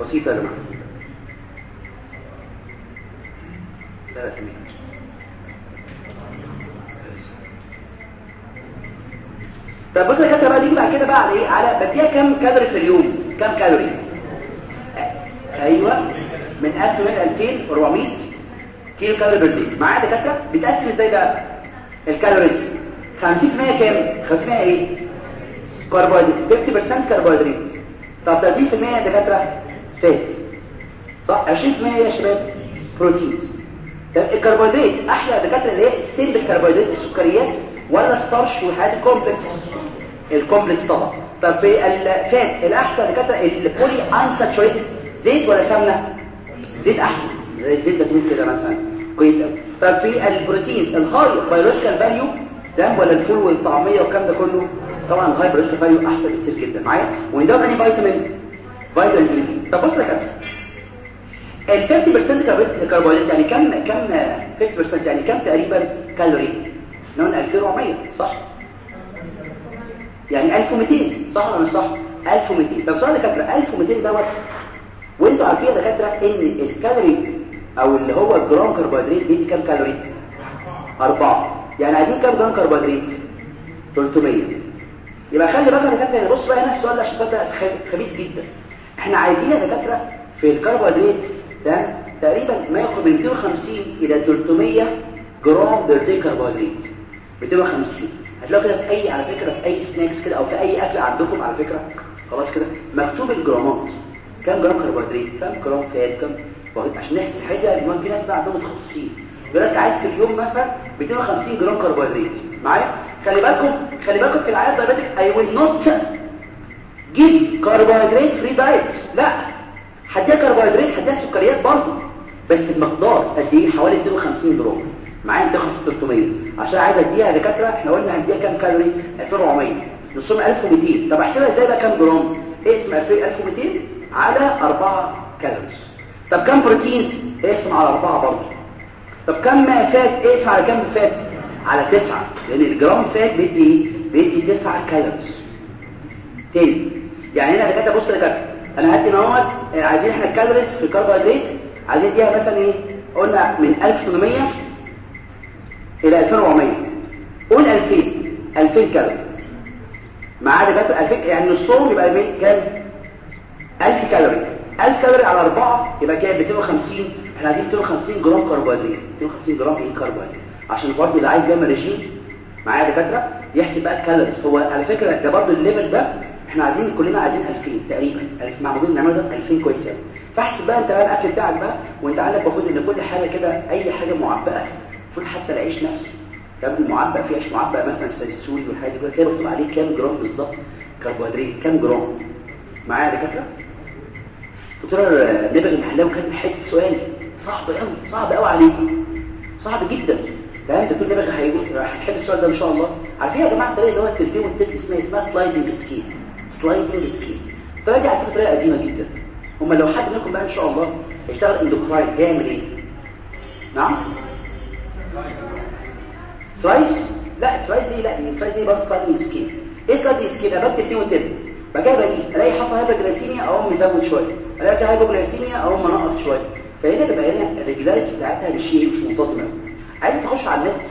بسيطة يا جماعة. لا لا تمام. طب بص يا كابتن بقى نيجي بعد كده بقى على إيه؟ على بديها كام كالوري في اليوم؟ كام كالوري؟ أيوه من 1000 ل 2400 kilocalorie per day معايا دكاترة؟ بيتقسم إزاي بقى؟ ال calories. 50% كام؟ 50% إيه؟ كربوهيدرات. 50% كربوهيدرات. طب 30% يا دكاترة؟ fat. صح؟ 20% يا شباب؟ proteins. طب الكربوهيدرات أحلى دكاترة اللي هي ال simple carbohydrate السكريات ولا starch والحاجات ال complex ال complex طبعا. طب ال fat الأحسن دكاتره ال polyunsaturated زيت ولا سمنة؟ زيت أحسن. زي الزيت زيتون كده مثلا. كويس قوي طب في البروتين ال high biological value ده ولا الفول والطعمية والكلام ده كله؟ طبعا ال high biological value أحسن بكتير جدا. معايا؟ وده انهي فيتامين فيتامين بي طب بص لك ال 50% كربوهيدرات يعني كم كم 50% يعني كم تقريبا كالوري نقول 2400 صح؟ يعني 1200 صح ولا مش صح؟ 1200 طب سؤال دكاترة 1200 دوت. وأنتوا عارفين يا دكاترة إن الكالوري أو اللي هو الجرام كربوهيدرات بيدي كام كالوري؟ 4 يعني عايزين كام جرام كربوهيدرات؟ 300 يبقى خلي بالك يا دكاترة بص بقى هنا السؤال ده عشان خبيث جدا. إحنا عايزين يا دكاترة في الكربوهيدرات ده تقريبا ما يقرب من 250 إلى 300 جرام per كربوهيدرات. 250 هتلاقوا كده في اي على فكرة في أي snacks كده أو في أي أكل عندكم على فكرة. خلاص كده. مكتوب الجرامات. كام جرام كربوهيدرات؟ كام جرام fat؟ كام؟ عشان نحسب الحاجة دي في ناس بقى عندهم متخصصين. يقول لك عايز في اليوم مثلا 250 جرام كربوهيدرات. معايا؟ خلي بالكم خلي بالكم في العيادة diabetic I will not give carbohydrate free diet لا. هديها كربوهيدرات هديها سكريات برضه. بس بمقدار قد إيه؟ حوالي 250 جرام. معايا 300 عشان عايز اديها دكاترة إحنا قلنا هنديها كام كالوري؟ 2400 نصهم 1200 طب أحسبها إزاي بقى كام جرام؟ اقسم 1200 على 4 calories. طب كام بروتين؟ اقسم على 4 برضه. طب كام fat؟ اقسم على كام fat؟ على 9 لأن الجرام fat بيدي إيه بيدي 9 calories. تاني. يعني هنا دكاترة بص دكاترة أنا هدي note عايزين إحنا ال calories في الكربوهيدرات عايزين نديها مثلا إيه؟ قلنا من 1800 إلى 2400 قول 2000 2000 كالوري مع دكاتره 2000 يعني نصهم يبقى كام؟ 1000 كالوري. 1000 كالوري على 4 يبقى كام؟ 250 إحنا عايزين 250 جرام كربوهيدرات. 250 جرام إيه كربوهيدرات؟ عشان برضه اللي عايز يعمل ريجيم. معايا دكاتره يحسب بقى ال calories. هو على فكرة ده برضه ال level ده إحنا عايزين كلنا عايزين 2000 تقريبا. 1000 معمولين نعمل ده 2000 كويس قوي فاحسب بقى أنت بقى الأكل بتاعك بقى وأنت عندك المفروض إن كل حاجة كده أي حاجة معبأة المفروض حتى العيش نفسه. كام المعبأ في عيش معبأ مثلا السوري والحاجات دي. كده مكتوب عليه؟ كام جرام بالظبط؟ كربوهيدرات كام جرام؟ معايا يا دكاترة؟ دكتور نبغي المحلاوي كاتب حتة سؤال. صعب قوي صعب قوي عليكم. صعب جدا. تمام دكتور نبغي هيقول هيحل السؤال ده إن شاء الله. عارفين يا جماعة الطريقة اللي هو التلتين والتلت اسمها اسمها sliding scale sliding scale الطريقة دي على طريقة قديمة جدا. هم لو حد منكم بقى إن شاء الله يشتغل endocrine هيعمل إيه؟ نعم؟ slice لا slice دي لا slice دي برضه sliding scale إيه scale أنا بكتب 2 وتلت. بجيب بقيس الاقي حصل hyperglycemia اقوم مزود شوية. الاقي hypoglycemia اقوم منقص شوية. فهنا تبقى هنا ال regularity بتاعتها للشيء مش منتظمه عايز تخش على النت؟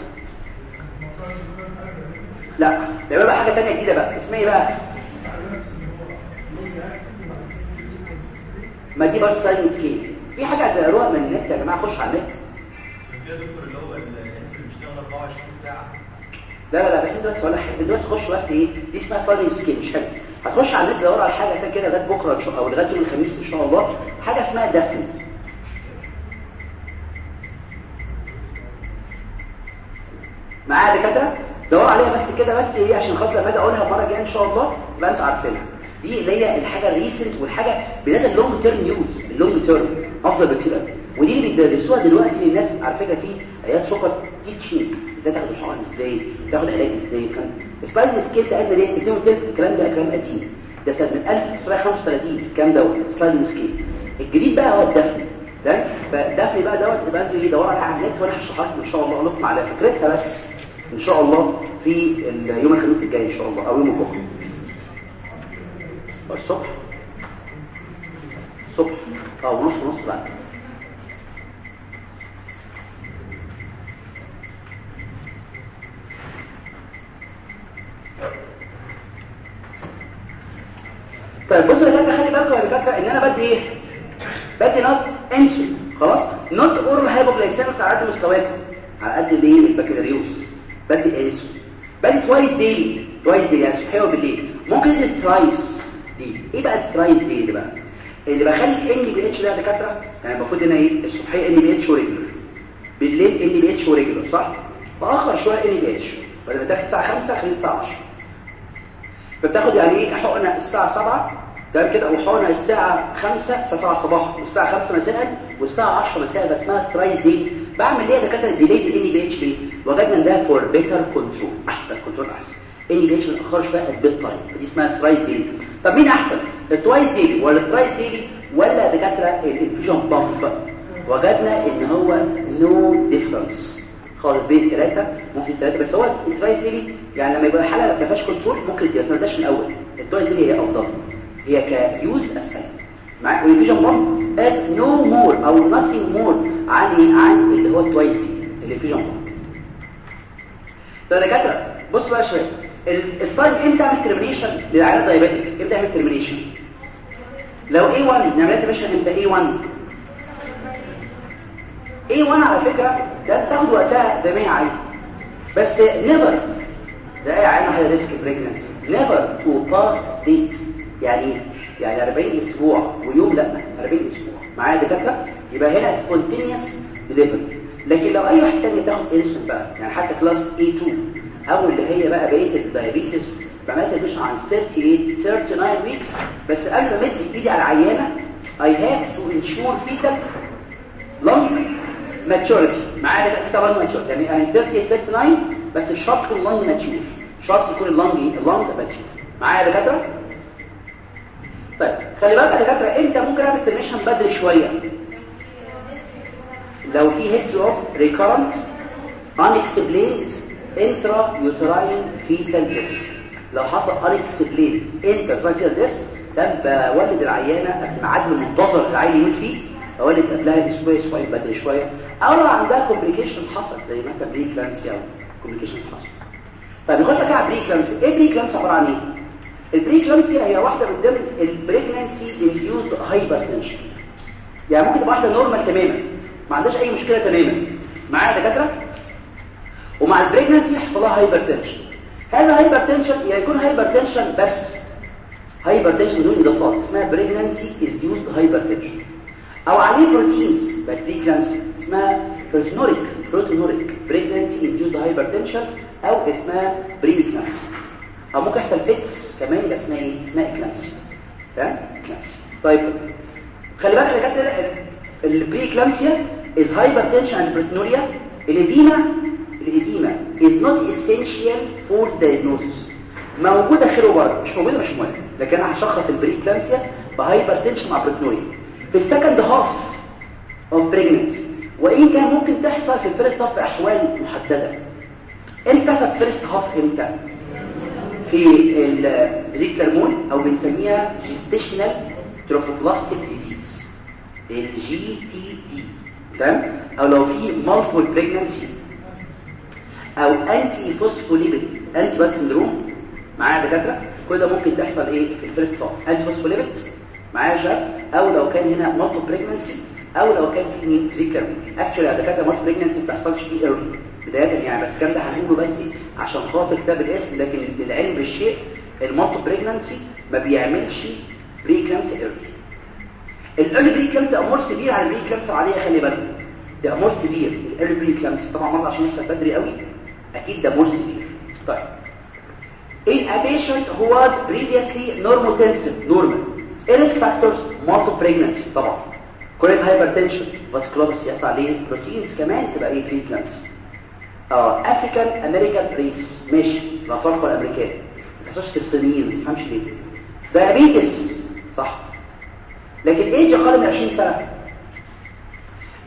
لا. ده بقى حاجة ثانية جديدة بقى. اسمها إيه بقى؟ ما دي برضه sliding scale في حاجة هتقروها من النت يا جماعة خش على النت. لا لا لا بس انت بس ولا انت بس خش بس إيه؟ دي اسمها sliding scale مش حاجة هتخش على النت تدور على حاجة كده لغاية بكرة إن شاء أو لغايه يوم الخميس إن شاء الله. حاجة اسمها DAFNE. معايا دكاترة؟ دور عليها بس كده بس إيه عشان خاطر لما أجي أقولها المره الجايه إن شاء الله يبقى أنتوا عارفينها. دي اللي هي الحاجة ال recent والحاجة بدايه ال long term use اللونج تيرم أفضل بكتير قوي ودي اللي بيدرسوها دلوقتي للناس على فكرة في عيادات سكر teaching إزاي تاخد الحقن إزاي؟ تاخد علاج إزاي؟ كان sliding scale تقدر إيه 200 الكلام ده كلام قديم. ده سنة 1935 الكلام دوت sliding scale الجديد بقى هو ال DAFNE. ده فال DAFNE بقى دوت يبقى أنتوا إيه دوروا على النت وأنا هشرح إن شاء الله لكم على فكرتها بس. إن شاء الله في يوم الخميس الجاي إن شاء الله أو يوم الجمعة. الصبح الصبح أو نص نص بعد. طيب بصوا يا خلي بالكم يا دكاترة إن أنا بدي إيه بدي note انسولين خلاص؟ not oral hypoglycemic على قد مستواكم على قد الايه البكالوريوس. بدي انسولين بدي twice daily twice daily يعني الصبح وبالليل ممكن أدي thrice daily إيه بقى ال thrice daily اللي بقى؟ اللي بخلي NPH ده دكاترة يعني المفروض هنا إيه الصبحيه NPH و regular بالليل NPH و regular صح؟ بأخر شوية NPH بدل ما تاخد الساعة 5 خلي الساعة 10 فبتاخد يعني إيه؟ حقنة الساعة 7 تمام كده؟ وحقنة الساعة 5 الساعة 7 صباحا والساعة 5 مساء والساعة 10 مساء بس اسمها thrice daily. بعمل ليه دكاترة delay NPH بي وجدنا ان ده for better control أحسن control أحسن. NPH ما تاخرش بقى ال bed time دي اسمها thrice daily طب مين أحسن؟ ال twice daily ولا ال thrice daily ولا دكاترة ال infusion pump. وجدنا إن هو no difference خالص بين ثلاثة ممكن ثلاثة بس هو الترايس دي يعني لما يبقى الحالة ما فيهاش كنترول ممكن دي أصلا من الأول. الترايس دي هي أفضل. هي كيوز اسهل مع والفيجن بامب اد نو مور أو nothing مور عن؟ عن اللي هو التوايس دي اللي فيجن بامب فدكاترة بص بقى شوية الفايل إمتى اعمل ترمينيشن للعيان دايابيتك إمتى اعمل ترمينيشن لو A1 نعملها ترمينيشن إمتى؟ A1 A1 على فكرة ده تاخد وقتها زي ما هي عايزة بس never ده إيه عيانة واحدة risk pregnancy never to pass date. يعني يعني 40 أسبوع ويوم لأ 40 أسبوع. معايا دكاترة؟ يبقى هنا spontaneous delivery. لكن لو أي واحد تاني تاخد انسولين بقى يعني حتى class A2 أو اللي هي بقى بقية ال diabetes بعملها تدوش عن 38 39 weeks بس قبل ما امد ايدي على العيانة I have to ensure fetal lung maturity. معايا ده في طبعا maturity. يعني يعني 30 39 بس الشرط lung mature. شرط يكون ال lung ال lung mature. معايا يا دكاترة؟ طيب خلي بالك يا دكاترة انت ممكن اعمل termination بدري شوية. لو في history of recurrent unexplained intrauterine fetal death لو حصل unexplained intrauterine death ده بولد العيانة في الميعاد المنتظر العيل يموت فيه بولد قبلها باسبوع شوية بدري شوية. أو لو عندها complication حصل زي مثلا preeclampsia أو complication حصل. طيب نخش بقى على preeclampsia إيه preeclampsia عبارة عن إيه؟ ال preeclampsia هي واحدة من ضمن ال pregnancy induced hypertension يعني ممكن تبقى واحدة normal تماما ما عندهاش أي مشكلة تماما. معايا دكاترة؟ ومع ال pregnancy يحصل لها hypertension هذا hypertension يا يكون hypertension بس. hypertension بدون اضافات اسمها pregnancy induced hypertension أو عليه proteins pregnancy اسمها proteinuric proteinuric pregnancy induced hypertension أو اسمها preeclampsia أو ممكن يحصل fits كمان يبقى اسمها إيه؟ اسمها eclampsia تمام؟ eclampsia طيب خلي بالك يا كابتن ال preeclampsia is hypertension and proteinuria. ال edema ال edema is not essential for diagnosis. موجودة خير وبرد مش موجودة مش مهم. لكن أنا هشخص ال preeclampsia ب hypertension مع proteinuria في ال second half of pregnancy وإن كان ممكن تحصل في ال first half في أحوال محددة؟ إمتى تحصل first half إمتى؟ في البريكلرمون أو بنسميها gestational trophoblastic disease ال GTD. تمام؟ أو لو في multiple pregnancy أو antiphospholipid antibody syndrome معايا دكاترة؟ كل ده ممكن تحصل إيه؟ في ال first توب antiphospholipid معايا يا شباب؟ أو لو كان هنا multiple pregnancy أو لو كان في ذكر. actually يا دكاتره multiple pregnancy ما بتحصلش فيه early بداية يعني بس الكلام ده هنقوله بس عشان خاطر كتاب الاسم لكن العلم بالشيء ال multiple pregnancy ما بيعملش بريكلانسي ايرلي الايرلي بريكلامس أمور سبير على البريكلامس عليها خلي بالك ده أمور سبير الايرلي بريكلامس طبعا مره عشان يحصل بدري قوي. أكيد ده أمور سبير طيب. In a patient who was previously normotensive normal. Risk factors. Multiple pregnancy طبعا. Chronic hypertension vascular يحصل عليه بروتينز كمان تبقى إيه بريكلامس آه افريكان امريكان ريس ماشي. الافارقه الأمريكان. ما تحصلش في الصينيين ما تفهمش ليه. diabetes صح. لكن ايج أقل من 20 سنة؟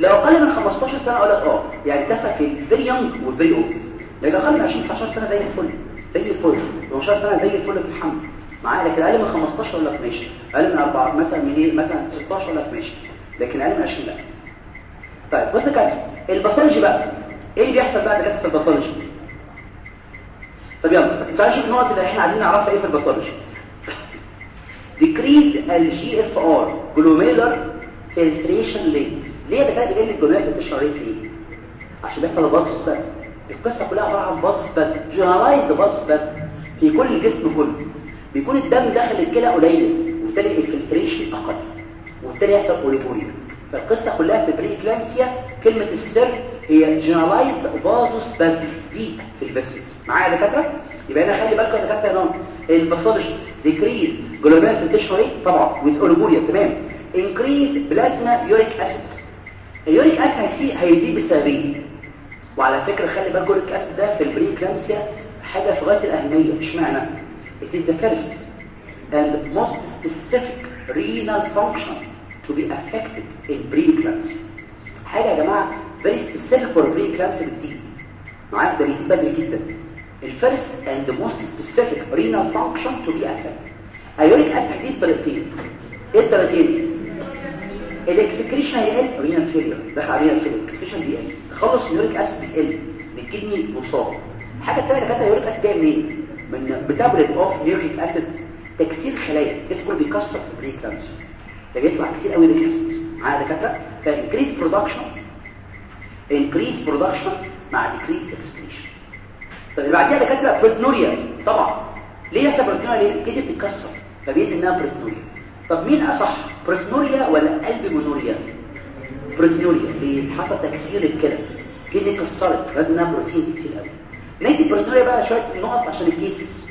لو أقل من 15 سنة أقول لك آه يعني في very young و very old لكن أقل من 20 19 سنة زي الفل. زي الفل. 18 سنة زي الفل في الحمل. معايا. لكن أقل من 15 أقول لك ماشي. أقل من 4 مثلا من إيه؟ مثلا 16 أقول لك ماشي. لكن أقل من 20 لا. طيب بص كده ال pathology بقى إيه اللي بيحصل بقى في ال pathology؟ طب يلا تعالوا نشوف النقط اللي إحنا عايزين نعرفها إيه في الباثولوجي. Decrease الجي اف ار glomerular filtration rate. ليه ده كده بيقل الجلوميرولار filtration ليه عشان بيحصل باص بس. القصة كلها عبارة عن باص بس. جنرالايزد باص بس. في كل الجسم كله. بيكون الدم داخل الكلى قليل وبالتالي الفلتريشن أقل. وبالتالي يحصل oliguria فالقصة كلها في preeclampsia كلمة السر هي generalized vasospasm دي في ال vessels معايا دكاترة؟ يبقى أنا خلي بالكم يا دكاترة هنا ال pathology decrease glomerular filtration rate طبعا with oliguria تمام؟ increase plasma uric acid ال uric acid هيزيد بسببين. وعلى فكرة خلي بالكم ال uric acid ده في ال preeclampsia حاجة في غاية الأهمية. اشمعنى؟ It is the first and most specific renal function to be affected in preeclampsia. حاجة يا جماعة very specific for preeclampsia بتزيد معاك ده بيزيد بدري جدا. ال first and the most specific renal function to be affected. ال uric acid هيزيد بطريقتين إيه الطريقتين ال excretion هيقل renal failure دخل renal failure ال excretion بيقل تخلص ال uric acid بيقل ال kidney مصاب. الحاجة الثانية كانت ال uric acid جاي منين؟ من metabolism of uric acid تكسير خلايا. الجسم كله بيكسر في ال preeclampsia ده بيطلع كتير قوي uric acid معايا دكاترة؟ ف increase production increase production مع decrease excretion طب اللي بعديها دكاترة proteinuria طبعا. ليه يحصل proteinuria ليه؟ ال kidney بتتكسر. فبيزيد إنها proteinuria طب مين أصح؟ proteinuria ولا albuminuria proteinuria اللي حصل تكسير الكلى. kidney اتكسرت. لازم إنها بروتين كتير قوي. نكتب proteinuria بقى شوية نقط عشان ال cases.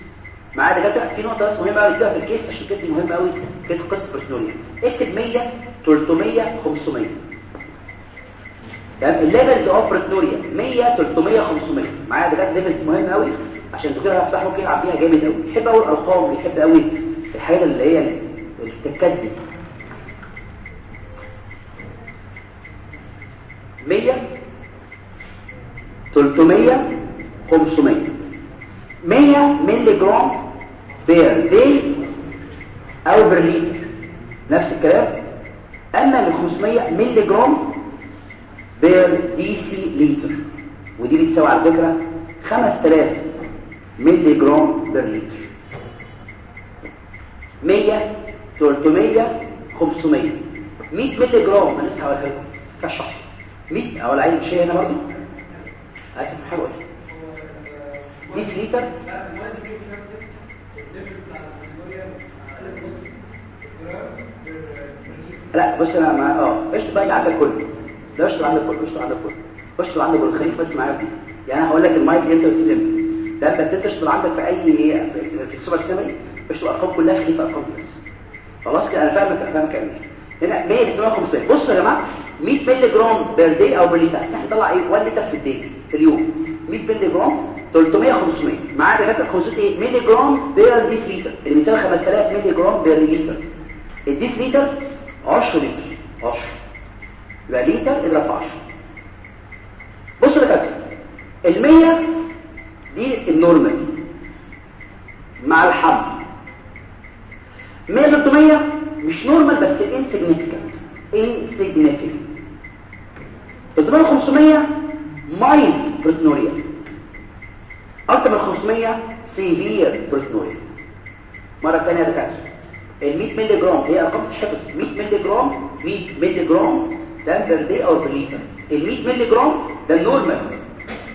معايا دكاتره في نقطه بس مهمه قوي في ال case عشان ال case مهم قوي case قصه proteinuria اكتب 100 300 500 تمام؟ ال levels of proteinuria 100 300 500 معايا دكاتره levels مهم قوي عشان الدكتور هيفتح ممكن يلعب بيها جامد قوي بيحب قوي الأرقام بيحب قوي الحاجات اللي هي التكدي 100 300 500 100 مللي جرام per day أو per لتر نفس الكلام. أما ال 500 مللي جرام per deciliter ودي بتساوي على فكرة 5000 مللي جرام بير لتر 100 300 500 100 مللي جرام أنا لسه هقولها لكم. استشرح 100 أو العين شيء هنا برضو اسف حاول 100 لتر لا بص أنا مع أه اشطب بقى عندك كله ده اشطب عندك كله اشطب عندك كله اشطب عندك كله خليك بس معايا. دي يعني أنا هقول لك المايك أنت وسلم ده بس انت اشطب عندك في اي في السوبر سيمري اشطب أرقام كلها خليك أرقام بس. خلاص كده أنا فاهمك فاهمك يعني هنا 100 350 بصوا يا جماعة 100 مللي جرام بير دي أو بير لتر استحي طلع إيه؟ 1 لتر في الدي في اليوم. 100 مللي جرام 300 500 معاه دكاتره 500 إيه؟ مللي جرام بير ديس لتر بيساوي 5000 مللي جرام بير لتر الديس لتر 10 لتر 10 يبقى لتر اضرب في 10 بصوا يا دكاتره ال 100 دي ال normal. مع الحمل 100 300 مش normal بس insignificant. insignificant. 300 500 mild proteinuria أكتر من 500 severe proteinuria مرة ثانية يا دكاترة. ال 100 مللي جرام هي أرقام تتحفظ 100 مللي جرام 100 مللي جرام ده per day أو per لتر ال 100 مللي جرام ده ال normal.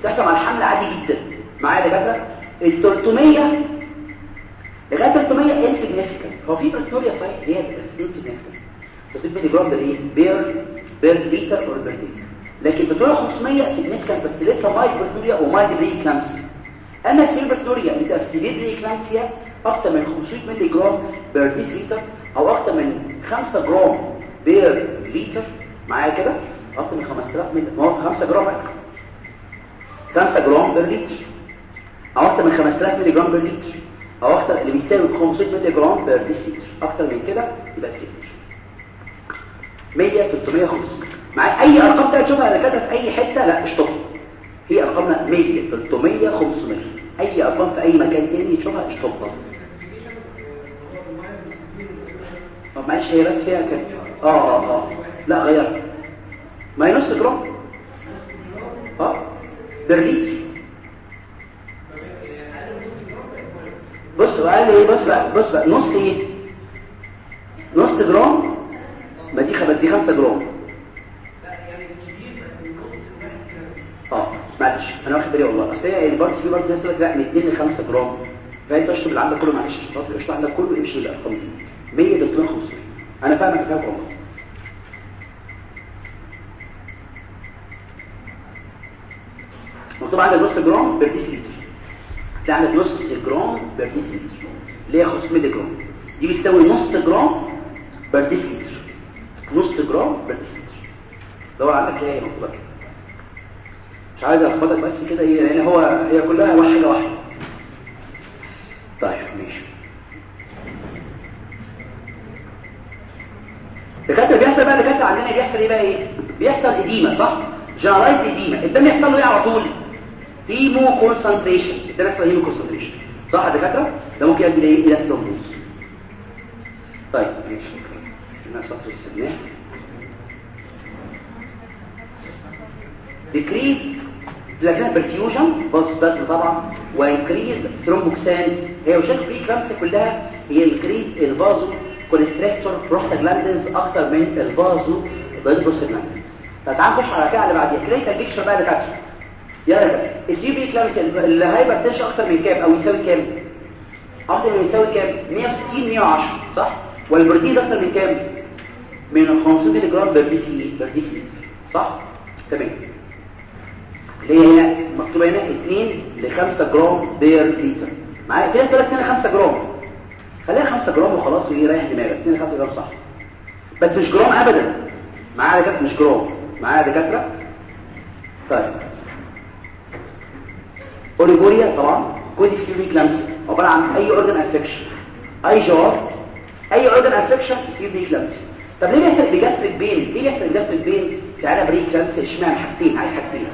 تحصل على الحمل عادي جدا. معايا يا دكاترة؟ ال 300 لغاية 300 insignificant هو في proteinuria صحيح زياده بس insignificant 300 مللي جرام per إيه؟ per per لتر or per لتر لكن 300 500 significant بس لسه mild proteinuria و mild بتبقى في preeclampsia أكتر من 500 مللي جرام per deciliter أو أكتر من 5 جرام per لتر. معايا كده؟ أكتر من 5000 مللي. ما هو 5 جرام 5 جرام per لتر. أو أكتر من 5000 مللي جرام per لتر. أو أكتر اللي بيساوي 500 مللي جرام per deciliter أكتر من كده يبقى severe 100 300 500 مع أي أرقام تانية تشوفها أنا كاتب في أي حتة؟ لا اشطب هي أرقامنا 100 300 500 أي أرقام في أي مكان تاني تشوفها اشطبها طب معلش هي بس فيها كده. آه آه آه. لا غيرها ما هي نص جرام آه. برليتر بص بقى إيه؟ بص بقى بص بقى. نص إيه؟ نص جرام. ما دي دي 5 جرام. آه معلش أنا واخد بالي والله. أصل هي ال part في part ناس تقول لك لا من 2 ل 5 جرام. فأنت اللي عندك كله معلش اشطب اشطب عندك كله امشي بالارقام دي 100 300 500 أنا فاهمك فاهم والله. مكتوب عندك نص جرام per deciliter. تلاقي عندك نص جرام per deciliter. اللي هي 500 مللي جرام؟ دي بتساوي نص جرام per deciliter. نص جرام per deciliter. دور عندك هي مكتوبه كده مش عايز أخبطك بس كده إيه لأن هو هي كلها حاجة واحدة. طيب ماشي. دكاترة بيحصل بقى دكاترة عندنا بيحصل إيه بقى إيه؟ بيحصل edema صح؟ generalized edema الدم يحصل له إيه على طول؟ هيمو كونسنتريشن الدم يحصل هيمو كونسنتريشن صح يا دكاترة؟ ده ممكن يؤدي لايه إلى ثرومبوز طيب ماشي. هنا سطر السنة decrease perfusion بص بس طبعا وانكريز ثرومبوكسانز هي وشكل فري كلامس كلها هي انكريز الفازو كونستريكتور بروستاجلاندينز أكتر من الفازو بروستاجلاندينز فتعال نخش على كده اللي بعديها. clinical picture بقى دكاتره يلا ال severe preeclampsia ال hypertension أكتر من كام؟ أو يساوي كام؟ أكتر من يساوي كام؟ 160 110 صح؟ والبروتين أكتر من كام؟ من 500 ملي جرام per deci per deci صح؟ تمام. هي هنا مكتوبة هنا 2 ل 5 جرام per لتر معايا؟ في ناس تقول لك 2 ل 5 جرام. خليها 5 جرام وخلاص ويريح دماغك. 2 ل 5 جرام صح. بس مش جرام ابدا. معايا دكاترة؟ مش جرام. معايا دكاترة؟ طيب. أوريجوريا طبعا. كوديك سيري كلامسي عبارة عن أي اورجن افكشن أي جار أي اورجن افكشن يصير بيه كلامسي طب ليه بيحصل بجاستريك بين ليه بيحصل بجاستريك بين تعالى بريك كلامسي اشمعنى حاجتين؟ عايز حاجتين.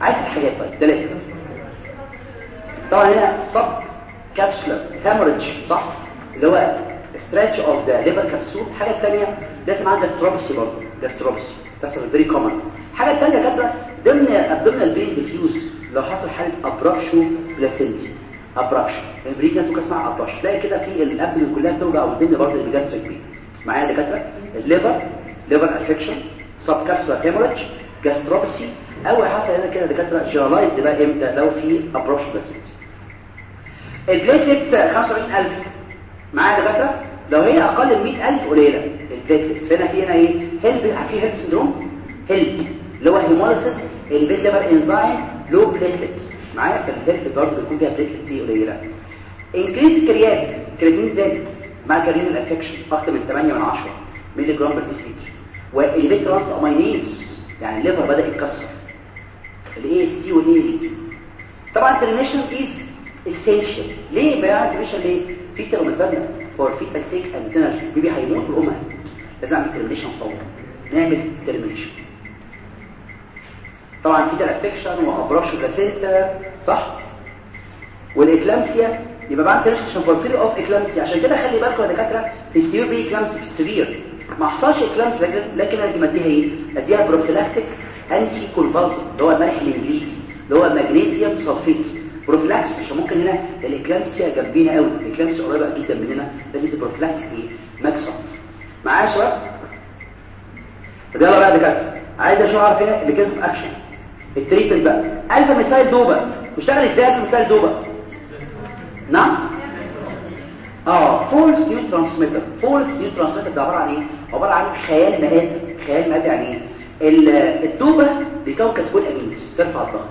عايز حاجات طيب ثلاثة طبعا هنا صب كابسولر هاموريدج صح؟ اللي هو ستريتش اوف ذا ليفر كبسول الحاجة الثانية لازم عندها جاستروبسي برضه جاستروبسي بتحصل فيري كومن الحاجة الثانية كده ضمن ابدومينال بين ديفيوز لو حصل حالة ابراكشو بلاسنتي ابراكشو البريك ناس ممكن اسمها ابراكشو تلاقي كده في الابل كلها بتوجع والدنيا برضه الجاستريك بين معايا دكاتره الليفر ليفر افكشن سب كابسولر هيموريدج جاستروبسي أول حصل هنا كده دكاترة جنرالايزد بقى إمتى؟ لو في ابروش بلاسنتي ال platelets 75000 معايا دكاترة؟ لو هي أقل من 100000 قليلة. ال platelets هنا في هنا إيه؟ HELLP في HELLP syndrome؟ HELLP اللي هو hemolysis elevated liver enzyme low platelet معايا؟ فال HELLP برضه بيكون فيها platelets قليلة. increase creat creatinine زاد. مع renal affection. أكتر من 8 من 10 مللي جرام per deciliter وال transaminase. يعني ال liver بدأ يتكسر. ال AST وال A طبعا ال termination is essential. ليه؟ بقى ال termination ليه في termination for fetal sake and maternal baby هيموت والام لازم نعمل termination فورا نعمل termination طبعا في affection و abruptio placenta صح؟ وال eclampsia يبقى بعد termination for fear of eclampsia عشان كده خلي بالكم يا دكاترة في ال severe pre في ال severe ما حصلش eclampsia لكن لازم أديها إيه؟ أديها prophylactic anticonvulsant اللي هو الملح الإنجليزي اللي هو magnesium sulfate prophylaxis عشان ممكن هنا ال eclampsia جنبينا قوي ال eclampsia قريبة جدا مننا لازم prophylactic إيه؟ mag sulph معايا يا شباب؟ يلا بقى دكاترة. عايز أشوف أعرف هنا ال mechanism action. ال treatment بقى. alpha methyldopa. بيشتغل إزاي alpha methyldopa؟ نعم؟ آه false neurotransmitter false neurotransmitter ده عبارة عن إيه؟ عبارة عن خيال مآت خيال مآت يعني إيه؟ الدوبة بيكون catecholamines ترفع الضغط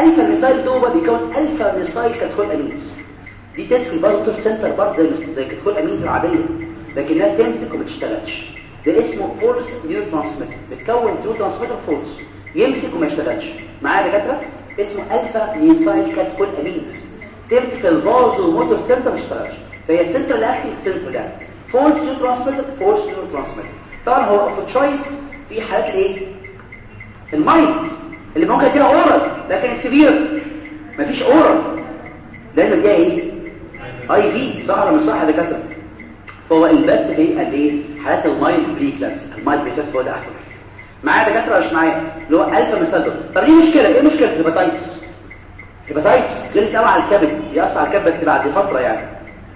alpha methyldopa بيكون alpha methyl catecholamines دي تدخل برضه center برضه زي زي catecholamines العادية. لكنها تمسك وما تشتغلش. ده اسمه false neurotransmitter بتكون neurotransmitter false يمسك وما يشتغلش. معايا دكاترة؟ اسمه alpha methyl catecholamines تمسك ال vasomotor center ما يشتغلش. فهي ال center اللي ال center ده. false neurotransmitter false neurotransmitter طبعا هو في choice في حالات الايه ال mild اللي ممكن فيها oral لكن ال severe مفيش oral لازم فيها إيه؟ IV صح ولا مش صح يا دكاترة؟ فهو ال best في قد إيه؟ حالات ال mild preeclampsia ال mild preeclampsia هو ده أحسن. معايا دكاترة مش معايا؟ اللي هو alpha methyldopa طب ليه مشكلة؟ إيه مشكلة ال hepatitis؟ hepatitis غير قوي على الكبد. بيأثر على الكبد بس بعد فترة يعني.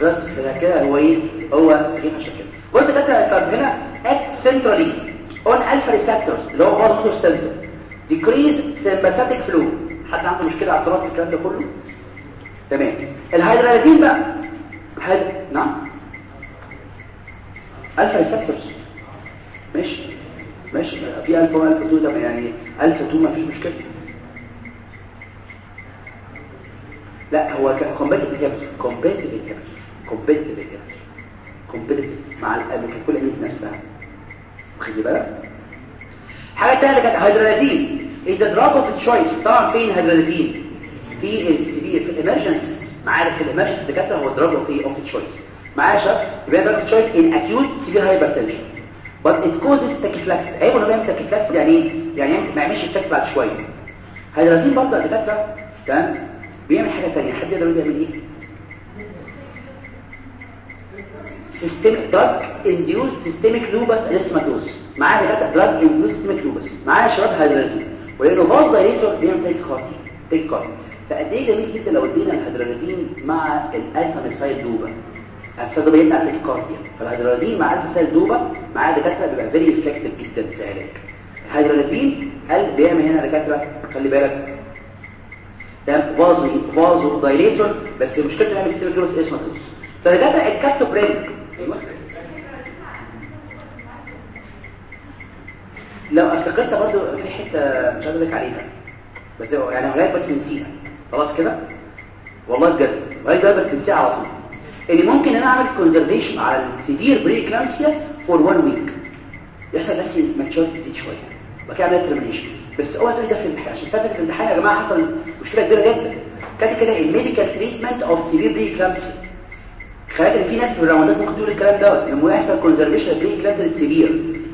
بس كده هو إيه؟ هو صحيح عشان كده. قلت دكاترة طب هنا act centrally. on alpha receptors اللي هو center decrease sympathetic flow حد عنده مشكلة اعتراض في الكلام ده كله؟ تمام. ال hydralazine بقى. hyd... نعم. alpha receptors ماشي. ماشي. في alpha و alpha 2 ده يعني الفا 2 ما فيش مشكلة. لا هو competitive capture competitive capture competitive capture competitive مع انيس نفسها. واخد بالك؟ حاجة ثانية كانت hydralazine is the drug of choice. طبعا فين hydralazine في ال severe في ال emergencies معانا في ال emergencies الدكاترة هو ال drug of of choice معايا يا شباب؟ يبقى drug choice in acute severe hypertension but it causes tachyphylaxis. عيب انه بيعمل tachyphylaxis يعني إيه؟ يعني ما يعملش effect بعد شوية. hydralazine برضه الدكاتره تمام. بيعمل حاجة ثانية حد يقدر يعمل إيه؟ Systemic drug induced systemic lupus. Erythematosus معايا دكاتره drug induced systemic lupus. معايا شباب hydralazine ولأنه vasodilator بيعمل tachycardia tachycardia فقد إيه جميل جدا لو ادينا ال hydralazine مع ال alpha alpha dopa يمنع tachycardia فال hydralazine مع alpha methyldopa مع دكاترة بيبقى very effective جدا في العلاج. الهيدرالازين قال بيعمل هنا دكاترة خلي بالك. ده فازو فازو دايليتور بس مشكلته بيعمل سيميكلوس اسماتوس فدكاترة الكابتوبرين لو اصل القصة برضو في حتة مش عايز لك عليها. بس يعني لغايه بس نسيها. خلاص كده؟ والله بجد. لغايه بس نسيها على طول. إن ممكن أنا أعمل كونزرفيشن على السيفير بري كلامسيا for 1 week يحصل بس maturity تزيد شوية. بعد كده أعمل termination بس اوعى تقول ده في الامتحان عشان في الامتحان يا جماعة حصل مشكلة كبيرة جدا. كانت كده ال medical treatment of severe preeclampsia ان في ناس في ال round ات ممكن تقول الكلام دوت لما يحصل conservation preeclampsia ال severe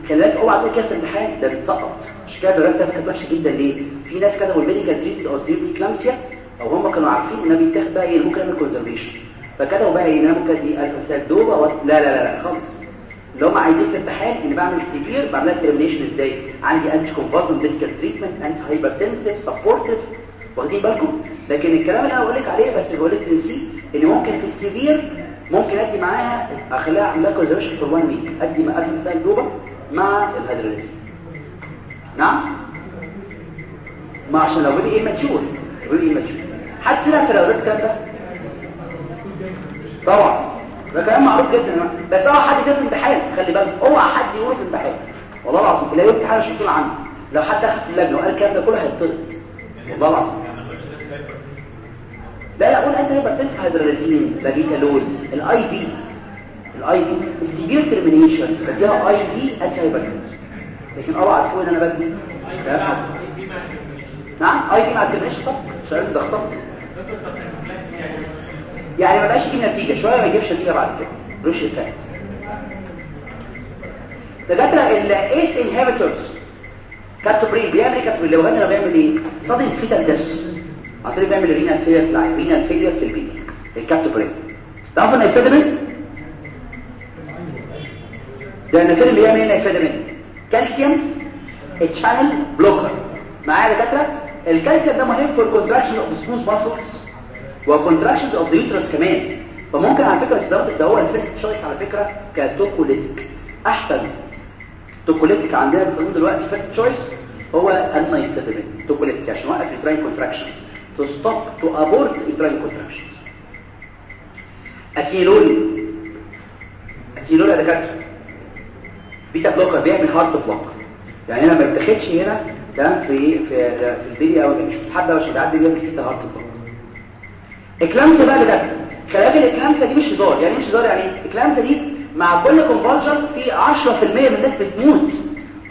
خلي بالك اوعى تقول كده في الامتحان ده بيتسقط. مش كده؟ الدراسه كانت وحشه جدا. ليه؟ في ناس كتبوا ال medical treatment of severe eclampsia أو هم كانوا عارفين انها بيتاخد بقى إيه ممكن يعمل conservation فكتبوا بقى إيه ممكن دي alpha dopa و... لا لا لا لا خالص. اللي هم عايزين في الامتحان إن بعمل severe بعملها termination إزاي؟ عندي anticonvulsant medical treatment antihypertensive supportive واخدين بالكم؟ لكن الكلام اللي أنا بقول لك عليه بس بقول لك تنسيه إن ممكن في ال severe ممكن أدي معاها اخليها اعملها conservation في 1 week أدي مع alpha dopa مع ال hydralazine نعم؟ ما عشان لو بيبقى إيه mature بيبقى إيه ماتشور حد سمع في الاولاد الكلام ده طبعا. ده كلام معروف جدا. بس اوعى حد يدخل امتحان خلي بالك. اوعى حد يقول في امتحان. والله العظيم لا يمكن حاجة شفتونا عنه. لو حد دخل في اللجنة وقال الكلام ده كله هيطرد والله العظيم. لا لا قول انت هيبقى تنفع هيدرالازين لاجيتالول الاي بي الاي بي السيفير ترمينيشن بديها اي بي انتي هايبرتنسيف لكن أوعى تقول إن أنا بدي. نعم IV مع ال termination طب شغال ده خطب يعني ما بقاش فيه نتيجة. شوية ما يجيبش نتيجة بعد كده. ملوش effect دكاترة ال ACE inhibitors captopril بيعمل إيه كابتوبرين لو أنا بيعمل إيه؟ sudden fetal death عشان بيعمل renal failure في العين. renal failure في البيت. الكابتوبرين تعرفوا إن ال nifedipine ده النفيل بيعمل إيه ال nifedipine calcium channel blocker. معايا يا دكاترة؟ الكالسيوم ده مهم في ال contraction of smooth muscles و contractions of the uterus كمان. فممكن على فكرة الزوات ده هو ال first choice على فكرة ك tocolytic. أحسن. tocolytic عندنا بنستخدمه دلوقتي first choice هو ال nifedipine tocolytic عشان يوقف ال uterine contractions to stop to abort ال uterine contractions atenolol atenolol يا دكاتره beta blocker بيعمل heart block يعني هنا ما بتاخدش هنا تمام في في في ال baby أو مش بتحب عشان تعدي بيعمل fetal heart block ال eclampsia بقى ده خلاك ال eclampsia دي مش هزار يعني مش هزار يعني ال eclampsia دي مع كل convulsion في 10% من الناس بتموت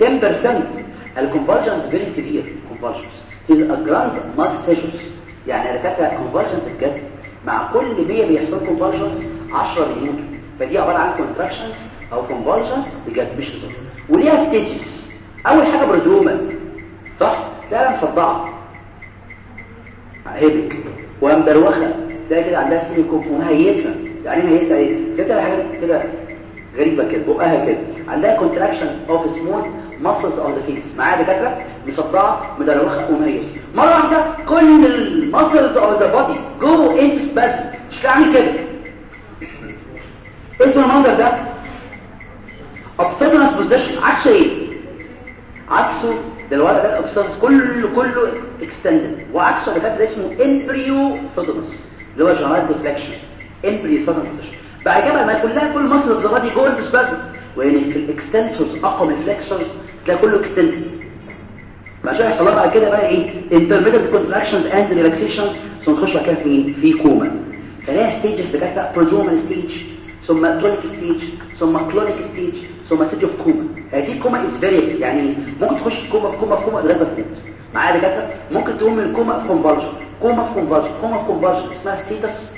10% ال convulsion very severe convulsions is a grand يعني دكاتره convulsion بجد مع كل 100 بيحصل convulsions 10 بيموتوا فدي عبارة عن contractions أو convulsions بجد مش هزار وليها stages أول حاجة prodromal صح؟ لا مصدعة. هيبك. ومدروخه تلاقي كده عندها سيليكون ومهيسه يعني مهيسة؟ إيه؟ كده حاجة كده غريبة كده بقها كده. عندها contraction of small muscles of the face معايا دكاترة؟ مصدعه مدروخه ومهيسه مرة واحدة كل ال muscles of the body go into spasm مش عامل كده. اسم المنظر ده. opisthotonus position عكس إيه؟ عكسه ده الولد ده ال opisthotonus كله كله extended وعكسه ده كده اسمه emprosthotonus اللي هو general flexion emprosthotonus بعد كده ما كلها كل ال muscles الزغادي go into spasm وين في ال extensors اقوى من ال flexors تلاقي كله extended عشان يحصل بعد كده بقى إيه؟ Intermittent contractions and relaxations. ثم بقى كده في مين في كوما. فلها stages دكاتره prodromal stage ثم clonic stage ثم clonic stage ثم stage of coma هذه ال coma is very يعني ممكن تخش كوما في كوما في كوما لغاية ما تموت. معايا دكاترة؟ ممكن تقوم من الكوما في convulsion coma في convulsion coma في convulsion اسمها status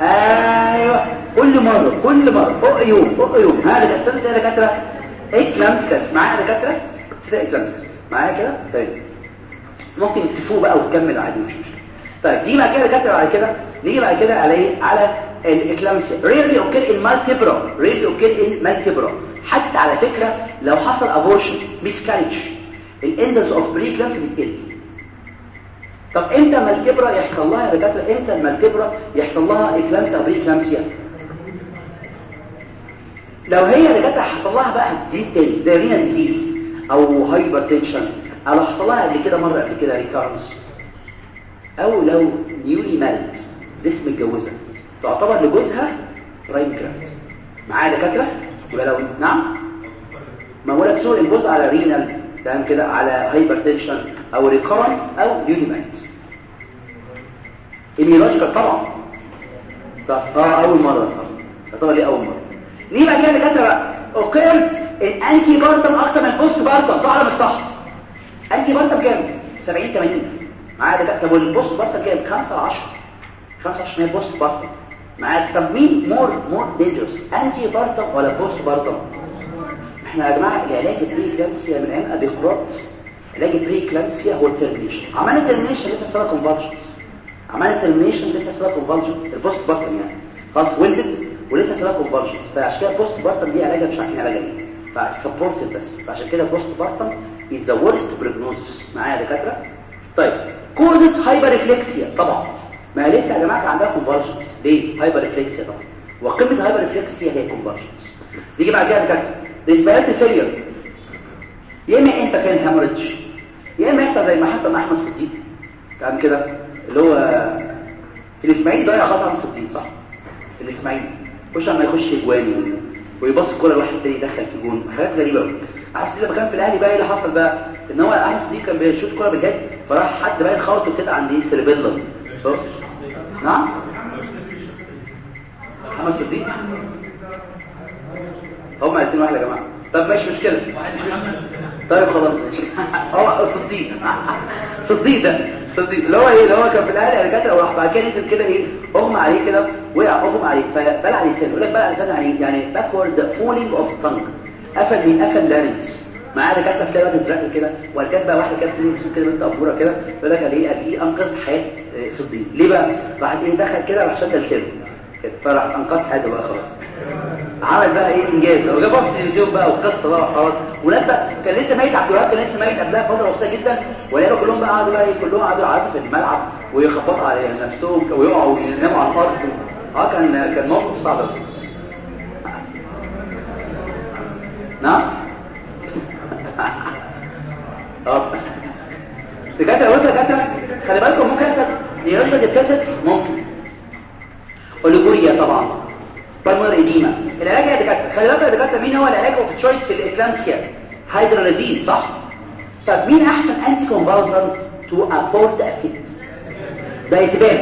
أيوه كل مرة كل مرة فوق يوم فوق يوم. هذا الاساس يا دكاترة. eclampticus معايا يا دكاترة؟ كده eclampticus معايا كده؟ طيب. ممكن تفوق بقى وتكمل عادي مش مشكلة. طيب دي بقى كده دكاترة بعد كده نيجي بعد كده على إيه؟ على ال eclampsia rarely occur in multipara rarely occur in multipara حتى على فكرة لو حصل abortion miscarriage ال incidence of preeclampsia بتقل طب إمتى multipara يحصل لها يا دكاترة؟ إمتى multipara يحصل لها eclampsia أو preeclampsia لو هي دكاترة حصل لها بقى disease تاني زي renal disease أو hypertension أو حصل لها قبل كده مرة قبل كده recurrence أو لو newly married لسه متجوزة. تعتبر لجوزها primigravida معايا دكاترة؟ يبقى لو نعم؟ معموله بسوء الجزء على renal تمام كده؟ على hypertension أو recurrent أو newly married immunological طبعا. طب آه أول مرة. صح تعتبر دي أول مرة. ليه بقى كده دكاترة؟ بقى okay ال antepartum أكتر من ال postpartum صح ولا مش صح antepartum كام 70 80 معايا دكاترة طب وال postpartum كام 5 10 15 من postpartum معايا طب مين more more dangerous antepartum ولا postpartum إحنا يا جماعة العلاج ال preeclampsia من أيام أبي قراط علاج ال preeclampsia هو ال termination. عملنا ال termination لسه صار convulsion عملنا ال termination لسه صار convulsion ال postpartum يعني. خلاص ولدت ولسه صار convulsion فعشان كده ال postpartum دي علاجها مش عارفين علاجها إيه ف supportive بس. فعشان كده ال postpartum is the worst prognosis معايا يا دكاترة؟ طيب. causes hyperreflexia طبعا. ما لسه يا جماعة عندها convulsions ليه؟ hyperreflexia طبعا. وقيمه هايبر ريفلكسيا هي كونفرجنس نيجي بعد كده دكاترة. ريسبيرات الفيلير يا إما أنت كان هاموريدج يا إما يحصل زي ما حصل مع أحمد صديق. كان كده. اللي هو في الإسماعيلي ضيع خطا أحمد صديق صح؟ في الإسماعيلي. خش اما يخش جوان ويبص الكوره لواحد تاني يدخل في جون. حاجات غريبة قوي صديق لما كان في الأهلي بقى إيه اللي حصل بقى؟ إن هو احمد صديق كان بيشوط الكوره بالجد فراح حد بقى خبطه كده عند إيه؟ سيربيلا نعم؟ احمد صديق. هم الاثنين واحد يا جماعة. طب ماشي مشكله مش مشكله طيب خلاص. هو صديق. صديق صديق. اللي هو إيه؟ اللي هو كان في الاهلي دكاتره وراح بعد كده نزل كده إيه؟ أغمى عليه كده وقع أغمى عليه. فبلع لسانه يقول لك بلع لسانه يعني يعني backward falling of tongue قفل من قفل larynx معاه دكاتره تلاقي واحد ازرق كده وكانت بقى واحدة كانت تنزل كده بنت اموره كده يقول لك قال إيه؟ قال إيه؟ انقذ حياة صديق. ليه بقى؟ راح إيه؟ دخل كده راح شد الكلمة فراح انقذ حياته بقى خلاص. عمل بقى إيه؟ إنجاز. هو جابها في التلفزيون بقى وقصة بقى وحوارات ولاد بقى كان لسه ميت عبد الوهاب كان لسه ميت قبلها فتره بسيطه جدا. ولقوا كلهم بقى قعدوا بقى كلهم قعدوا يعيطوا في الملعب ويخبطوا على نفسهم ويقعوا ويناموا على الأرض. آه كان كان موقف صعب. نعم؟ آه دكاترة قلت دكاترة خلي بالكم ممكن يحصل neurological deficits ممكن. oliguria طبعا. pulmonary edema العلاج يا دكاترة. خلي بالك يا دكاترة مين هو العلاج of choice في ال eclampsia؟ hydralazine صح؟ طب مين أحسن anticonvulsant to abort a fit diazepam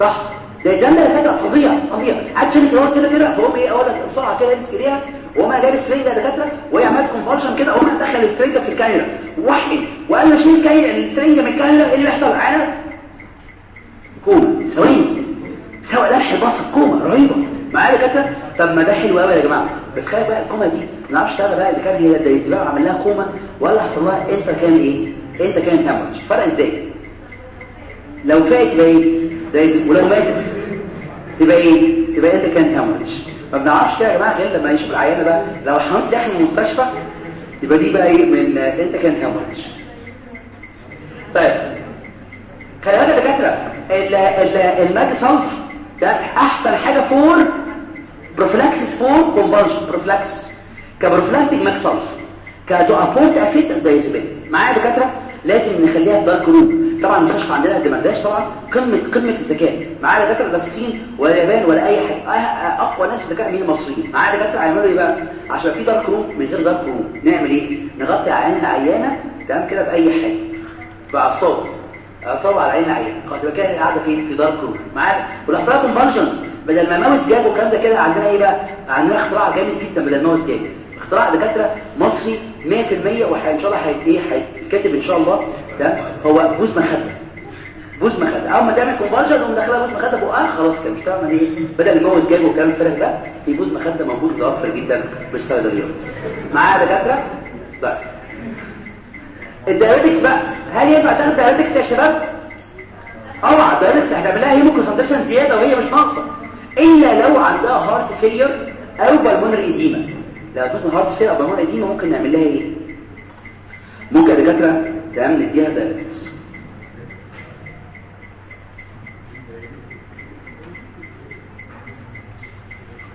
صح؟ دايزبان ده دكاترة فظيع فظيع قعد شيل الجوار كده كده فهم إيه أقول لك بسرعة كده يمسك ايديها وهو لابس سرير ده دكاترة وهي عملت كونفالشن كده وهو دخل السرير في الكايره وحد وقال له شيل كايره السرير من الكايره إيه اللي بيحصل؟ معانا كوما ثواني سواء لمح البصر كوما رهيبة. معايا دكاتره طب ما ده حلو قوي يا جماعة. بس خلي بقى الكوما دي ما اشتغل بقى إذا كان هي دايزبان عمل لها كوما ولا حصل لها إنت كان إيه؟ إنت كان هامج فرق إزاي؟ لو فاتت تبقى إيه دايز ولو ماتت تبقى إيه؟ تبقى intracranial hemorrhage ما بنعرفش كده يا جماعة غير لما نشوف العيانة بقى. لو حملت داخل المستشفى يبقى دي بقى إيه؟ من intracranial hemorrhage طيب. خلي بالك يا دكاترة ال mag sulph ده أحسن حاجة for prophylaxis for convulsion prophylaxis ك prophylactic mag sulph to abort a fit diazepam معايا دكاترة؟ لازم نخليها dark room طبعا المستشفى عندنا الدمرداش طبعا قمه قمة الذكاء. معايا دكاترة؟ لا الصين ولا اليابان ولا أي حاجة. أقوى ناس ذكاء مين؟ المصريين. معايا دكاترة؟ هيعملوا إيه بقى عشان في dark room من غير dark room نعمل إيه؟ نغطي عيان العيانه تمام كده؟ بأي حاجة. بعصابة. عصابة على عين خلاص يبقى كده قاعدة فين في dark room معاك. والاختراع convulsions بدل ما ماوس جاب والكلام ده كده عندنا إيه بقى؟ عندنا اختراع جامد جدا بدل ماوس جاب اختراع دكاترة مصري 100% وان شاء الله إيه؟ هيتكتب إن شاء الله. ده هو بوز مخدة. بوز مخدة. أول ما تعمل convulsion ومن داخلها بوز مخدة بقى خلاص كده. مش تعمل إيه بدل الماوس جاب والكلام الفارغ ده في بوز مخدة موجود متوفر جدا. بالصيدليات معايا دكاترة؟ طيب ال diuretics بقى هل ينفع تاخد diuretics يا شباب؟ أوعى ال diuretics هتعمل لها hemoconcentration زيادة وهي مش ناقصة. إلا لو عندها heart failure أو pulmonary edema لو تكون heart failure أو pulmonary edema ممكن نعمل لها إيه؟ ممكن دكاترة تمام نديها diuretics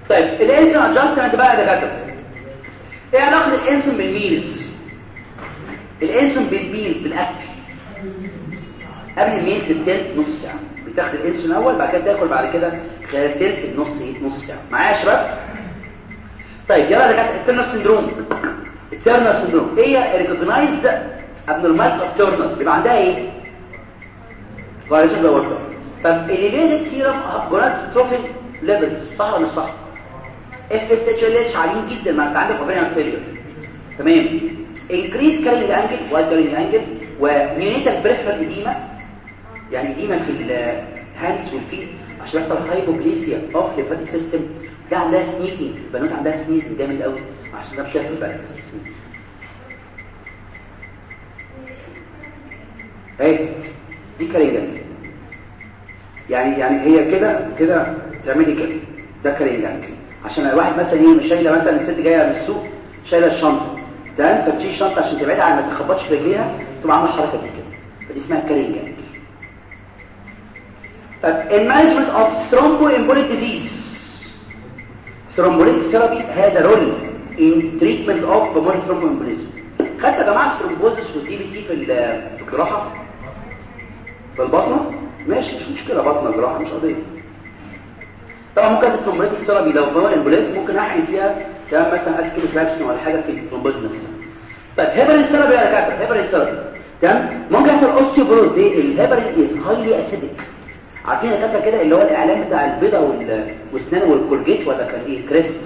طيب الانسولين adjustment بقى يا دكاترة. إيه علاقة الانسولين بال meals؟ الانسولين بال meals بالأكل. قبل ال meals بتلت نص ساعة. بتاخد الانسولين اول بعد كده تاكل بعد كده خلال تلت نص نص ساعة. معايا يا شباب؟ طيب يلا دكاترة ال Turner syndrome ال Turner syndrome هي recognized abnormalities of Turner بيبقى عندها إيه؟ virus the word طب elevated serum gonadotrophin levels صح ولا مش صح؟ FSH LH عاليين جدا ما انت عندك ovarian failure تمام؟ carrying angle wide carrying angle و neonatal peripheral edema يعني اديما في الهاندز والفيت عشان يحصل هايبوبليسيا اوف ليمفاتيك سيستم ده عندها سنيزنج البنات عندها سنيزنج جامد قوي عشان ده مش شايف البنات اهي دي كارينج انجل يعني يعني هي كده كده تعملي كده. ده كارينج انجل عشان الواحد مثلا إيه مش شايلة مثلا الست جاية من السوق شايلة الشنطة. ده فبتشيل الشنطه عشان تبعدها عن ما تخبطش في رجليها تقوم عامله الحركه دي كده فدي اسمها carrying angle طب ال management of thromboembolic disease thrombolytic therapy has a role in treatment of pulmonary thromboembolism خدت يا جماعة ال thrombosis وال DVT في الجراحة؟ في البطنة؟ ماشي مش مشكلة بطنة جراحة مش قضية. طبعا ممكن ال thrombolytic therapy لو pulmonary embolism ممكن احقن فيها مثلا 1000 كيلو فلاكسين ولا حاجة في ال thrombus نفسها. طيب heparin therapy يا دكاتره heparin therapy تمام؟ ممكن يحصل osteoporosis the heparin is highly acidic عارفين يا دكاتره كده اللي هو الإعلان بتاع البيضة والاسنان وال Colgate ولا كان إيه؟ Crest.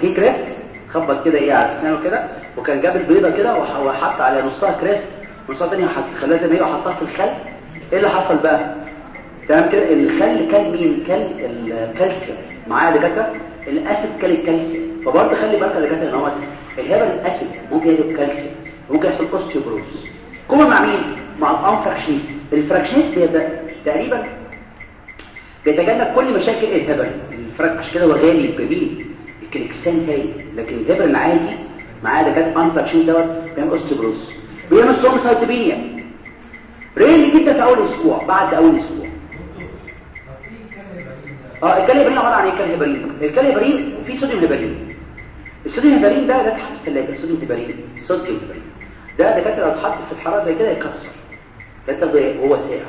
في Crest؟ خبط كده إيه على اسنانه كده وكان جاب البيضة كده وحط على نصها Crest ونصها ثانية خلاها زي ما هي وحطها في الخل. إيه اللي حصل بقى؟ تمام كده الخل كان مين؟ كان الكالسيوم معايا يا دكاتره ال acid كان الكالسيوم فبرضه خلي بالك يا دكاترة إن هو ال heparin ال acid ممكن يجيب كالسيوم ممكن يحصل osteoporosis common مع مين؟ مع ال unfractionated ال fractionated تقريبا بيتجنب كل مشاكل الهبل. عشان كده هو غالي جميل ال Clexane هاي لكن الهبل العادي معاه ده كان unfractionated دوت بيعمل osteoporosis بيعمل thrombocytopenia early جدا في أول أسبوع بعد أول أسبوع. آه الكاليبرين عبارة عن إيه؟ الكاليبرين الكاليبرين فيه صوديوم هيبرين الصوديوم هيبرين ده ده تحت في الثلاجه الصوديوم هيبرين صوديوم هيبرين ده دكاترة لو اتحط في الحرارة زي كده يكسر ده وهو ساقع.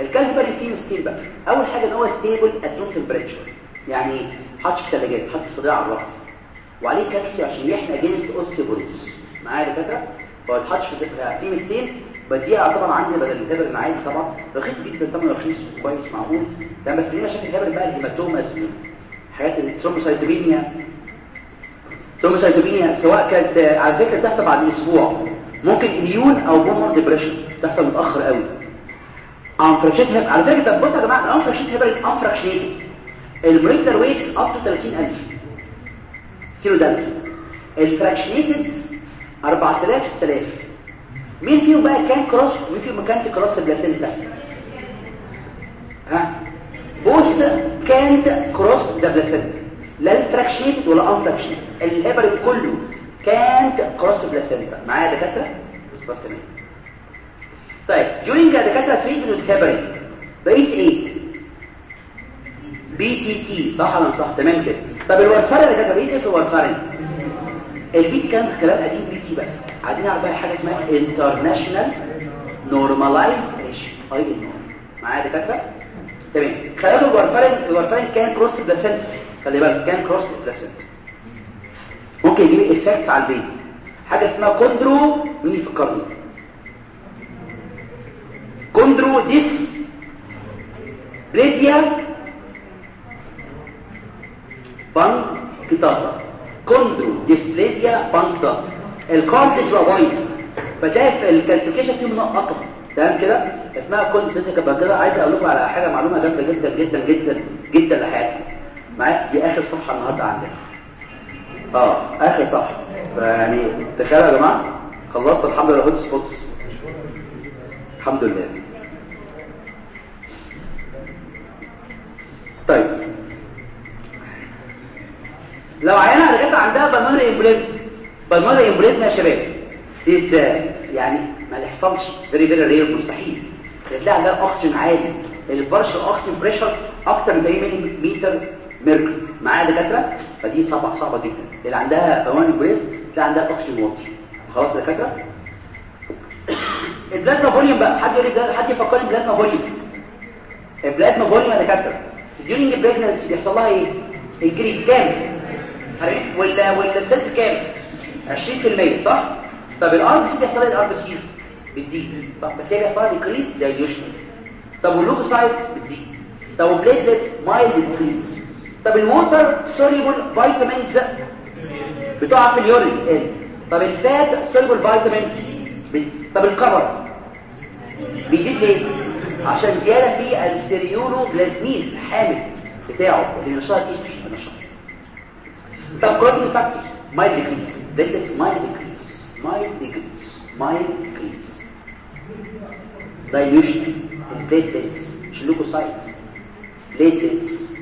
الكاليبرين فيه مستيل بقى. أول حاجة إن هو ستيبل ات روم تمبريتشر يعني حاطش في الثلاجات حاطش الصداع على الرف وعليه كالسيوم عشان يحمي اجينست اوستيوبروز معايا يا دكاترة؟ فما يتحطش في في مستيل بديها طبعا عندي بدل الهبر العادي طبعا. رخيص جدا طبعا رخيص كويس معقول. ده بس ليه مشاكل الهبر بقى الهيماتوماس حاجات الثرومبوسايتوبينيا الثرومبوسايتوبينيا سواء كانت على فكرة تحصل بعد أسبوع. ممكن immune أو bone marrow depression تحصل متأخر قوي. unfractionated heparin على فكرة طب بصوا يا جماعة ال unfractionated heparin ال unfractionated ال molecular weight up to 30000 kilodalton ال fractionated 4000 6000 مين فيهم بقى can cross؟ مين فيهم can cross ها؟ بوث كانت كروس ذا بلاسينتا لا الفراكشنيتد ولا انفراكشنيتد الهيبر كله كانت كروس بلاسينتا معايا دكاترة؟ بالظبط طيب during دكاتره with heparin بقيس aPTT صح ولا صح؟ تمام كده. طب اللي كانت بقيس إيه في ال warfarin ال PT كان كلام قديم PT بقى. عايزين نعرف بقى حاجة اسمها international normalized ratio IN معايا دكاترة؟ تمام. خلينا ال warfarin ال warfarin can cross placenta خلي بالك can cross placenta ممكن يجيب effects على ال baby. حاجة اسمها chondro مين يفكرني chondrodysplasia punctata chondrodysplasia punctata ال cartilage فويس فتلاقي ال calcification فيه منقطه تمام كده؟ اسمها chondrodysplasia كده عايز أقول لكم على حاجة معلومة جامدة جدا جدا جدا جدا لحياتكم معايا؟ دي آخر صفحة النهارده عندنا آه آخر صفحة. يعني تخيلوا يا جماعة خلصت الحمد لله. hot spots. الحمد لله. طيب. لو عينها رجعت عندها pulmonary embolism pulmonary embolism يا شباب. دي إزاي يعني ما يحصلش very very rare مستحيل. تلاقي عندها اكسجين عالي. ال pressure ال oxygen pressure أكتر من 80 millimeter mercury معايا دكاترة؟ فدي صعبه صعبة جدا. اللي عندها pulmonary embolism تلاقي عندها اكسجين واطي خلاص يا دكاترة؟ ال plasma volume بقى. حد يقول لي حد يفكرني plasma volume ال plasma volume يا دكاترة. during ال pregnancy بيحصل لها إيه؟ الجريد كام؟ ولا ولا ال cells كام؟ 20% صح؟ طب ال RBC بيحصل إيه ال RBC بتزيد. طب بس هي بيحصل decrease dilution طب وال leukocytes بتزيد. طب وال platelets mild decrease طب ال water soluble vitamins بتقع في ال urine طب ال fat soluble vitamins طب الكبر؟ بيزيد ليه؟ عشان زيادة في الستيريولو بلازمين الحامل بتاعه اللي نشاط اسمه النشاط. طب بروتين فاكتور مايل ديكريز دلت مايل ديكريز مايل ديكريز مايل ديكريز دايلوشن البليتلتس مش اللوكوسايت بليتلتس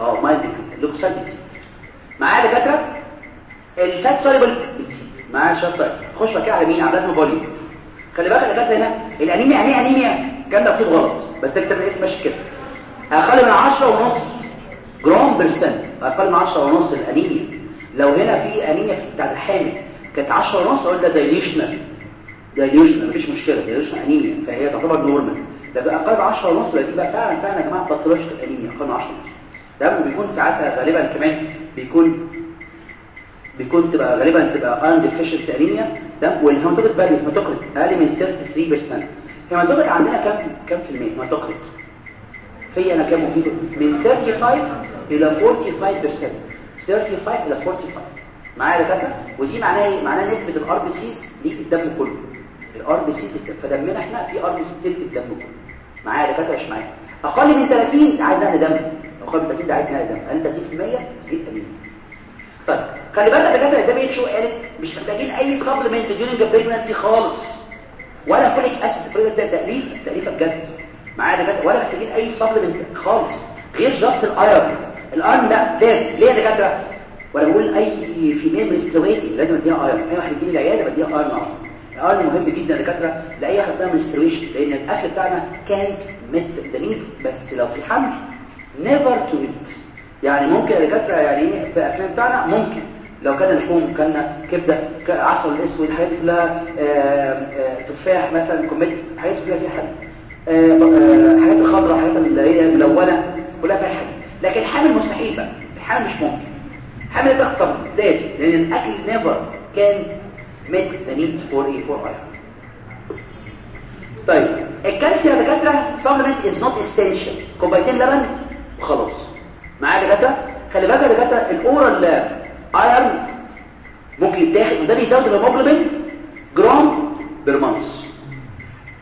آه مايل ديكريز اللوكوسايت بتزيد معايا دكاترة؟ ال fat soluble بتزيد معايا شطه خش بقى على مين على plasma volume خلي بالك دكاترة هنا الأنيميا يعني أنيميا. كان ده غلط بس تكتب الاسم ماشي كده. أقل من 10 ونص جرام percent أقل من 10 ونص الأنيميا. لو هنا في انيميا بتاع الحامل كانت 10 ونص أقول ده dilutional. dilutional مفيش مشكلة. dilutional anemia فهي تعتبر normal ده بقى من 10 ونص دي بقى فعلا فعلا يا جماعة pathological anemia من 10 ونص. ده بيكون ساعتها غالبا كمان بيكون بيكون تبقى غالبا تبقى iron deficiency anemia ده وال hematocrit value hematocrit أقل من 33% hematocrit عندنا كام كام في المية؟ hematocrit في أنا كام في المية؟ من 35 إلى 45% 35 إلى 45 معايا يا دكاترة؟ ودي معناها إيه؟ معناها نسبة ال RBCs للدم كله. ال RBCs في دمنا إحنا في RBCs في الدم كله. معايا يا دكاترة؟ مش معايا. أقل من 30 عايز نقل دم. أقل من 30 ده عايز نقل دم. من 30% تزيد امين طيب خلي بالك يا دكاترة WHO قالت مش محتاجين أي supplement during pregnancy خالص. ولا folic acid. folic ده تأليف تأليفة بجد. معايا دكاترة؟ ولا محتاجين أي supplement خالص. غير just ال iron ال iron ده لازم ليه يا دكاترة؟ ولا بقول أي female menstruating لازم أديها iron أي واحد يجي لي العيادة بديها iron ال iron مهم جدا يا دكاترة لأي واحد بتاع menstruation لأن الأكل بتاعنا can meet the بس لو في حمل never to meet يعني ممكن يا دكاترة يعني إيه؟ في الاكل بتاعنا ممكن. لو كان لحوم كان كبدة عسل الاسود الحاجات كلها تفاح مثلا كميه حاجات كلها فيها حديد حاجات الخضراء حاجات اللي هي ملونه كلها فيها حديد لكن الحامل مستحيل بقى. الحامل مش ممكن. الحامل تاخده لازم. لأن الأكل never can meet the need for إيه for iron طيب الكالسيوم يا دكاترة supplement is not essential كوبايتين لبن وخلاص معايا يا دكاترة؟ خلي بالك يا دكاترة ال oral iron ممكن يتاخد وده بيزود ال hemoglobin gram per month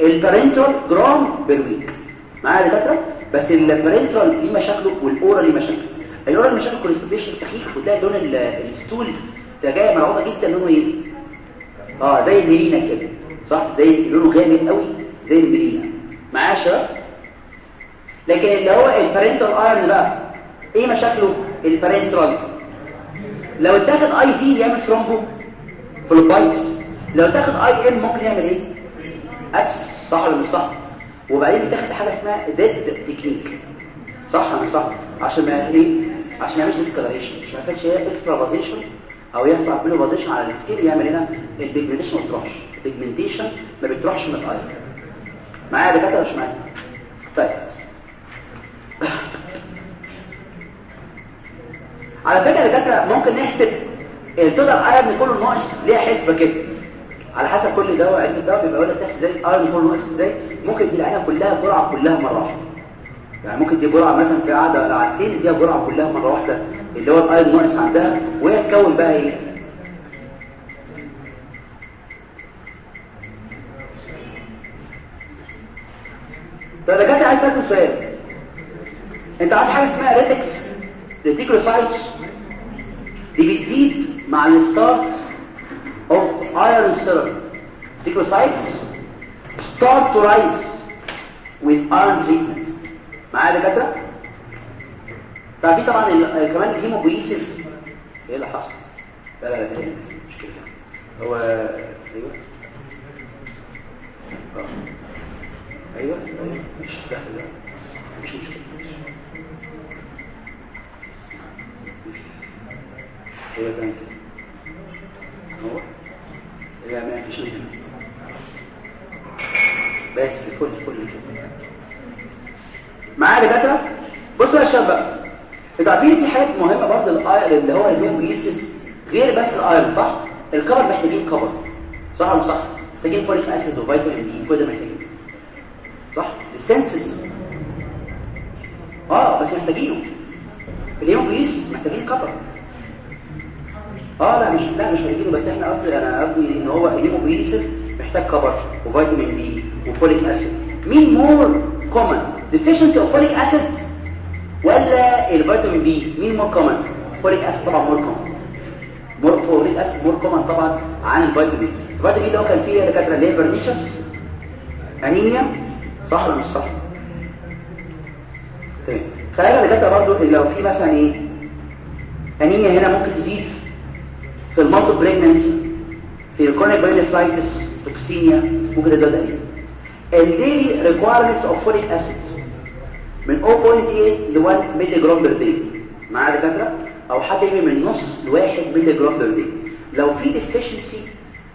ال parenteral gram per week معايا يا دكاترة؟ بس ال parenteral ليه مشاكله وال oral ليه مشاكله. ال oral مشاكل constipation سخيف وتلاقي لون ال stool ده جاية مرعوبة جدا لونه إيه؟ آه زي ال melena كده صح؟ زي لونه غامق قوي زي ال melena يا شباب لكن اللي هو ال parenteral iron بقى إيه مشاكله؟ ال parenteral لو اتاخد IV يعمل thrombophlebitis لو اتاخد IM ممكن يعمل إيه؟ أبس. صح ولا مش صح؟ وبعدين بتاخد حاجة اسمها Z technique صح ولا صح؟ عشان ما إيه عشان ما يعملش discoloration مش ما يحتاجش extravasation أو يرفع بلوفازيشن على ال skin يعمل هنا ال pigmentation ما بتروحش ال pigmentation ما بتروحش من الاير معايا يا دكاتره مش معايا؟ طيب. على فكرة يا دكاترة ممكن نحسب ال total iron كله ناقص ليها حسبة كده. على حسب كل دواء علم الدواء بيبقى يقول لك تحس إزاي ال iron هو ناقص إزاي. ممكن دي العينة كلها جرعة كلها مرة واحدة. يعني ممكن دي جرعة مثلا في قاعدة قعدتين دي جرعة كلها مرة واحدة. اللي هو ال iron ناقص عندها وهي تكون بقى إيه؟ فانا جات عايز اسالك سؤال. أنت عارف حاجة اسمها retics reticulocytes؟ دي بتزيد مع ال start of iron serum reticulocytes start to rise with iron treatment معايا دكاترة؟ ففي طبعا ال- كمان ال hemopoiesis إيه اللي حصل؟ لا لا لا مش كده هو أيوه. آه. أيوه أيوه. مش داخل. مش مشكلة. أيوه كمان هو؟ فيش منه بس كل كل كده معايا دكاتره بصوا يا شباب بقى أنتوا عارفين في حاجات مهمة برضه ال iron اللي هو ال hemopoiesis غير بس ال iron صح؟ ال copper محتاجين copper صح ولا صح؟ محتاجين folic acid و vitamin B كل ده محتاجين. صح؟ ال synthesis آه بس محتاجينه. ال hemopoiesis محتاجين copper آه لا مش لا مش محتاجينه بس إحنا قصدي أنا قصدي إن هو ال hemopoiesis محتاج copper و vitamin B و folic acid مين more common deficiency of folic acid ولا ال vitamin B مين more common folic acid طبعا more common more folic acid more common طبعا عن ال vitamin ال vitamin ده كان فيه دكاتره اللي هي pernicious انيميا صح ولا مش صح؟ تمام خلينا دكاترة برضو لو في مثلا إيه؟ انيميا هنا ممكن تزيد في ال multi pregnancy في ال chronic pyelonephritis toxemia ممكن تزيد anemia ال daily requirement of folic acid من 0.8 ل 1 مللي جرام per day معايا دكاترة؟ أو حتى يجي من نص ل 1 مللي جرام per day لو في deficiency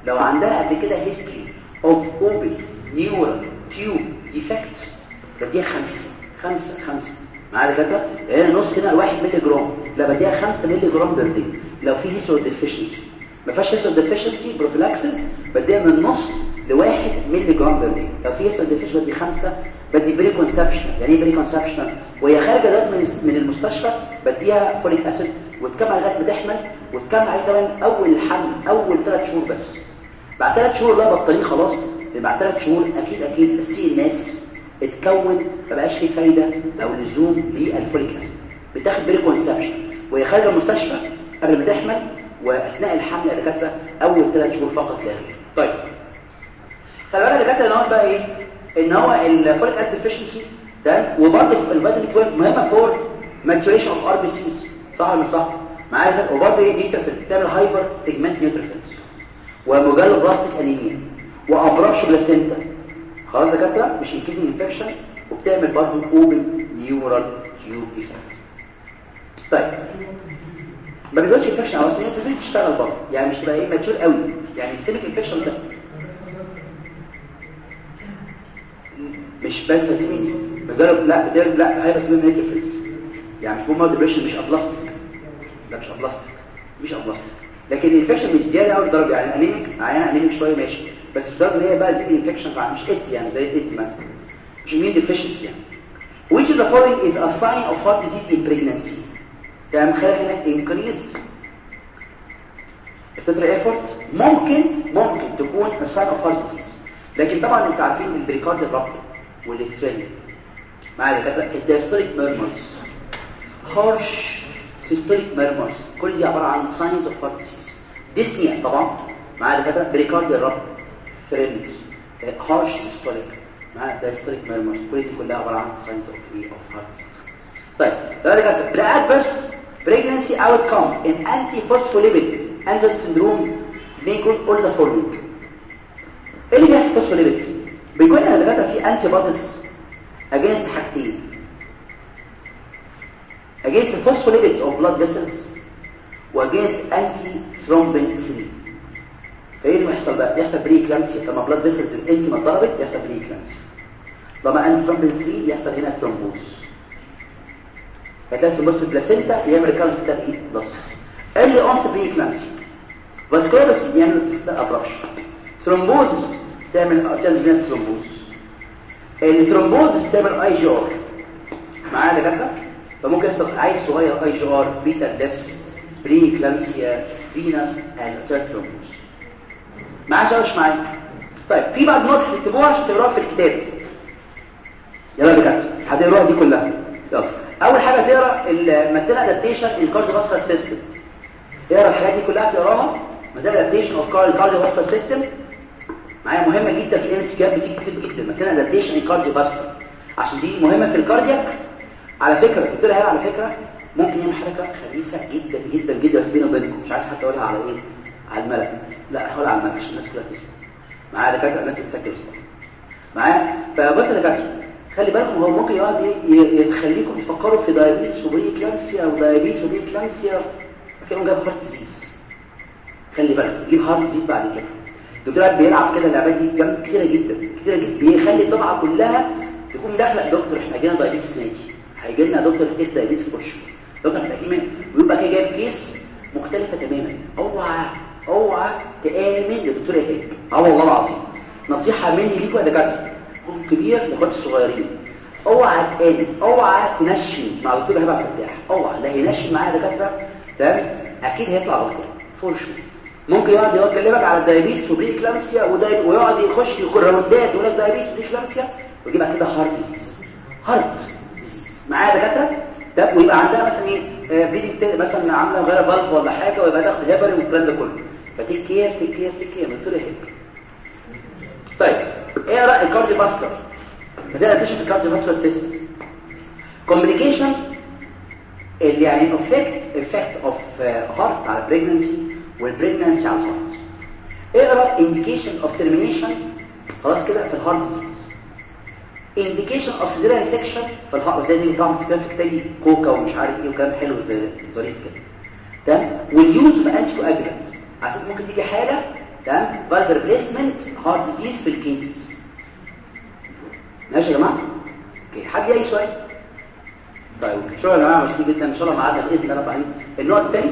لو عندها قبل كده history of open neural tube defect بديها 5 5 5 معايا دكاترة؟ هنا نص هنا 1 مللي جرام لا بديها 5 مللي جرام per day لو في history deficiency ما فيهاش history deficiency prophylaxis بديها من نص لواحد مللي جرام per day لو في history deficiency بدي 5 بدي preconception يعني إيه preconception وهي خارجة دلوقتي من المستشفى بديها folic acid وتكمل لغاية ما تحمل وتكمل عليه كمان أول الحمل أول ثلاث شهور بس. بعد ثلاث شهور لا بطاريه خلاص. بعد ثلاث شهور أكيد أكيد ال CNS اتكون ما بقاش فيه فايدة أو لزوم لل folic acid بتاخد preconception وهي خارجة المستشفى قبل ما تحمل وأثناء الحمل يا دكاترة أول ثلاث شهور فقط لا غير طيب. خلي بالك يا دكاترة هو بقى إيه؟ إن هو ال folic acid deficiency ده وبرضه الفيتامين 12 مهمة for maturation of RBCs صح ولا صح؟ معايا وبرضه إيه؟ neutrophils بتعمل hypersegmented neutrophils و megaloblastic anemia. و abruptio placenta خلاص يا دكاترة؟ مش increasing infection وبتعمل برضه open neural tube defect طيب. ما بيزودش infection أو أصلا بتزيد تشتغل برضه. يعني مش تبقى إيه mature قوي. يعني ال systemic infection ده. مش بس مين بجرب لا بجرب لا هي بس من نيترفلز يعني مش بومر ديبريشن مش ابلاستيك لا مش ابلاستيك مش ابلاستيك لكن الانفكشن مش زيادة قوي درجه يعني انيميك عيانه انيميك شوية ماشي. بس في درجه هي بقى زي الانفكشن مش ات يعني زي الات مثلا. مش مين ديفيشنسي يعني. Which of the following is a sign of heart disease in pregnancy? يعني خلال هنا increased التتر effort ممكن ممكن تكون disease لكن طبعا أنت عارفين ال pericardial rub وال thrill مع ال diastolic murmurs harsh systolic murmurs كل دي عبارة عن signs of disease dyspnea طبعا. مع الدكاتره pericardial rub thrills harsh systolic مع ال diastolic murmurs كل دي كلها عبارة عن signs of disease طيب ده the adverse pregnancy outcome in antiphospholipid androgen syndrome may include all the following. إيه اللي بيحصل فوسفوليبيد بيكون يا دكاتره في antibodies against حاجتين against ال phospholipid of blood vessels و against antithrombin 3 فايه اللي بيحصل بقى يحصل preeclampsia لما blood vessels ال intima اتضربت يحصل preeclampsia لما antithrombin 3 يحصل هنا thrombosis thrombosis في ال placenta يعمل recurrence بتاعت إيه loss early onset preeclampsia vasculars يعمل abruptio thrombosis تعمل تعمل venous thrombosis ال thrombosis تعمل IUGR معايا يا دكاتره فممكن يحصل عيل صغير IUGR fetal death preeclampsia venous and thrombosis معايا مش معايا. طيب في بعض نقط تكتبوها عشان تقراها في الكتاب. يلا دكاتره هتقراها دي كلها. يلا. أول حاجة تقرأ ال maternal adaptation in cardiovascular system تقرأ الحاجات دي كلها تقراها maternal adaptation of cardiovascular system معايا مهمة جدا في ال MCQ بتيجي كتير جدا. maternal adaptation in cardiovascular عشان دي مهمة في ال cardiac. على فكرة قلت لها على فكرة ممكن يعمل حركة خبيثة جدا جدا جدا بيني وبينكم. مش عايز حتى أقولها على إيه؟ على الملأ لا هقول على الملأ عشان الناس كلها تسمع. معايا دكاترة؟ الناس بصراحه معايا؟ فبص يا دكاترة. خلي بالكم هو ممكن يقعد يخليكم تفكروا في دايابيتس وبري كلامسيا أو دايابيتس وبري كلامسيا كانوا جاب هارت ديزيز خلي بالك يجيب هارت ديزيز بعد كده. الدكتور قاعد بيلعب كده اللعبات دي جامد كتيرة جدا كتيرة جدا. بيخلي الطبعه كلها تكون داخلة. دكتور إحنا جينا دايابيتس ناجي. هيجي لنا دكتور كيس دايابيتس خش دكتور محتاجين ويبقى كده جايب كيس مختلفة تماما. أوعى أوعى تآمن يا دكتور هيك أه والله العظيم. نصيحة مني ليكوا يا دكاترة. خد كبير لاخوات الصغيرين. أوعى تقابل أوعى تنشن مع دكتور هبه فتاح أوعى لا ينشن معايا دكاترة. تمام؟ أكيد هيطلع غلطان فور شور ممكن يقعد يكلمك على الدايابيتس وبري كلامسيا ويقعد يخش يقول راوندات ويقول لك دايابيتس وبري كلامسيا ويجيبها كده هارت ديزيز هارت ديزيز معايا دكاترة؟ ده ويبقى عندها مثلا إيه؟ بريدنج مثلا عاملة غير بلف ولا حاجة ويبقى داخل هيبري والكلام ده كله. فتيك كير تيك كير تيك كير. دكتور هيك طيب رأي الكارديو فاسكولار بدأنا نكتشف الكارديو فاسكولار سيستم كومبليكيشن اللي يعني افكت افكت اوف هارت على بريجنسي والبريجنسي على الهارت اقرأ انديكيشن اوف ترمينيشن خلاص كده في الهارت انديكيشن اوف سيزيريان سيكشن في الهارت زي دي طبعا في كتابي كوكا ومش عارف إيه وكلام حلو زي ظريف كده. تمام؟ واليوز اوف انتي كواجولانت عشان ممكن تيجي حالة تمام فالفر بليسمنت هارت ديزيز في الكيسز ماشي يا جماعة؟ أوكي حد اي سؤال طيب شكرا يا جماعة ميرسي جدا. إن شاء الله معانا بإذن الله بعدين. النوع الثاني